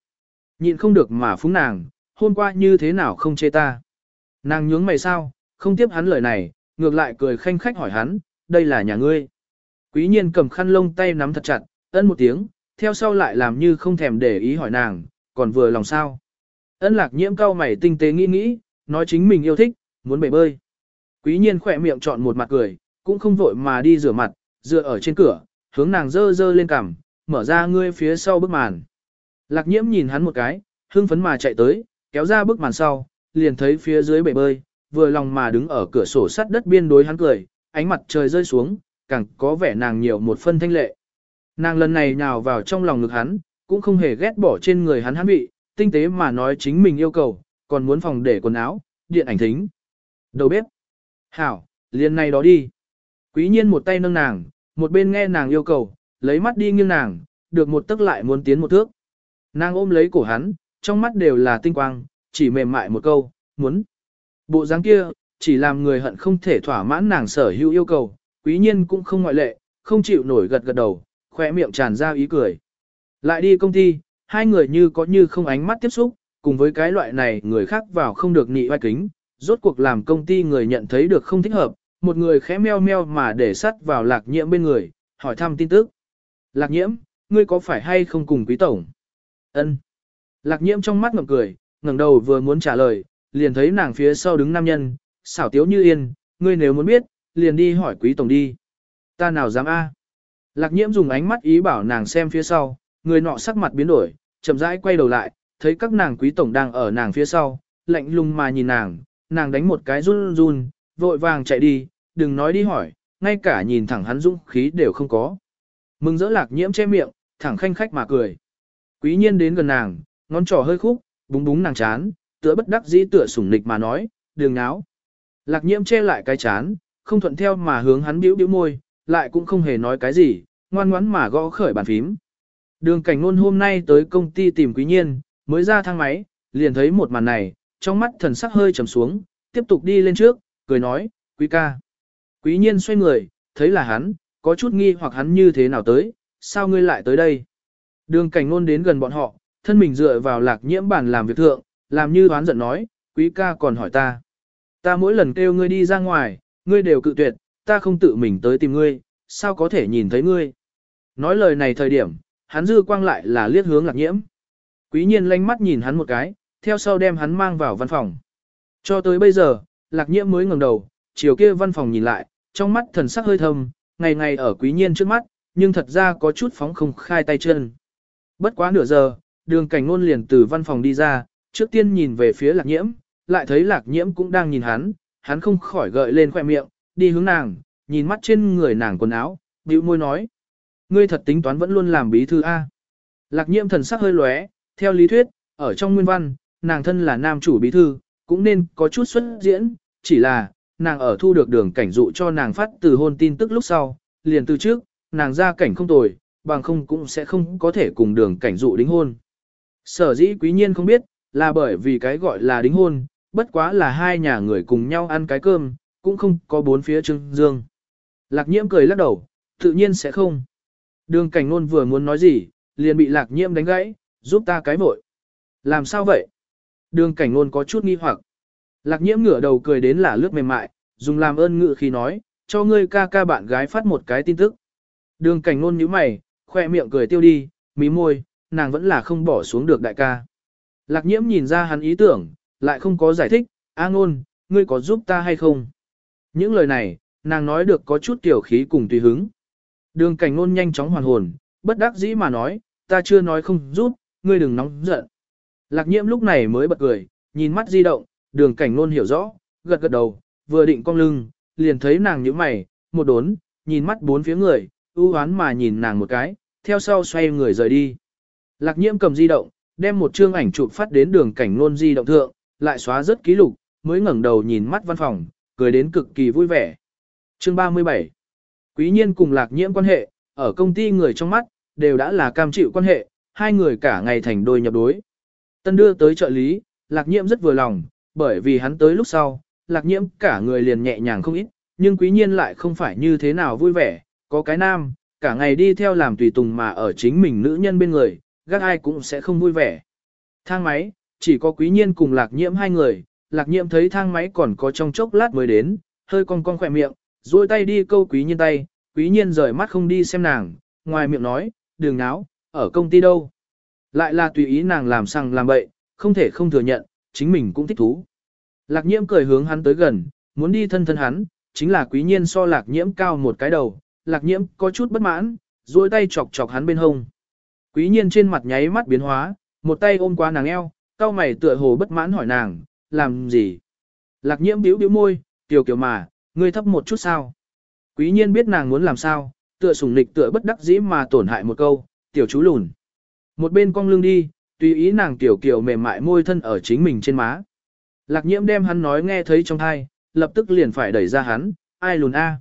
Nhịn không được mà phúng nàng, hôm qua như thế nào không chê ta. Nàng nhướng mày sao, không tiếp hắn lời này, ngược lại cười khanh khách hỏi hắn, đây là nhà ngươi. Quý nhiên cầm khăn lông tay nắm thật chặt, ân một tiếng, theo sau lại làm như không thèm để ý hỏi nàng, còn vừa lòng sao. Ân lạc nhiễm cao mày tinh tế nghĩ nghĩ, nói chính mình yêu thích, muốn bể bơi. Quý nhiên khỏe miệng chọn một mặt cười, cũng không vội mà đi rửa mặt, dựa ở trên cửa, hướng nàng dơ dơ lên cằm, mở ra ngươi phía sau bức màn. Lạc nhiễm nhìn hắn một cái, hưng phấn mà chạy tới, kéo ra bức màn sau, liền thấy phía dưới bể bơi, vừa lòng mà đứng ở cửa sổ sắt đất biên đối hắn cười, ánh mặt trời rơi xuống, càng có vẻ nàng nhiều một phân thanh lệ. Nàng lần này nhào vào trong lòng ngực hắn, cũng không hề ghét bỏ trên người hắn hắn bị, tinh tế mà nói chính mình yêu cầu, còn muốn phòng để quần áo, điện ảnh thính. Đầu bếp. Hảo, liền này đó đi. Quý nhiên một tay nâng nàng, một bên nghe nàng yêu cầu, lấy mắt đi nghiêng nàng, được một tức lại muốn tiến một thước. Nàng ôm lấy cổ hắn, trong mắt đều là tinh quang, chỉ mềm mại một câu, muốn. Bộ dáng kia, chỉ làm người hận không thể thỏa mãn nàng sở hữu yêu cầu, quý nhiên cũng không ngoại lệ, không chịu nổi gật gật đầu, khỏe miệng tràn ra ý cười. Lại đi công ty, hai người như có như không ánh mắt tiếp xúc, cùng với cái loại này người khác vào không được nị vai kính, rốt cuộc làm công ty người nhận thấy được không thích hợp, một người khẽ meo meo mà để sắt vào lạc nhiễm bên người, hỏi thăm tin tức. Lạc nhiễm, ngươi có phải hay không cùng quý tổng? Ân. Lạc nhiễm trong mắt ngậm cười, ngẩng đầu vừa muốn trả lời, liền thấy nàng phía sau đứng nam nhân, xảo tiếu như yên, ngươi nếu muốn biết, liền đi hỏi quý tổng đi. Ta nào dám a? Lạc nhiễm dùng ánh mắt ý bảo nàng xem phía sau, người nọ sắc mặt biến đổi, chậm rãi quay đầu lại, thấy các nàng quý tổng đang ở nàng phía sau, lạnh lùng mà nhìn nàng, nàng đánh một cái run run, vội vàng chạy đi, đừng nói đi hỏi, ngay cả nhìn thẳng hắn dũng khí đều không có. Mừng rỡ lạc nhiễm che miệng, thẳng khanh khách mà cười. Quý nhiên đến gần nàng, ngón trỏ hơi khúc, búng búng nàng chán, tựa bất đắc dĩ tựa sủng nịch mà nói, đường náo. Lạc nhiễm che lại cái chán, không thuận theo mà hướng hắn bĩu bĩu môi, lại cũng không hề nói cái gì, ngoan ngoãn mà gõ khởi bàn phím. Đường cảnh ngôn hôm nay tới công ty tìm quý nhiên, mới ra thang máy, liền thấy một màn này, trong mắt thần sắc hơi trầm xuống, tiếp tục đi lên trước, cười nói, quý ca. Quý nhiên xoay người, thấy là hắn, có chút nghi hoặc hắn như thế nào tới, sao ngươi lại tới đây. Đường cảnh ngôn đến gần bọn họ, thân mình dựa vào lạc nhiễm bản làm việc thượng, làm như đoán giận nói, quý ca còn hỏi ta. Ta mỗi lần kêu ngươi đi ra ngoài, ngươi đều cự tuyệt, ta không tự mình tới tìm ngươi, sao có thể nhìn thấy ngươi. Nói lời này thời điểm, hắn dư quang lại là liếc hướng lạc nhiễm. Quý nhiên lanh mắt nhìn hắn một cái, theo sau đem hắn mang vào văn phòng. Cho tới bây giờ, lạc nhiễm mới ngẩng đầu, chiều kia văn phòng nhìn lại, trong mắt thần sắc hơi thâm, ngày ngày ở quý nhiên trước mắt, nhưng thật ra có chút phóng không khai tay chân. Bất quá nửa giờ, đường cảnh ngôn liền từ văn phòng đi ra, trước tiên nhìn về phía lạc nhiễm, lại thấy lạc nhiễm cũng đang nhìn hắn, hắn không khỏi gợi lên khoẻ miệng, đi hướng nàng, nhìn mắt trên người nàng quần áo, bĩu môi nói. Ngươi thật tính toán vẫn luôn làm bí thư A. Lạc nhiễm thần sắc hơi lóe, theo lý thuyết, ở trong nguyên văn, nàng thân là nam chủ bí thư, cũng nên có chút xuất diễn, chỉ là, nàng ở thu được đường cảnh dụ cho nàng phát từ hôn tin tức lúc sau, liền từ trước, nàng ra cảnh không tồi, bằng không cũng sẽ không có thể cùng đường cảnh dụ đính hôn. Sở dĩ quý nhiên không biết, là bởi vì cái gọi là đính hôn, bất quá là hai nhà người cùng nhau ăn cái cơm, cũng không có bốn phía trưng dương. Lạc nhiễm cười lắc đầu, tự nhiên sẽ không. Đường cảnh ngôn vừa muốn nói gì, liền bị lạc nhiễm đánh gãy, giúp ta cái vội. Làm sao vậy? Đường cảnh ngôn có chút nghi hoặc. Lạc nhiễm ngửa đầu cười đến là lướt mềm mại, dùng làm ơn ngự khi nói, cho ngươi ca ca bạn gái phát một cái tin tức. Đường cảnh ngôn nhíu mày, khoe miệng cười tiêu đi, mí môi, nàng vẫn là không bỏ xuống được đại ca. Lạc nhiễm nhìn ra hắn ý tưởng, lại không có giải thích, A ngôn, ngươi có giúp ta hay không? Những lời này, nàng nói được có chút tiểu khí cùng tùy hứng. Đường cảnh ngôn nhanh chóng hoàn hồn, bất đắc dĩ mà nói, ta chưa nói không giúp, ngươi đừng nóng giận. Lạc nhiễm lúc này mới bật cười, nhìn mắt di động, đường cảnh nôn hiểu rõ, gật gật đầu, vừa định cong lưng, liền thấy nàng nhíu mày, một đốn, nhìn mắt bốn phía người, ưu hoán mà nhìn nàng một cái, theo sau xoay người rời đi. Lạc nhiễm cầm di động, đem một chương ảnh chụp phát đến đường cảnh nôn di động thượng, lại xóa rất ký lục, mới ngẩng đầu nhìn mắt văn phòng, cười đến cực kỳ vui vẻ. Chương 37 Quý nhiên cùng lạc nhiễm quan hệ, ở công ty người trong mắt, đều đã là cam chịu quan hệ, hai người cả ngày thành đôi nhập đối. Tân đưa tới trợ lý, lạc nhiễm rất vừa lòng, bởi vì hắn tới lúc sau, lạc nhiễm cả người liền nhẹ nhàng không ít, nhưng quý nhiên lại không phải như thế nào vui vẻ, có cái nam, cả ngày đi theo làm tùy tùng mà ở chính mình nữ nhân bên người, gác ai cũng sẽ không vui vẻ. Thang máy, chỉ có quý nhiên cùng lạc nhiễm hai người, lạc nhiễm thấy thang máy còn có trong chốc lát mới đến, hơi cong cong khỏe miệng, duỗi tay đi câu quý nhiên tay, quý nhiên rời mắt không đi xem nàng, ngoài miệng nói, đừng náo, ở công ty đâu. Lại là tùy ý nàng làm sang làm bậy, không thể không thừa nhận, chính mình cũng thích thú. Lạc nhiễm cười hướng hắn tới gần, muốn đi thân thân hắn, chính là quý nhiên so lạc nhiễm cao một cái đầu, lạc nhiễm có chút bất mãn, duỗi tay chọc chọc hắn bên hông. Quý nhiên trên mặt nháy mắt biến hóa, một tay ôm qua nàng eo, cao mày tựa hồ bất mãn hỏi nàng, làm gì? Lạc nhiễm bĩu bĩu môi, tiểu kiểu mà, ngươi thấp một chút sao? Quý nhiên biết nàng muốn làm sao, tựa sủng nịch tựa bất đắc dĩ mà tổn hại một câu, tiểu chú lùn. Một bên cong lưng đi, tùy ý nàng tiểu kiểu mềm mại môi thân ở chính mình trên má. Lạc nhiễm đem hắn nói nghe thấy trong thai, lập tức liền phải đẩy ra hắn, ai lùn a?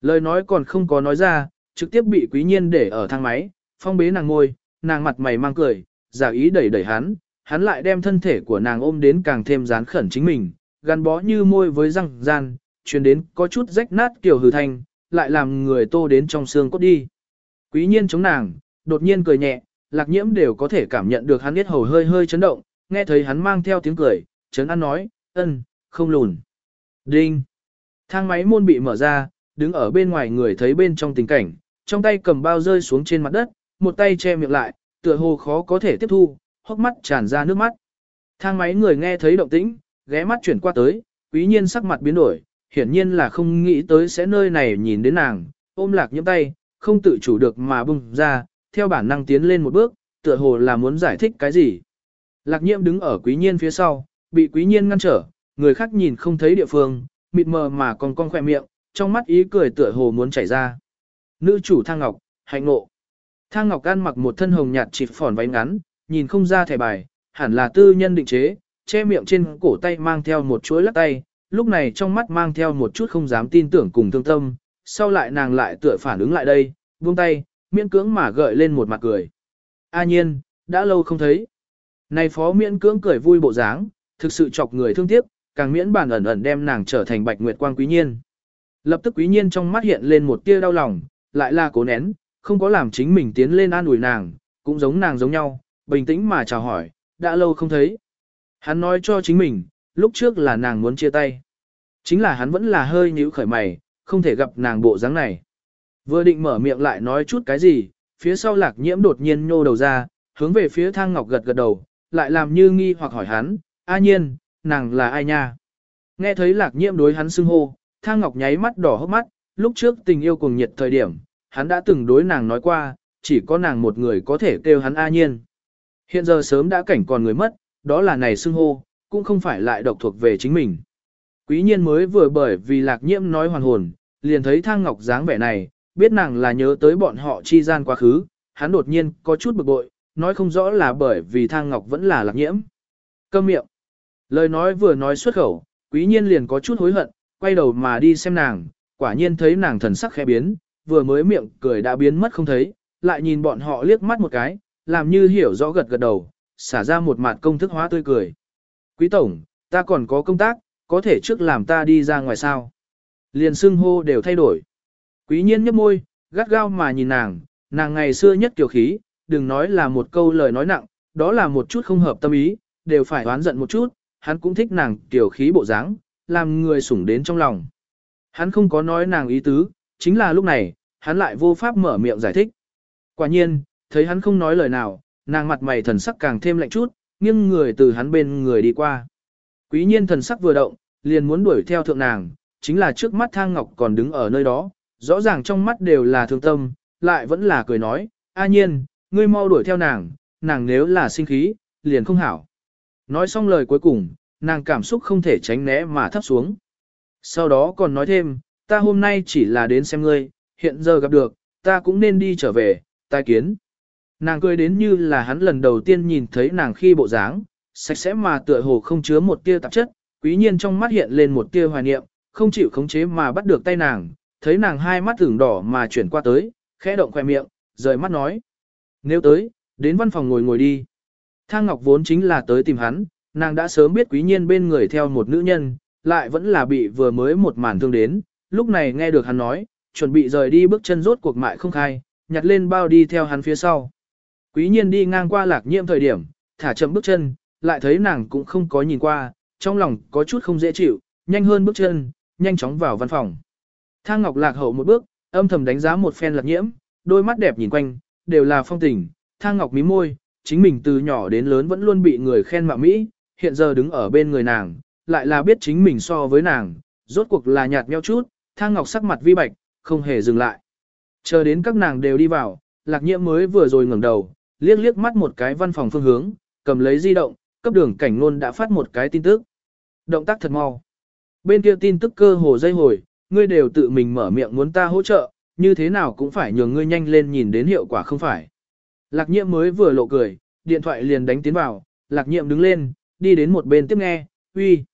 Lời nói còn không có nói ra, trực tiếp bị quý nhiên để ở thang máy, phong bế nàng ngôi, nàng mặt mày mang cười, giả ý đẩy đẩy hắn, hắn lại đem thân thể của nàng ôm đến càng thêm dán khẩn chính mình, gắn bó như môi với răng gian, truyền đến có chút rách nát kiểu hừ thanh, lại làm người tô đến trong xương cốt đi. Quý nhiên chống nàng, đột nhiên cười nhẹ, lạc nhiễm đều có thể cảm nhận được hắn biết hầu hơi hơi chấn động, nghe thấy hắn mang theo tiếng cười, chấn an nói, ân, không lùn. Đinh. Thang máy môn bị mở ra, đứng ở bên ngoài người thấy bên trong tình cảnh, trong tay cầm bao rơi xuống trên mặt đất, một tay che miệng lại, tựa hồ khó có thể tiếp thu, hốc mắt tràn ra nước mắt. Thang máy người nghe thấy động tĩnh, ghé mắt chuyển qua tới, quý nhiên sắc mặt biến đổi, hiển nhiên là không nghĩ tới sẽ nơi này nhìn đến nàng, ôm lạc nhiễm tay, không tự chủ được mà bung ra, theo bản năng tiến lên một bước, tựa hồ là muốn giải thích cái gì. Lạc nhiễm đứng ở quý nhiên phía sau, bị quý nhiên ngăn trở, người khác nhìn không thấy địa phương, mịt mờ mà còn con khỏe miệng, trong mắt ý cười tựa hồ muốn chảy ra. Nữ chủ Thang Ngọc, hạnh ngộ. Thang Ngọc ăn mặc một thân hồng nhạt chỉ phỏn váy ngắn, nhìn không ra thẻ bài, hẳn là tư nhân định chế, che miệng trên cổ tay mang theo một chuỗi lắc tay, lúc này trong mắt mang theo một chút không dám tin tưởng cùng thương tâm, sau lại nàng lại tựa phản ứng lại đây, buông tay, miễn cưỡng mà gợi lên một mặt cười. A nhiên, đã lâu không thấy. Này phó miễn cưỡng cười vui bộ dáng, thực sự chọc người thương tiếc, càng miễn bản ẩn ẩn đem nàng trở thành bạch nguyệt quang quý nhiên. Lập tức quý nhiên trong mắt hiện lên một tia đau lòng, lại là cố nén, không có làm chính mình tiến lên an ủi nàng, cũng giống nàng giống nhau, bình tĩnh mà chào hỏi, đã lâu không thấy. Hắn nói cho chính mình, lúc trước là nàng muốn chia tay. Chính là hắn vẫn là hơi nhíu khởi mày, không thể gặp nàng bộ dáng này. Vừa định mở miệng lại nói chút cái gì, phía sau lạc nhiễm đột nhiên nhô đầu ra, hướng về phía thang ngọc gật gật đầu, lại làm như nghi hoặc hỏi hắn, a nhiên, nàng là ai nha? Nghe thấy lạc nhiễm đối hắn xưng hô, thang ngọc nháy mắt đỏ hốc mắt, lúc trước tình yêu cùng nhiệt thời điểm, hắn đã từng đối nàng nói qua, chỉ có nàng một người có thể kêu hắn a nhiên. Hiện giờ sớm đã cảnh còn người mất, đó là này xưng hô, cũng không phải lại độc thuộc về chính mình. Quý nhiên mới vừa bởi vì lạc nhiễm nói hoàn hồn, liền thấy thang ngọc dáng vẻ này, biết nàng là nhớ tới bọn họ chi gian quá khứ, hắn đột nhiên có chút bực bội, nói không rõ là bởi vì thang ngọc vẫn là lạc nhiễm. Câm miệng. Lời nói vừa nói xuất khẩu, quý nhiên liền có chút hối hận, quay đầu mà đi xem nàng, quả nhiên thấy nàng thần sắc khẽ biến, vừa mới miệng cười đã biến mất không thấy, lại nhìn bọn họ liếc mắt một cái, làm như hiểu rõ gật gật đầu, xả ra một mặt công thức hóa tươi cười. Quý tổng, ta còn có công tác, có thể trước làm ta đi ra ngoài sao. Liền xưng hô đều thay đổi. Quý nhiên nhấp môi, gắt gao mà nhìn nàng, nàng ngày xưa nhất tiểu khí, đừng nói là một câu lời nói nặng, đó là một chút không hợp tâm ý, đều phải oán giận một chút, hắn cũng thích nàng tiểu khí bộ dáng, làm người sủng đến trong lòng. Hắn không có nói nàng ý tứ, chính là lúc này, hắn lại vô pháp mở miệng giải thích. Quả nhiên, thấy hắn không nói lời nào, nàng mặt mày thần sắc càng thêm lạnh chút, nghiêng người từ hắn bên người đi qua. Quý nhiên thần sắc vừa động, liền muốn đuổi theo thượng nàng, chính là trước mắt thang ngọc còn đứng ở nơi đó, rõ ràng trong mắt đều là thương tâm, lại vẫn là cười nói, a nhiên, ngươi mau đuổi theo nàng, nàng nếu là sinh khí, liền không hảo. Nói xong lời cuối cùng, nàng cảm xúc không thể tránh né mà thấp xuống. Sau đó còn nói thêm, ta hôm nay chỉ là đến xem ngươi, hiện giờ gặp được, ta cũng nên đi trở về, tai kiến. Nàng cười đến như là hắn lần đầu tiên nhìn thấy nàng khi bộ dáng, sạch sẽ mà tựa hồ không chứa một tia tạp chất, quý nhiên trong mắt hiện lên một tia hoài niệm, không chịu khống chế mà bắt được tay nàng, thấy nàng hai mắt tưởng đỏ mà chuyển qua tới, khẽ động khoe miệng, rời mắt nói. Nếu tới, đến văn phòng ngồi ngồi đi. Thang Ngọc vốn chính là tới tìm hắn, nàng đã sớm biết quý nhiên bên người theo một nữ nhân, lại vẫn là bị vừa mới một màn thương đến, lúc này nghe được hắn nói, chuẩn bị rời đi bước chân rốt cuộc mại không khai, nhặt lên bao đi theo hắn phía sau. Quý nhiên đi ngang qua lạc nhiễm thời điểm, thả chậm bước chân, lại thấy nàng cũng không có nhìn qua, trong lòng có chút không dễ chịu, nhanh hơn bước chân, nhanh chóng vào văn phòng. Thang Ngọc lạc hậu một bước, âm thầm đánh giá một phen lạc nhiễm, đôi mắt đẹp nhìn quanh, đều là phong tình, Thang Ngọc mím môi, chính mình từ nhỏ đến lớn vẫn luôn bị người khen mạ mỹ, hiện giờ đứng ở bên người nàng, lại là biết chính mình so với nàng, rốt cuộc là nhạt nhẽo chút, Thang Ngọc sắc mặt vi bạch, không hề dừng lại. Chờ đến các nàng đều đi vào, lạc nhiễm mới vừa rồi ngẩng đầu, liếc liếc mắt một cái văn phòng phương hướng, cầm lấy di động, cấp đường cảnh luôn đã phát một cái tin tức. Động tác thật mau. Bên kia tin tức cơ hồ dây hồi, ngươi đều tự mình mở miệng muốn ta hỗ trợ, như thế nào cũng phải nhường ngươi nhanh lên nhìn đến hiệu quả không phải. Lạc nhiệm mới vừa lộ cười, điện thoại liền đánh tiến vào, lạc nhiệm đứng lên, đi đến một bên tiếp nghe, uy.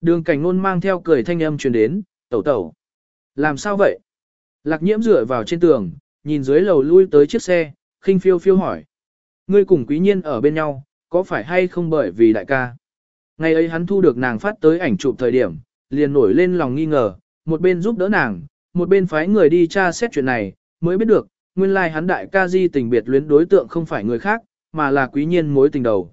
Đường cảnh ngôn mang theo cười thanh âm truyền đến, tẩu tẩu. Làm sao vậy? Lạc nhiễm dựa vào trên tường, nhìn dưới lầu lui tới chiếc xe, khinh phiêu phiêu hỏi. Ngươi cùng quý nhiên ở bên nhau, có phải hay không bởi vì đại ca? Ngày ấy hắn thu được nàng phát tới ảnh chụp thời điểm, liền nổi lên lòng nghi ngờ, một bên giúp đỡ nàng, một bên phái người đi tra xét chuyện này, mới biết được, nguyên lai like hắn đại ca di tình biệt luyến đối tượng không phải người khác, mà là quý nhiên mối tình đầu.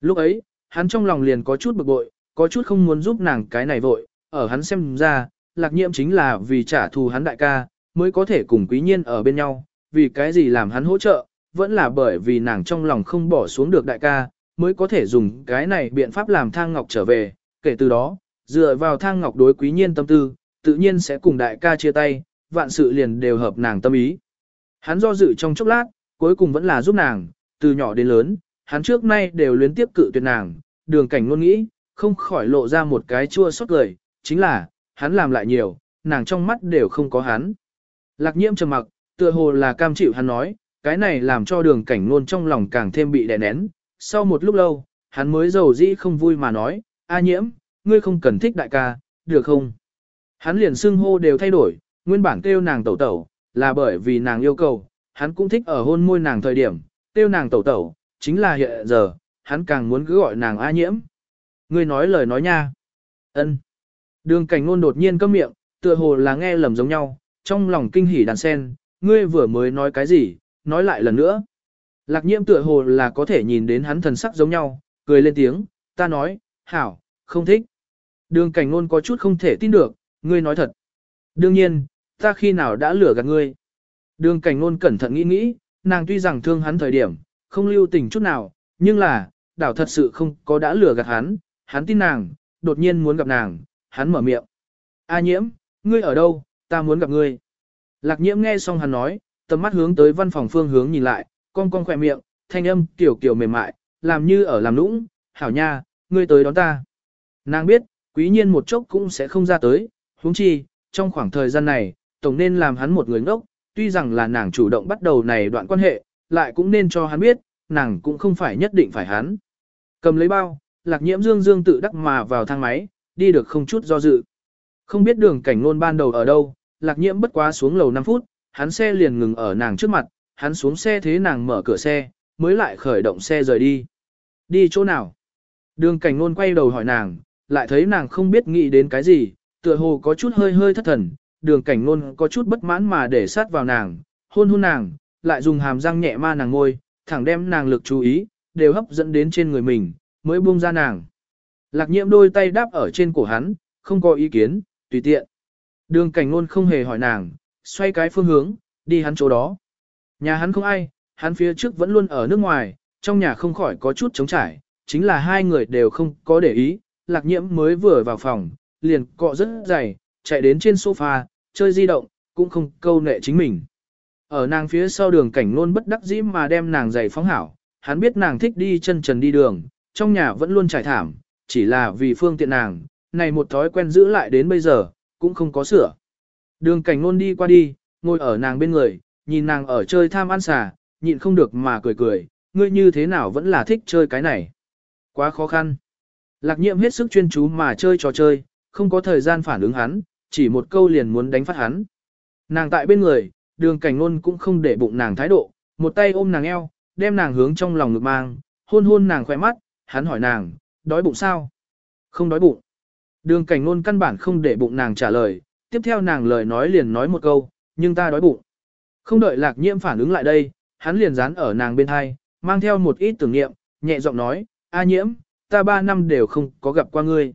Lúc ấy, hắn trong lòng liền có chút bực bội, có chút không muốn giúp nàng cái này vội, ở hắn xem ra, lạc nhiệm chính là vì trả thù hắn đại ca, mới có thể cùng quý nhiên ở bên nhau, vì cái gì làm hắn hỗ trợ, vẫn là bởi vì nàng trong lòng không bỏ xuống được đại ca, mới có thể dùng cái này biện pháp làm thang ngọc trở về, kể từ đó, dựa vào thang ngọc đối quý nhiên tâm tư, tự nhiên sẽ cùng đại ca chia tay, vạn sự liền đều hợp nàng tâm ý. Hắn do dự trong chốc lát, cuối cùng vẫn là giúp nàng, từ nhỏ đến lớn, hắn trước nay đều luyến tiếp cự tuyệt nàng, đường cảnh luôn nghĩ, không khỏi lộ ra một cái chua xót cười, chính là, hắn làm lại nhiều, nàng trong mắt đều không có hắn. Lạc nhiễm trầm mặc, tựa hồ là cam chịu hắn nói, cái này làm cho đường cảnh luôn trong lòng càng thêm bị đè nén. Sau một lúc lâu, hắn mới dầu dĩ không vui mà nói, A nhiễm, ngươi không cần thích đại ca, được không? Hắn liền xưng hô đều thay đổi, nguyên bản kêu nàng tẩu tẩu, là bởi vì nàng yêu cầu, hắn cũng thích ở hôn môi nàng thời điểm, kêu nàng tẩu tẩu, chính là hiện giờ, hắn càng muốn cứ gọi nàng A nhiễm. Ngươi nói lời nói nha. ân Đường cảnh ngôn đột nhiên câm miệng, tựa hồ là nghe lầm giống nhau, trong lòng kinh hỉ đàn sen, ngươi vừa mới nói cái gì, nói lại lần nữa. Lạc nhiễm tựa hồ là có thể nhìn đến hắn thần sắc giống nhau, cười lên tiếng, ta nói, hảo, không thích. Đường cảnh ngôn có chút không thể tin được, ngươi nói thật. Đương nhiên, ta khi nào đã lừa gạt ngươi. Đường cảnh ngôn cẩn thận nghĩ nghĩ, nàng tuy rằng thương hắn thời điểm, không lưu tình chút nào, nhưng là, đảo thật sự không có đã lừa gạt hắn, hắn tin nàng, đột nhiên muốn gặp nàng, hắn mở miệng. A nhiễm, ngươi ở đâu, ta muốn gặp ngươi. Lạc nhiễm nghe xong hắn nói, tầm mắt hướng tới văn phòng phương hướng nhìn lại, con con khỏe miệng, thanh âm kiểu kiểu mềm mại, làm như ở làm nũng, hảo nha, ngươi tới đón ta. Nàng biết, quý nhiên một chốc cũng sẽ không ra tới, huống chi, trong khoảng thời gian này, tổng nên làm hắn một người ngốc, tuy rằng là nàng chủ động bắt đầu này đoạn quan hệ, lại cũng nên cho hắn biết, nàng cũng không phải nhất định phải hắn. Cầm lấy bao, lạc nhiễm dương dương tự đắc mà vào thang máy, đi được không chút do dự. Không biết đường cảnh ngôn ban đầu ở đâu, lạc nhiễm bất quá xuống lầu 5 phút, hắn xe liền ngừng ở nàng trước mặt, hắn xuống xe thế nàng mở cửa xe, mới lại khởi động xe rời đi. Đi chỗ nào? Đường cảnh ngôn quay đầu hỏi nàng, lại thấy nàng không biết nghĩ đến cái gì, tựa hồ có chút hơi hơi thất thần, đường cảnh ngôn có chút bất mãn mà để sát vào nàng, hôn hôn nàng, lại dùng hàm răng nhẹ ma nàng ngôi, thẳng đem nàng lực chú ý, đều hấp dẫn đến trên người mình, mới buông ra nàng. Lạc nhiễm đôi tay đáp ở trên cổ hắn, không có ý kiến, tùy tiện. Đường cảnh ngôn không hề hỏi nàng, xoay cái phương hướng, đi hắn chỗ đó. Nhà hắn không ai, hắn phía trước vẫn luôn ở nước ngoài, trong nhà không khỏi có chút trống trải, chính là hai người đều không có để ý, lạc nhiễm mới vừa vào phòng, liền cọ rất dày, chạy đến trên sofa, chơi di động, cũng không câu nệ chính mình. Ở nàng phía sau đường cảnh nôn bất đắc dĩ mà đem nàng giày phóng hảo, hắn biết nàng thích đi chân trần đi đường, trong nhà vẫn luôn trải thảm, chỉ là vì phương tiện nàng, này một thói quen giữ lại đến bây giờ, cũng không có sửa. Đường cảnh ngôn đi qua đi, ngồi ở nàng bên người, nhìn nàng ở chơi tham ăn xà, nhịn không được mà cười cười, ngươi như thế nào vẫn là thích chơi cái này. Quá khó khăn. Lạc nhiệm hết sức chuyên chú mà chơi trò chơi, không có thời gian phản ứng hắn, chỉ một câu liền muốn đánh phát hắn. Nàng tại bên người, đường cảnh ngôn cũng không để bụng nàng thái độ, một tay ôm nàng eo, đem nàng hướng trong lòng ngực mang, hôn hôn nàng khỏe mắt, hắn hỏi nàng, đói bụng sao? Không đói bụng. Đường cảnh ngôn căn bản không để bụng nàng trả lời, tiếp theo nàng lời nói liền nói một câu, nhưng ta đói bụng. Không đợi lạc nhiễm phản ứng lại đây, hắn liền dán ở nàng bên hai, mang theo một ít tưởng niệm, nhẹ giọng nói, A nhiễm, ta ba năm đều không có gặp qua ngươi.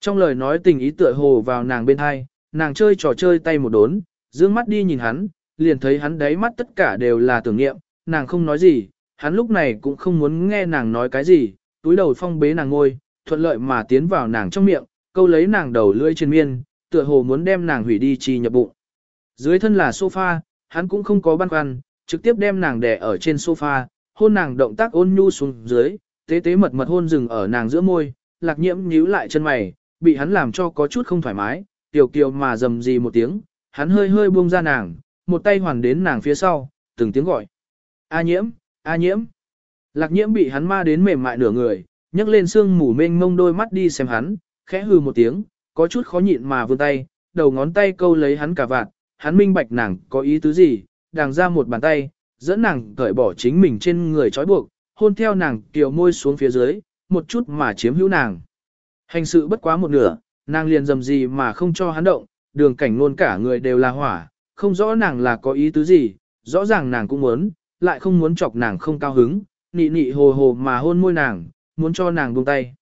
Trong lời nói tình ý tựa hồ vào nàng bên hai, nàng chơi trò chơi tay một đốn, dương mắt đi nhìn hắn, liền thấy hắn đáy mắt tất cả đều là tưởng niệm, nàng không nói gì, hắn lúc này cũng không muốn nghe nàng nói cái gì, túi đầu phong bế nàng ngôi, thuận lợi mà tiến vào nàng trong miệng, câu lấy nàng đầu lưỡi trên miên, tựa hồ muốn đem nàng hủy đi chi nhập bụng. Dưới thân là sofa, hắn cũng không có băn khoăn, trực tiếp đem nàng đè ở trên sofa, hôn nàng động tác ôn nhu xuống dưới, tế tế mật mật hôn dừng ở nàng giữa môi, lạc nhiễm nhíu lại chân mày, bị hắn làm cho có chút không thoải mái, tiểu kiều mà dầm gì một tiếng, hắn hơi hơi buông ra nàng, một tay hoàn đến nàng phía sau, từng tiếng gọi. A nhiễm, A nhiễm. Lạc nhiễm bị hắn ma đến mềm mại nửa người, nhấc lên xương mù mênh mông đôi mắt đi xem hắn, khẽ hừ một tiếng, có chút khó nhịn mà vươn tay, đầu ngón tay câu lấy hắn cả vạt, hắn minh bạch nàng có ý tứ gì, đàng ra một bàn tay, dẫn nàng cởi bỏ chính mình trên người trói buộc, hôn theo nàng kiều môi xuống phía dưới, một chút mà chiếm hữu nàng. Hành sự bất quá một nửa, nàng liền dầm gì mà không cho hắn động, đường cảnh luôn cả người đều là hỏa, không rõ nàng là có ý tứ gì, rõ ràng nàng cũng muốn, lại không muốn chọc nàng không cao hứng, nị nị hồ hồ mà hôn môi nàng, muốn cho nàng buông tay.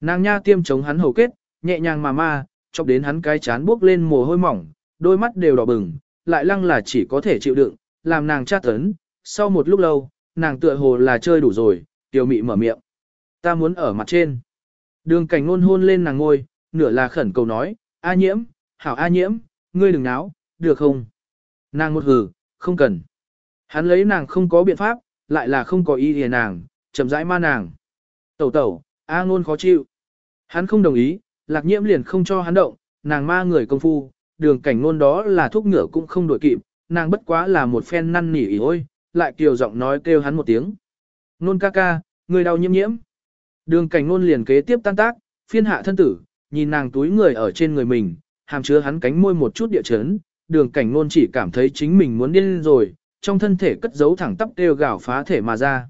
Nàng nha tiêm chống hắn hầu kết, nhẹ nhàng mà ma, chọc đến hắn cái chán bước lên mồ hôi mỏng, đôi mắt đều đỏ bừng, lại lăng là chỉ có thể chịu đựng, làm nàng tra tấn. Sau một lúc lâu, nàng tựa hồ là chơi đủ rồi, tiểu mị mở miệng. Ta muốn ở mặt trên. Đường cảnh ngôn hôn lên nàng ngôi, nửa là khẩn cầu nói, A nhiễm, hảo A nhiễm, ngươi đừng náo, được không? Nàng một hừ, không cần. Hắn lấy nàng không có biện pháp, lại là không có ý hề nàng, chậm rãi ma nàng. Tẩu tẩu, A ngôn khó chịu. Hắn không đồng ý, lạc nhiễm liền không cho hắn động, nàng ma người công phu, đường cảnh ngôn đó là thuốc ngựa cũng không đổi kịp, nàng bất quá là một phen năn nỉ ôi, lại kiều giọng nói kêu hắn một tiếng. Nôn ca ca, người đau nhiễm nhiễm. Đường cảnh ngôn liền kế tiếp tan tác, phiên hạ thân tử, nhìn nàng túi người ở trên người mình, hàm chứa hắn cánh môi một chút địa chấn, đường cảnh ngôn chỉ cảm thấy chính mình muốn điên rồi, trong thân thể cất giấu thẳng tắp kêu gào phá thể mà ra.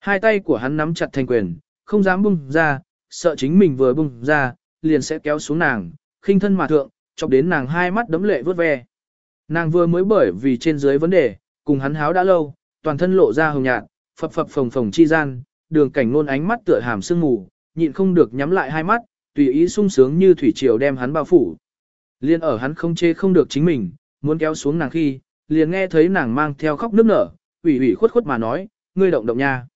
Hai tay của hắn nắm chặt thành quyền, không dám bung ra, sợ chính mình vừa bung ra, liền sẽ kéo xuống nàng, khinh thân mà thượng, chọc đến nàng hai mắt đấm lệ vớt ve. Nàng vừa mới bởi vì trên dưới vấn đề, cùng hắn háo đã lâu, toàn thân lộ ra hồng nhạt, phập phập phồng phồng chi gian, đường cảnh nôn ánh mắt tựa hàm sương mù, nhịn không được nhắm lại hai mắt, tùy ý sung sướng như thủy triều đem hắn bao phủ. Liên ở hắn không chê không được chính mình, muốn kéo xuống nàng khi, liền nghe thấy nàng mang theo khóc nước nở, ủy ủy khuất khuất mà nói, ngươi động động nha.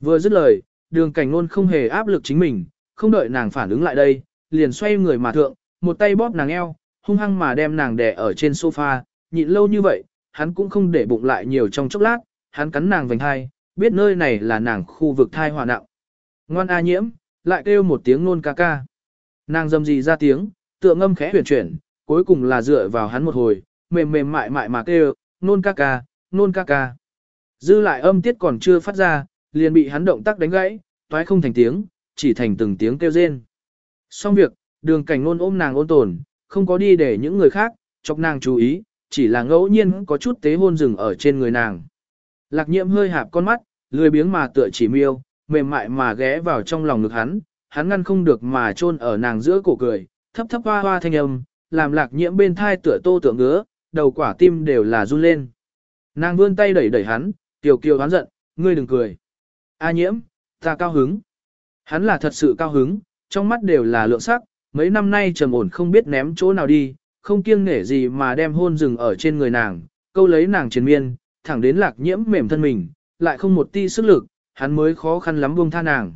Vừa dứt lời, đường cảnh nôn không hề áp lực chính mình, không đợi nàng phản ứng lại đây, liền xoay người mà thượng, một tay bóp nàng eo, hung hăng mà đem nàng đè ở trên sofa, nhịn lâu như vậy, hắn cũng không để bụng lại nhiều trong chốc lát, hắn cắn nàng vành hai, biết nơi này là nàng khu vực thai hòa nặng. Ngoan A nhiễm, lại kêu một tiếng nôn ca ca. Nàng dâm gì ra tiếng, tựa ngâm khẽ huyền chuyển, cuối cùng là dựa vào hắn một hồi, mềm mềm mại mại mà kêu, nôn ca ca, nôn ca ca. Dư lại âm tiết còn chưa phát ra, liền bị hắn động tác đánh gãy, toái không thành tiếng, chỉ thành từng tiếng kêu rên. Xong việc, đường cảnh nôn ôm nàng ôn tồn, không có đi để những người khác, chọc nàng chú ý, chỉ là ngẫu nhiên có chút tế hôn rừng ở trên người nàng. Lạc nhiễm hơi hạp con mắt, lười biếng mà tựa chỉ miêu, mềm mại mà ghé vào trong lòng ngực hắn, hắn ngăn không được mà chôn ở nàng giữa cổ cười, thấp thấp hoa hoa thanh âm, làm lạc nhiễm bên thai tựa tô tựa ngứa, đầu quả tim đều là run lên. Nàng vươn tay đẩy đẩy hắn, kiều kiều hắn giận, ngươi đừng cười. A nhiễm, ta cao hứng. Hắn là thật sự cao hứng, trong mắt đều là lượng sắc, mấy năm nay trầm ổn không biết ném chỗ nào đi, không kiêng nể gì mà đem hôn rừng ở trên người nàng, câu lấy nàng triền miên, thẳng đến lạc nhiễm mềm thân mình, lại không một ti sức lực, hắn mới khó khăn lắm buông tha nàng.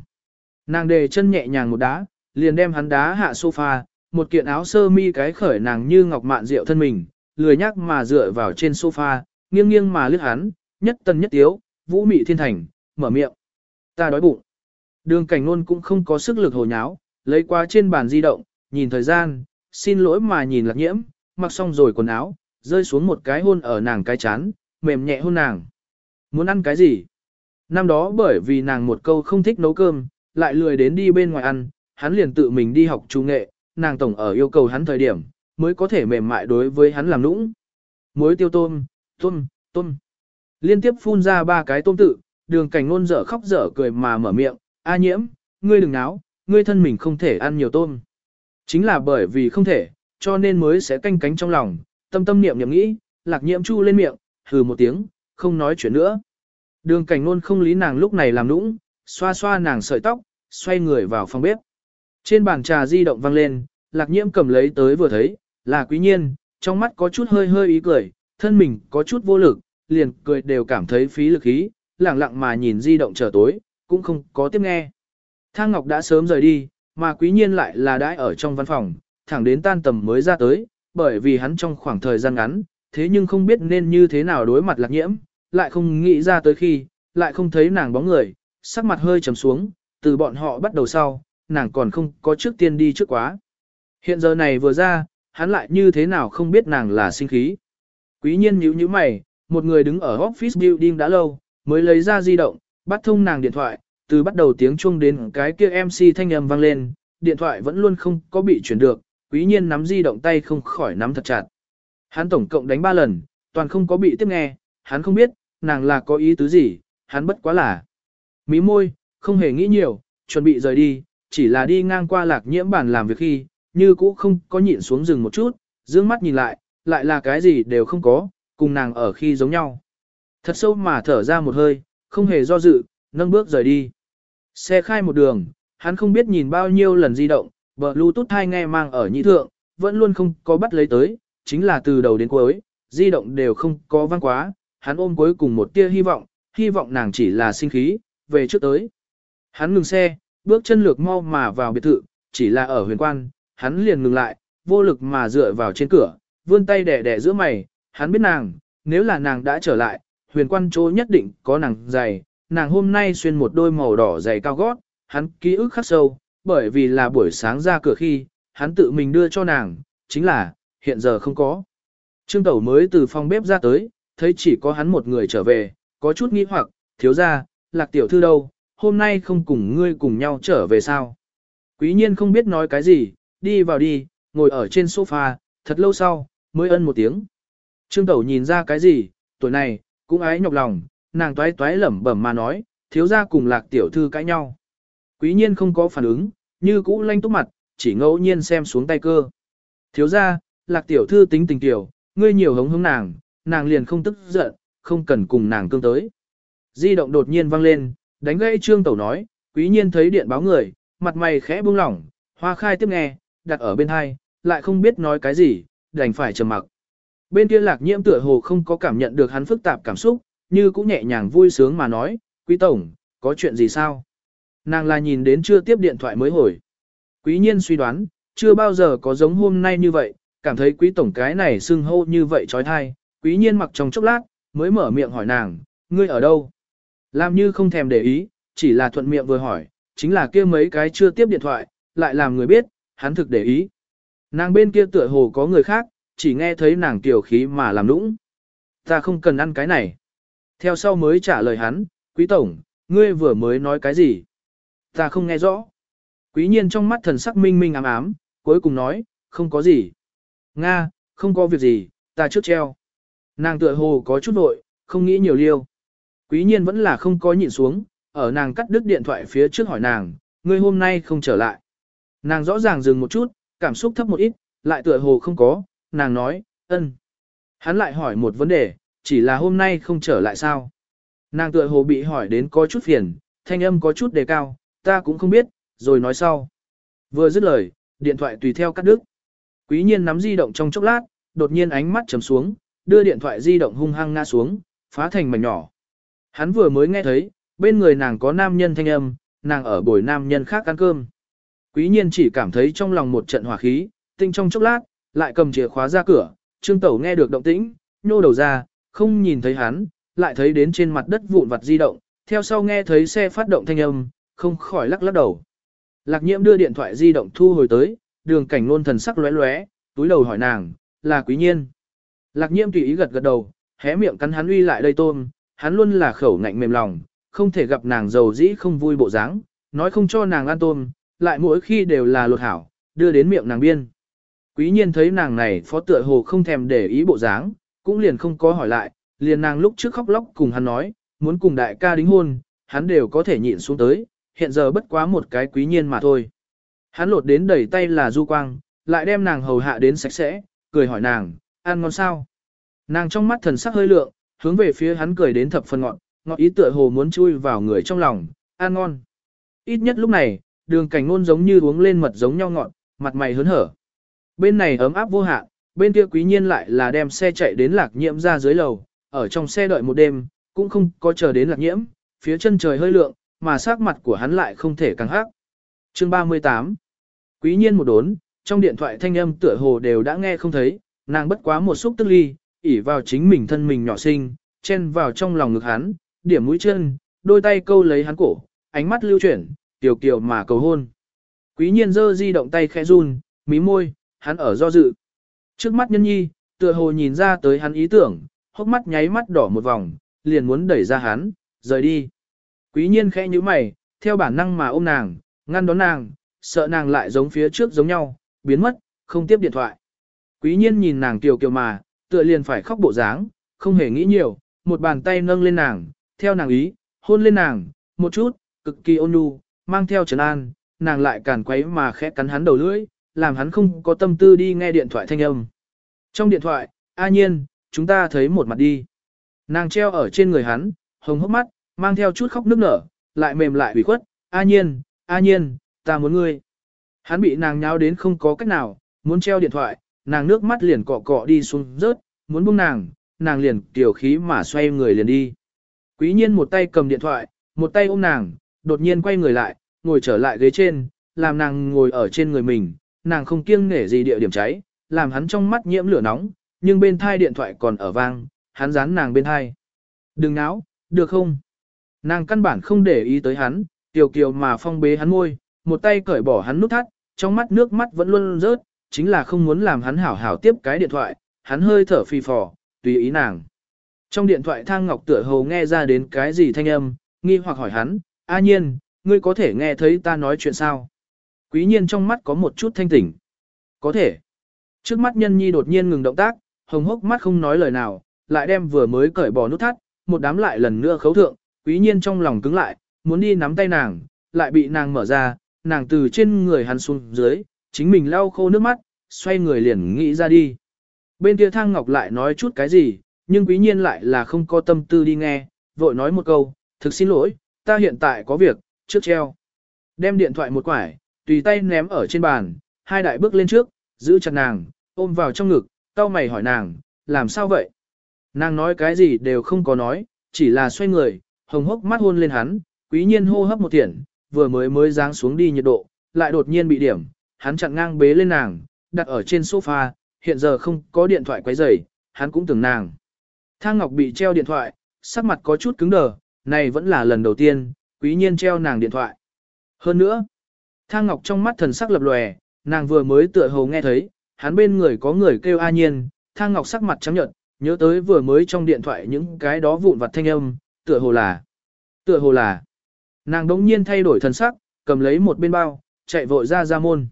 Nàng đề chân nhẹ nhàng một đá, liền đem hắn đá hạ sofa, một kiện áo sơ mi cái khởi nàng như ngọc mạn rượu thân mình, lười nhắc mà dựa vào trên sofa, nghiêng nghiêng mà lướt hắn, nhất tân nhất tiếu, vũ mị thiên thành, mở miệng. Ta đói bụng. Đường cảnh nôn cũng không có sức lực hồ nháo, lấy qua trên bàn di động, nhìn thời gian, xin lỗi mà nhìn lạc nhiễm, mặc xong rồi quần áo, rơi xuống một cái hôn ở nàng cái chán, mềm nhẹ hôn nàng. Muốn ăn cái gì? Năm đó bởi vì nàng một câu không thích nấu cơm, lại lười đến đi bên ngoài ăn, hắn liền tự mình đi học trung nghệ, nàng tổng ở yêu cầu hắn thời điểm, mới có thể mềm mại đối với hắn làm nũng. Muối tiêu tôm, tôm, tôm. Liên tiếp phun ra ba cái tôm tự, đường cảnh ngôn dở khóc dở cười mà mở miệng, a nhiễm, ngươi đừng náo, ngươi thân mình không thể ăn nhiều tôm. Chính là bởi vì không thể, cho nên mới sẽ canh cánh trong lòng, tâm tâm niệm niệm nghĩ, lạc nhiễm chu lên miệng, hừ một tiếng, không nói chuyện nữa. Đường cảnh nôn không lý nàng lúc này làm nũng, xoa xoa nàng sợi tóc, xoay người vào phòng bếp. Trên bàn trà di động vang lên, lạc nhiễm cầm lấy tới vừa thấy, là quý nhiên, trong mắt có chút hơi hơi ý cười, thân mình có chút vô lực, liền cười đều cảm thấy phí lực ý, lặng lặng mà nhìn di động chờ tối, cũng không có tiếp nghe. Thang Ngọc đã sớm rời đi, mà quý nhiên lại là đãi ở trong văn phòng, thẳng đến tan tầm mới ra tới, bởi vì hắn trong khoảng thời gian ngắn, thế nhưng không biết nên như thế nào đối mặt lạc nhiễm, lại không nghĩ ra tới khi, lại không thấy nàng bóng người, sắc mặt hơi trầm xuống, từ bọn họ bắt đầu sau, nàng còn không có trước tiên đi trước quá. Hiện giờ này vừa ra, hắn lại như thế nào không biết nàng là sinh khí. Quý nhiên nhíu nhíu mày, một người đứng ở office building đã lâu, mới lấy ra di động, bắt thông nàng điện thoại, từ bắt đầu tiếng chuông đến cái kia MC thanh âm vang lên, điện thoại vẫn luôn không có bị chuyển được, quý nhiên nắm di động tay không khỏi nắm thật chặt. Hắn tổng cộng đánh 3 lần, toàn không có bị tiếp nghe, hắn không biết, nàng là có ý tứ gì, hắn bất quá là. Mí môi, không hề nghĩ nhiều, chuẩn bị rời đi, chỉ là đi ngang qua lạc nhiễm bản làm việc khi, như cũ không có nhịn xuống rừng một chút, dương mắt nhìn lại, lại là cái gì đều không có, cùng nàng ở khi giống nhau. Thật sâu mà thở ra một hơi, không hề do dự, nâng bước rời đi. Xe khai một đường, hắn không biết nhìn bao nhiêu lần di động, bờ Bluetooth hai nghe mang ở nhị thượng, vẫn luôn không có bắt lấy tới, chính là từ đầu đến cuối, di động đều không có vang quá, hắn ôm cuối cùng một tia hy vọng, hy vọng nàng chỉ là sinh khí, về trước tới. Hắn ngừng xe, bước chân lược mau mà vào biệt thự, chỉ là ở huyền quan, hắn liền ngừng lại, vô lực mà dựa vào trên cửa, vươn tay đẻ đẻ giữa mày, hắn biết nàng, nếu là nàng đã trở lại, huyền quan chỗ nhất định có nàng giày, nàng hôm nay xuyên một đôi màu đỏ giày cao gót, hắn ký ức khắc sâu, bởi vì là buổi sáng ra cửa khi, hắn tự mình đưa cho nàng, chính là, hiện giờ không có. Trương Tẩu mới từ phòng bếp ra tới, thấy chỉ có hắn một người trở về, có chút nghi hoặc, thiếu ra, lạc tiểu thư đâu, hôm nay không cùng ngươi cùng nhau trở về sao. Quý nhiên không biết nói cái gì, đi vào đi, ngồi ở trên sofa, thật lâu sau, mới ân một tiếng. Trương Tẩu nhìn ra cái gì, tuổi này, cũng ái nhọc lòng, nàng toái toái lẩm bẩm mà nói, thiếu ra cùng lạc tiểu thư cãi nhau. Quý nhiên không có phản ứng, như cũ lanh túc mặt, chỉ ngẫu nhiên xem xuống tay cơ. Thiếu ra, lạc tiểu thư tính tình tiểu, ngươi nhiều hống hống nàng, nàng liền không tức giận, không cần cùng nàng cương tới. Di động đột nhiên vang lên, đánh gãy trương tẩu nói, quý nhiên thấy điện báo người, mặt mày khẽ buông lỏng, hoa khai tiếp nghe, đặt ở bên hai, lại không biết nói cái gì, đành phải trầm mặc. Bên kia lạc nhiễm tựa hồ không có cảm nhận được hắn phức tạp cảm xúc, như cũng nhẹ nhàng vui sướng mà nói, quý tổng, có chuyện gì sao? Nàng là nhìn đến chưa tiếp điện thoại mới hồi. Quý nhiên suy đoán, chưa bao giờ có giống hôm nay như vậy, cảm thấy quý tổng cái này sưng hô như vậy trói thai, quý nhiên mặc trong chốc lát, mới mở miệng hỏi nàng, ngươi ở đâu? Làm như không thèm để ý, chỉ là thuận miệng vừa hỏi, chính là kia mấy cái chưa tiếp điện thoại, lại làm người biết, hắn thực để ý. Nàng bên kia tựa hồ có người khác, chỉ nghe thấy nàng tiểu khí mà làm nũng. Ta không cần ăn cái này. Theo sau mới trả lời hắn, quý tổng, ngươi vừa mới nói cái gì? Ta không nghe rõ. Quý nhiên trong mắt thần sắc minh minh ám ám, cuối cùng nói, không có gì. Nga, không có việc gì, ta trước treo. Nàng tựa hồ có chút vội, không nghĩ nhiều liêu. Quý nhiên vẫn là không có nhịn xuống, ở nàng cắt đứt điện thoại phía trước hỏi nàng, ngươi hôm nay không trở lại. Nàng rõ ràng dừng một chút, cảm xúc thấp một ít, lại tựa hồ không có, nàng nói, ân. Hắn lại hỏi một vấn đề, chỉ là hôm nay không trở lại sao. Nàng tựa hồ bị hỏi đến có chút phiền, thanh âm có chút đề cao, ta cũng không biết, rồi nói sau. Vừa dứt lời, điện thoại tùy theo cắt đứt. Quý nhiên nắm di động trong chốc lát, đột nhiên ánh mắt trầm xuống, đưa điện thoại di động hung hăng ngã xuống, phá thành mảnh nhỏ. Hắn vừa mới nghe thấy, bên người nàng có nam nhân thanh âm, nàng ở bồi nam nhân khác ăn cơm. Quý nhiên chỉ cảm thấy trong lòng một trận hỏa khí, tinh trong chốc lát, lại cầm chìa khóa ra cửa, Trương Tẩu nghe được động tĩnh, nhô đầu ra, không nhìn thấy hắn, lại thấy đến trên mặt đất vụn vặt di động, theo sau nghe thấy xe phát động thanh âm, không khỏi lắc lắc đầu. Lạc nhiễm đưa điện thoại di động thu hồi tới, đường cảnh nôn thần sắc lóe lóe, túi đầu hỏi nàng, là quý nhiên. Lạc nhiễm tùy ý gật gật đầu, hé miệng cắn hắn uy lại đây tôm, hắn luôn là khẩu ngạnh mềm lòng, không thể gặp nàng giàu dĩ không vui bộ dáng, nói không cho nàng ăn tôm, lại mỗi khi đều là lột hảo, đưa đến miệng nàng biên. Quý nhiên thấy nàng này phó tựa hồ không thèm để ý bộ dáng, cũng liền không có hỏi lại, liền nàng lúc trước khóc lóc cùng hắn nói, muốn cùng đại ca đính hôn, hắn đều có thể nhịn xuống tới, hiện giờ bất quá một cái quý nhiên mà thôi. Hắn lột đến đầy tay là du quang, lại đem nàng hầu hạ đến sạch sẽ, cười hỏi nàng, ăn ngon sao? Nàng trong mắt thần sắc hơi lượng, hướng về phía hắn cười đến thập phần ngọn, ngọn ý tựa hồ muốn chui vào người trong lòng, ăn ngon. Ít nhất lúc này, đường cảnh ngôn giống như uống lên mật giống nhau ngọt, mặt mày hớn hở. Bên này ấm áp vô hạn, bên kia quý nhiên lại là đem xe chạy đến lạc nhiễm ra dưới lầu, ở trong xe đợi một đêm, cũng không có chờ đến lạc nhiễm, phía chân trời hơi lượng, mà sắc mặt của hắn lại không thể càng hắc. Chương 38 Quý nhiên một đốn, trong điện thoại thanh âm tựa hồ đều đã nghe không thấy, nàng bất quá một xúc tức ly, ỉ vào chính mình thân mình nhỏ xinh, chen vào trong lòng ngực hắn, điểm mũi chân, đôi tay câu lấy hắn cổ, ánh mắt lưu chuyển, tiểu kiều mà cầu hôn. Quý nhiên giơ di động tay khẽ run, mí môi, hắn ở do dự. Trước mắt nhân nhi, tựa hồ nhìn ra tới hắn ý tưởng, hốc mắt nháy mắt đỏ một vòng, liền muốn đẩy ra hắn, rời đi. Quý nhiên khẽ như mày, theo bản năng mà ôm nàng, ngăn đón nàng, sợ nàng lại giống phía trước giống nhau, biến mất, không tiếp điện thoại. Quý nhiên nhìn nàng kiều kiều mà, tựa liền phải khóc bộ dáng, không hề nghĩ nhiều, một bàn tay nâng lên nàng, theo nàng ý, hôn lên nàng, một chút, cực kỳ ôn nhu, mang theo trấn an, nàng lại càn quấy mà khẽ cắn hắn đầu lưỡi, làm hắn không có tâm tư đi nghe điện thoại thanh âm. Trong điện thoại, A nhiên, chúng ta thấy một mặt đi. Nàng treo ở trên người hắn, hồng hốc mắt, mang theo chút khóc nức nở, lại mềm lại ủy khuất, A nhiên, A nhiên, ta muốn ngươi. Hắn bị nàng nháo đến không có cách nào, muốn treo điện thoại, nàng nước mắt liền cọ cọ đi xuống rớt, muốn buông nàng, nàng liền tiểu khí mà xoay người liền đi. Quý nhiên một tay cầm điện thoại, một tay ôm nàng, đột nhiên quay người lại, ngồi trở lại ghế trên, làm nàng ngồi ở trên người mình, nàng không kiêng nể gì địa điểm cháy, làm hắn trong mắt nhiễm lửa nóng, nhưng bên thai điện thoại còn ở vang, hắn dán nàng bên thai. Đừng náo, được không? Nàng căn bản không để ý tới hắn, tiểu kiều mà phong bế hắn môi, một tay cởi bỏ hắn nút thắt, trong mắt nước mắt vẫn luôn rớt, chính là không muốn làm hắn hảo hảo tiếp cái điện thoại, hắn hơi thở phì phò, tùy ý nàng. Trong điện thoại thang ngọc tựa hồ nghe ra đến cái gì thanh âm, nghi hoặc hỏi hắn, A nhiên, ngươi có thể nghe thấy ta nói chuyện sao? Quý nhiên trong mắt có một chút thanh tỉnh. Có thể. Trước mắt nhân nhi đột nhiên ngừng động tác, hồng hốc mắt không nói lời nào, lại đem vừa mới cởi bỏ nút thắt, một đám lại lần nữa khấu thượng, quý nhiên trong lòng cứng lại, muốn đi nắm tay nàng, lại bị nàng mở ra, nàng từ trên người hắn xuống dưới, chính mình lau khô nước mắt, xoay người liền nghĩ ra đi. Bên kia thang ngọc lại nói chút cái gì, nhưng quý nhiên lại là không có tâm tư đi nghe, vội nói một câu, thực xin lỗi, ta hiện tại có việc, trước treo. Đem điện thoại một quải, tùy tay ném ở trên bàn, hai đại bước lên trước, giữ chặt nàng, ôm vào trong ngực, cau mày hỏi nàng, làm sao vậy? Nàng nói cái gì đều không có nói, chỉ là xoay người, hồng hốc mắt hôn lên hắn, quý nhiên hô hấp một thiện, vừa mới mới giáng xuống đi nhiệt độ, lại đột nhiên bị điểm, hắn chặn ngang bế lên nàng, đặt ở trên sofa, hiện giờ không có điện thoại quấy rầy, hắn cũng tưởng nàng. Thang Ngọc bị treo điện thoại, sắc mặt có chút cứng đờ, này vẫn là lần đầu tiên, quý nhiên treo nàng điện thoại. Hơn nữa, Thang Ngọc trong mắt thần sắc lập lòe, nàng vừa mới tựa hồ nghe thấy, hắn bên người có người kêu A Nhiên, Thang Ngọc sắc mặt trắng nhợt, nhớ tới vừa mới trong điện thoại những cái đó vụn vặt thanh âm, tựa hồ là, tựa hồ là. Nàng đống nhiên thay đổi thần sắc, cầm lấy một bên bao, chạy vội ra ra môn.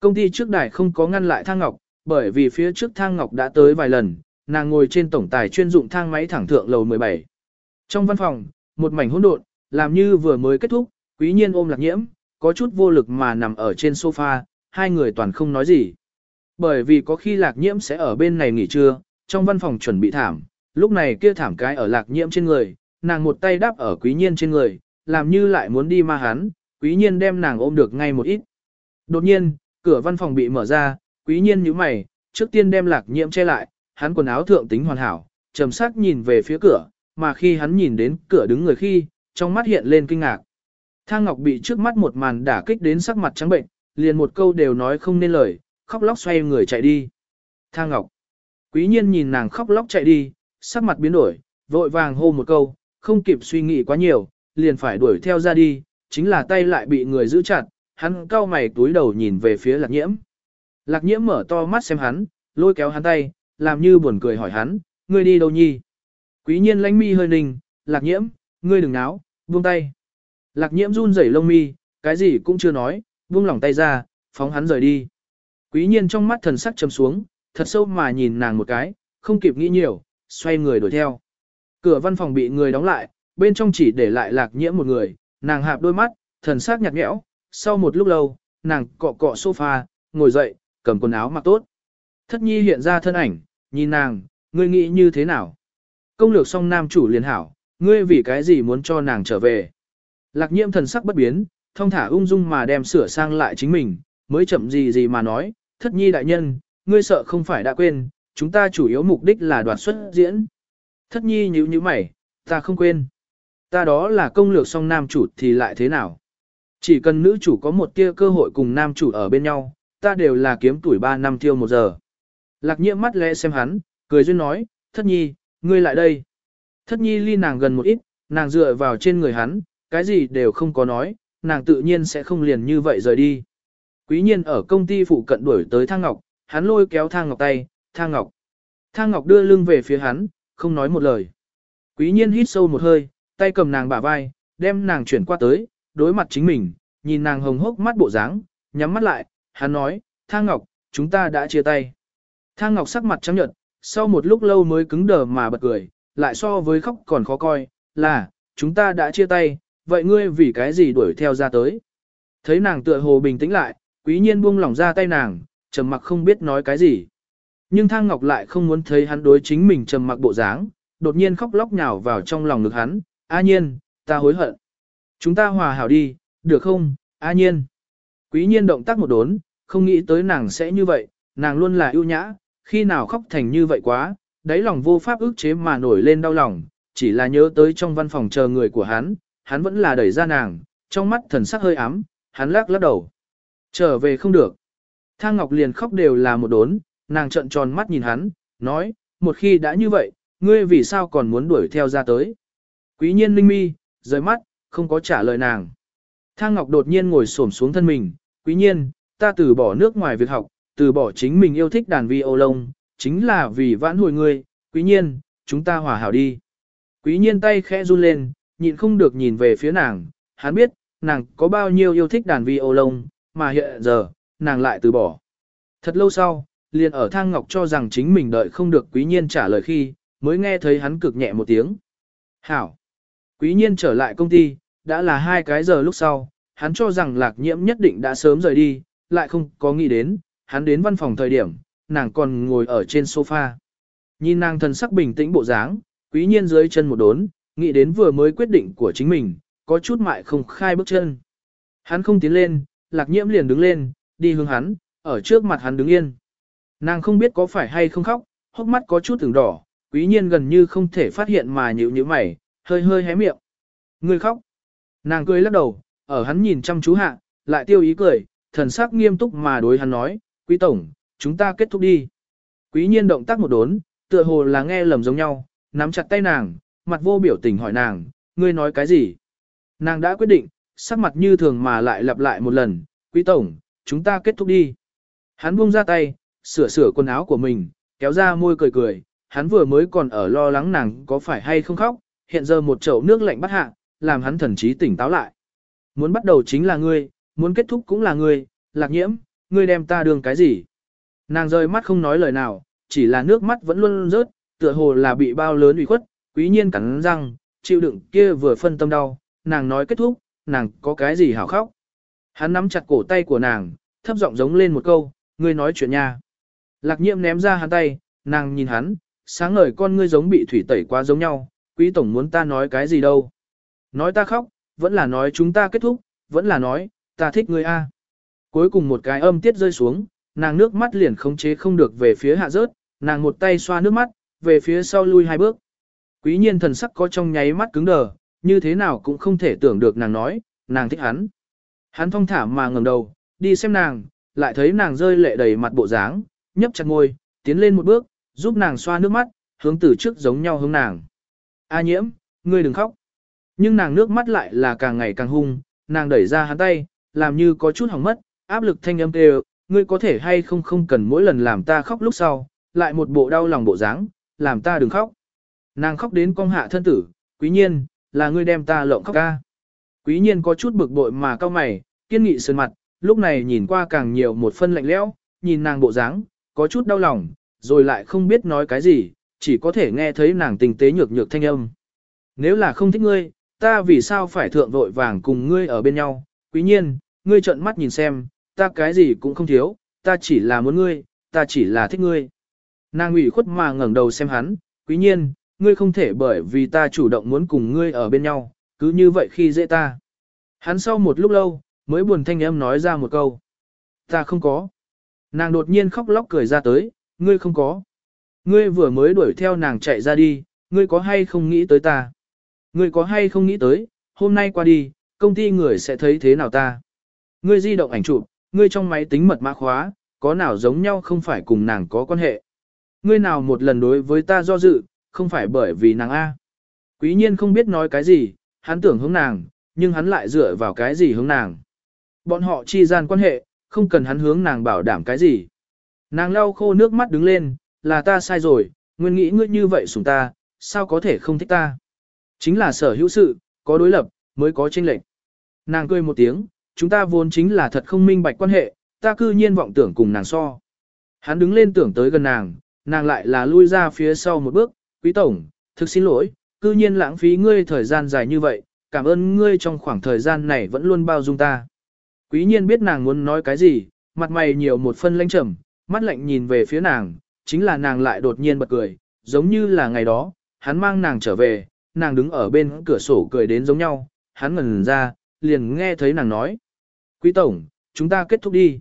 Công ty trước đài không có ngăn lại Thang Ngọc, bởi vì phía trước Thang Ngọc đã tới vài lần, nàng ngồi trên tổng tài chuyên dụng thang máy thẳng thượng lầu 17. Trong văn phòng, một mảnh hỗn độn, làm như vừa mới kết thúc, quý nhiên ôm lạc nhiễm, có chút vô lực mà nằm ở trên sofa, hai người toàn không nói gì. Bởi vì có khi lạc nhiễm sẽ ở bên này nghỉ trưa, trong văn phòng chuẩn bị thảm, lúc này kia thảm cái ở lạc nhiễm trên người, nàng một tay đắp ở quý nhiên trên người, làm như lại muốn đi ma hắn, quý nhiên đem nàng ôm được ngay một ít. Đột nhiên, cửa văn phòng bị mở ra, quý nhiên nhíu mày, trước tiên đem lạc nhiễm che lại, hắn quần áo thượng tính hoàn hảo, trầm sắc nhìn về phía cửa, mà khi hắn nhìn đến cửa đứng người khi, trong mắt hiện lên kinh ngạc. Thang Ngọc bị trước mắt một màn đả kích đến sắc mặt trắng bệnh, liền một câu đều nói không nên lời, khóc lóc xoay người chạy đi. Thang Ngọc. Quý nhiên nhìn nàng khóc lóc chạy đi, sắc mặt biến đổi, vội vàng hô một câu, không kịp suy nghĩ quá nhiều, liền phải đuổi theo ra đi, chính là tay lại bị người giữ chặt, hắn cau mày túi đầu nhìn về phía lạc nhiễm. Lạc nhiễm mở to mắt xem hắn, lôi kéo hắn tay, làm như buồn cười hỏi hắn, ngươi đi đâu nhi? Quý nhiên lánh mi hơi ninh, lạc nhiễm, ngươi đừng náo, buông tay. Lạc nhiễm run rẩy lông mi, cái gì cũng chưa nói, buông lỏng tay ra, phóng hắn rời đi. Quý nhiên trong mắt thần sắc trầm xuống, thật sâu mà nhìn nàng một cái, không kịp nghĩ nhiều, xoay người đuổi theo. Cửa văn phòng bị người đóng lại, bên trong chỉ để lại lạc nhiễm một người, nàng hạp đôi mắt, thần sắc nhạt nhẽo, sau một lúc lâu, nàng cọ cọ sofa, ngồi dậy, cầm quần áo mặc tốt. Thất nhi hiện ra thân ảnh, nhìn nàng, ngươi nghĩ như thế nào? Công lược xong nam chủ liền hảo, ngươi vì cái gì muốn cho nàng trở về? Lạc nhiễm thần sắc bất biến, thông thả ung dung mà đem sửa sang lại chính mình, mới chậm gì gì mà nói, thất nhi đại nhân, ngươi sợ không phải đã quên, chúng ta chủ yếu mục đích là đoạt xuất diễn. Thất nhi nhíu nhíu mày, ta không quên. Ta đó là công lược song nam chủ thì lại thế nào? Chỉ cần nữ chủ có một tia cơ hội cùng nam chủ ở bên nhau, ta đều là kiếm tuổi 3 năm tiêu một giờ. Lạc nhiễm mắt lẽ xem hắn, cười duyên nói, thất nhi, ngươi lại đây. Thất nhi ly nàng gần một ít, nàng dựa vào trên người hắn, cái gì đều không có nói, nàng tự nhiên sẽ không liền như vậy rời đi. Quý nhiên ở công ty phụ cận đuổi tới Thang Ngọc, hắn lôi kéo Thang Ngọc tay, Thang Ngọc. Thang Ngọc đưa lưng về phía hắn, không nói một lời. Quý nhiên hít sâu một hơi, tay cầm nàng bả vai, đem nàng chuyển qua tới, đối mặt chính mình, nhìn nàng hồng hốc mắt bộ dáng, nhắm mắt lại, hắn nói, Thang Ngọc, chúng ta đã chia tay. Thang Ngọc sắc mặt trắng nhợt, sau một lúc lâu mới cứng đờ mà bật cười, lại so với khóc còn khó coi, là, chúng ta đã chia tay, vậy ngươi vì cái gì đuổi theo ra tới. Thấy nàng tựa hồ bình tĩnh lại, quý nhiên buông lỏng ra tay nàng, trầm mặc không biết nói cái gì. Nhưng Thang Ngọc lại không muốn thấy hắn đối chính mình trầm mặc bộ dáng, đột nhiên khóc lóc nhào vào trong lòng ngực hắn, A nhiên, ta hối hận. Chúng ta hòa hảo đi, được không, A nhiên. Quý nhiên động tác một đốn, không nghĩ tới nàng sẽ như vậy, nàng luôn là ưu nhã, khi nào khóc thành như vậy quá, đáy lòng vô pháp ức chế mà nổi lên đau lòng, chỉ là nhớ tới trong văn phòng chờ người của hắn, hắn vẫn là đẩy ra nàng, trong mắt thần sắc hơi ám, hắn lắc lắc đầu. Trở về không được. Thang Ngọc liền khóc đều là một đốn, nàng trợn tròn mắt nhìn hắn, nói, một khi đã như vậy, ngươi vì sao còn muốn đuổi theo ra tới. Quý nhiên linh mi, rời mắt, không có trả lời nàng. Thang Ngọc đột nhiên ngồi xổm xuống thân mình, quý nhiên, ta từ bỏ nước ngoài việc học, từ bỏ chính mình yêu thích đàn vi ô lông, chính là vì vãn hồi ngươi, quý nhiên, chúng ta hòa hảo đi. Quý nhiên tay khẽ run lên, nhịn không được nhìn về phía nàng, hắn biết, nàng có bao nhiêu yêu thích đàn vi ô lông, mà hiện giờ, nàng lại từ bỏ. Thật lâu sau, liền ở thang ngọc cho rằng chính mình đợi không được quý nhiên trả lời khi, mới nghe thấy hắn cực nhẹ một tiếng. Hảo! Quý nhiên trở lại công ty, đã là hai cái giờ lúc sau, hắn cho rằng lạc nhiễm nhất định đã sớm rời đi, lại không có nghĩ đến, hắn đến văn phòng thời điểm, nàng còn ngồi ở trên sofa. Nhìn nàng thần sắc bình tĩnh bộ dáng, quý nhiên dưới chân một đốn, nghĩ đến vừa mới quyết định của chính mình, có chút mại không khai bước chân. Hắn không tiến lên, lạc nhiễm liền đứng lên, đi hướng hắn, ở trước mặt hắn đứng yên. Nàng không biết có phải hay không khóc, hốc mắt có chút từng đỏ, quý nhiên gần như không thể phát hiện mà nhịu như mày, hơi hơi hé miệng. Người khóc. Nàng cười lắc đầu, ở hắn nhìn chăm chú hạ, lại tiêu ý cười, thần sắc nghiêm túc mà đối hắn nói, quý tổng, chúng ta kết thúc đi. Quý nhiên động tác một đốn, tựa hồ là nghe lầm giống nhau, nắm chặt tay nàng, mặt vô biểu tình hỏi nàng, ngươi nói cái gì? Nàng đã quyết định, sắc mặt như thường mà lại lặp lại một lần, quý tổng, chúng ta kết thúc đi. Hắn buông ra tay, sửa sửa quần áo của mình, kéo ra môi cười cười, hắn vừa mới còn ở lo lắng nàng có phải hay không khóc, hiện giờ một chậu nước lạnh bắt hạ, làm hắn thần trí tỉnh táo lại. Muốn bắt đầu chính là ngươi, muốn kết thúc cũng là ngươi, lạc nhiễm, ngươi đem ta đường cái gì? Nàng rơi mắt không nói lời nào, chỉ là nước mắt vẫn luôn rớt, tựa hồ là bị bao lớn ủy khuất, quý nhiên cắn răng, chịu đựng kia vừa phân tâm đau, nàng nói kết thúc, nàng có cái gì hảo khóc. Hắn nắm chặt cổ tay của nàng, thấp giọng giống lên một câu, ngươi nói chuyện nha. Lạc nhiệm ném ra hắn tay, nàng nhìn hắn, sáng ngời con ngươi giống bị thủy tẩy quá giống nhau, quý tổng muốn ta nói cái gì đâu. Nói ta khóc, vẫn là nói chúng ta kết thúc, vẫn là nói, ta thích ngươi a. Cuối cùng một cái âm tiết rơi xuống, nàng nước mắt liền khống chế không được về phía hạ rớt, nàng một tay xoa nước mắt, về phía sau lui hai bước. Quý nhiên thần sắc có trong nháy mắt cứng đờ, như thế nào cũng không thể tưởng được nàng nói, nàng thích hắn. Hắn thong thả mà ngẩng đầu, đi xem nàng, lại thấy nàng rơi lệ đầy mặt bộ dáng, nhấp chặt môi, tiến lên một bước, giúp nàng xoa nước mắt, hướng từ trước giống nhau hướng nàng. A nhiễm, ngươi đừng khóc. Nhưng nàng nước mắt lại là càng ngày càng hung, nàng đẩy ra hắn tay, làm như có chút hỏng mất, áp lực thanh âm kêu, ngươi có thể hay không không cần mỗi lần làm ta khóc lúc sau, lại một bộ đau lòng bộ dáng, làm ta đừng khóc. Nàng khóc đến cong hạ thân tử, quý nhiên, là ngươi đem ta lộng khóc ca. Quý nhiên có chút bực bội mà cao mày, kiên nghị sơn mặt, lúc này nhìn qua càng nhiều một phân lạnh lẽo, nhìn nàng bộ dáng, có chút đau lòng, rồi lại không biết nói cái gì, chỉ có thể nghe thấy nàng tình tế nhược nhược thanh âm. Nếu là không thích ngươi, ta vì sao phải thượng vội vàng cùng ngươi ở bên nhau, quý nhiên, ngươi trợn mắt nhìn xem, ta cái gì cũng không thiếu, ta chỉ là muốn ngươi, ta chỉ là thích ngươi. Nàng ủy khuất mà ngẩng đầu xem hắn, quý nhiên, ngươi không thể bởi vì ta chủ động muốn cùng ngươi ở bên nhau, cứ như vậy khi dễ ta. Hắn sau một lúc lâu, mới buồn thanh âm nói ra một câu. Ta không có. Nàng đột nhiên khóc lóc cười ra tới, ngươi không có. Ngươi vừa mới đuổi theo nàng chạy ra đi, ngươi có hay không nghĩ tới ta? Ngươi có hay không nghĩ tới, hôm nay qua đi, công ty người sẽ thấy thế nào ta? Ngươi di động ảnh chụp, ngươi trong máy tính mật mã khóa, có nào giống nhau không phải cùng nàng có quan hệ? Ngươi nào một lần đối với ta do dự, không phải bởi vì nàng A. Quý nhiên không biết nói cái gì, hắn tưởng hướng nàng, nhưng hắn lại dựa vào cái gì hướng nàng. Bọn họ chi gian quan hệ, không cần hắn hướng nàng bảo đảm cái gì. Nàng lau khô nước mắt đứng lên, là ta sai rồi, nguyên nghĩ ngươi như vậy sủng ta, sao có thể không thích ta. Chính là sở hữu sự, có đối lập, mới có tranh lệch. Nàng cười một tiếng, chúng ta vốn chính là thật không minh bạch quan hệ, ta cư nhiên vọng tưởng cùng nàng so. Hắn đứng lên tưởng tới gần nàng, nàng lại là lui ra phía sau một bước, quý tổng, thực xin lỗi, cư nhiên lãng phí ngươi thời gian dài như vậy, cảm ơn ngươi trong khoảng thời gian này vẫn luôn bao dung ta. Quý nhiên biết nàng muốn nói cái gì, mặt mày nhiều một phân lãnh trầm, mắt lạnh nhìn về phía nàng, chính là nàng lại đột nhiên bật cười, giống như là ngày đó, hắn mang nàng trở về, nàng đứng ở bên cửa sổ cười đến giống nhau, hắn ngần ra, liền nghe thấy nàng nói. Quý tổng, chúng ta kết thúc đi.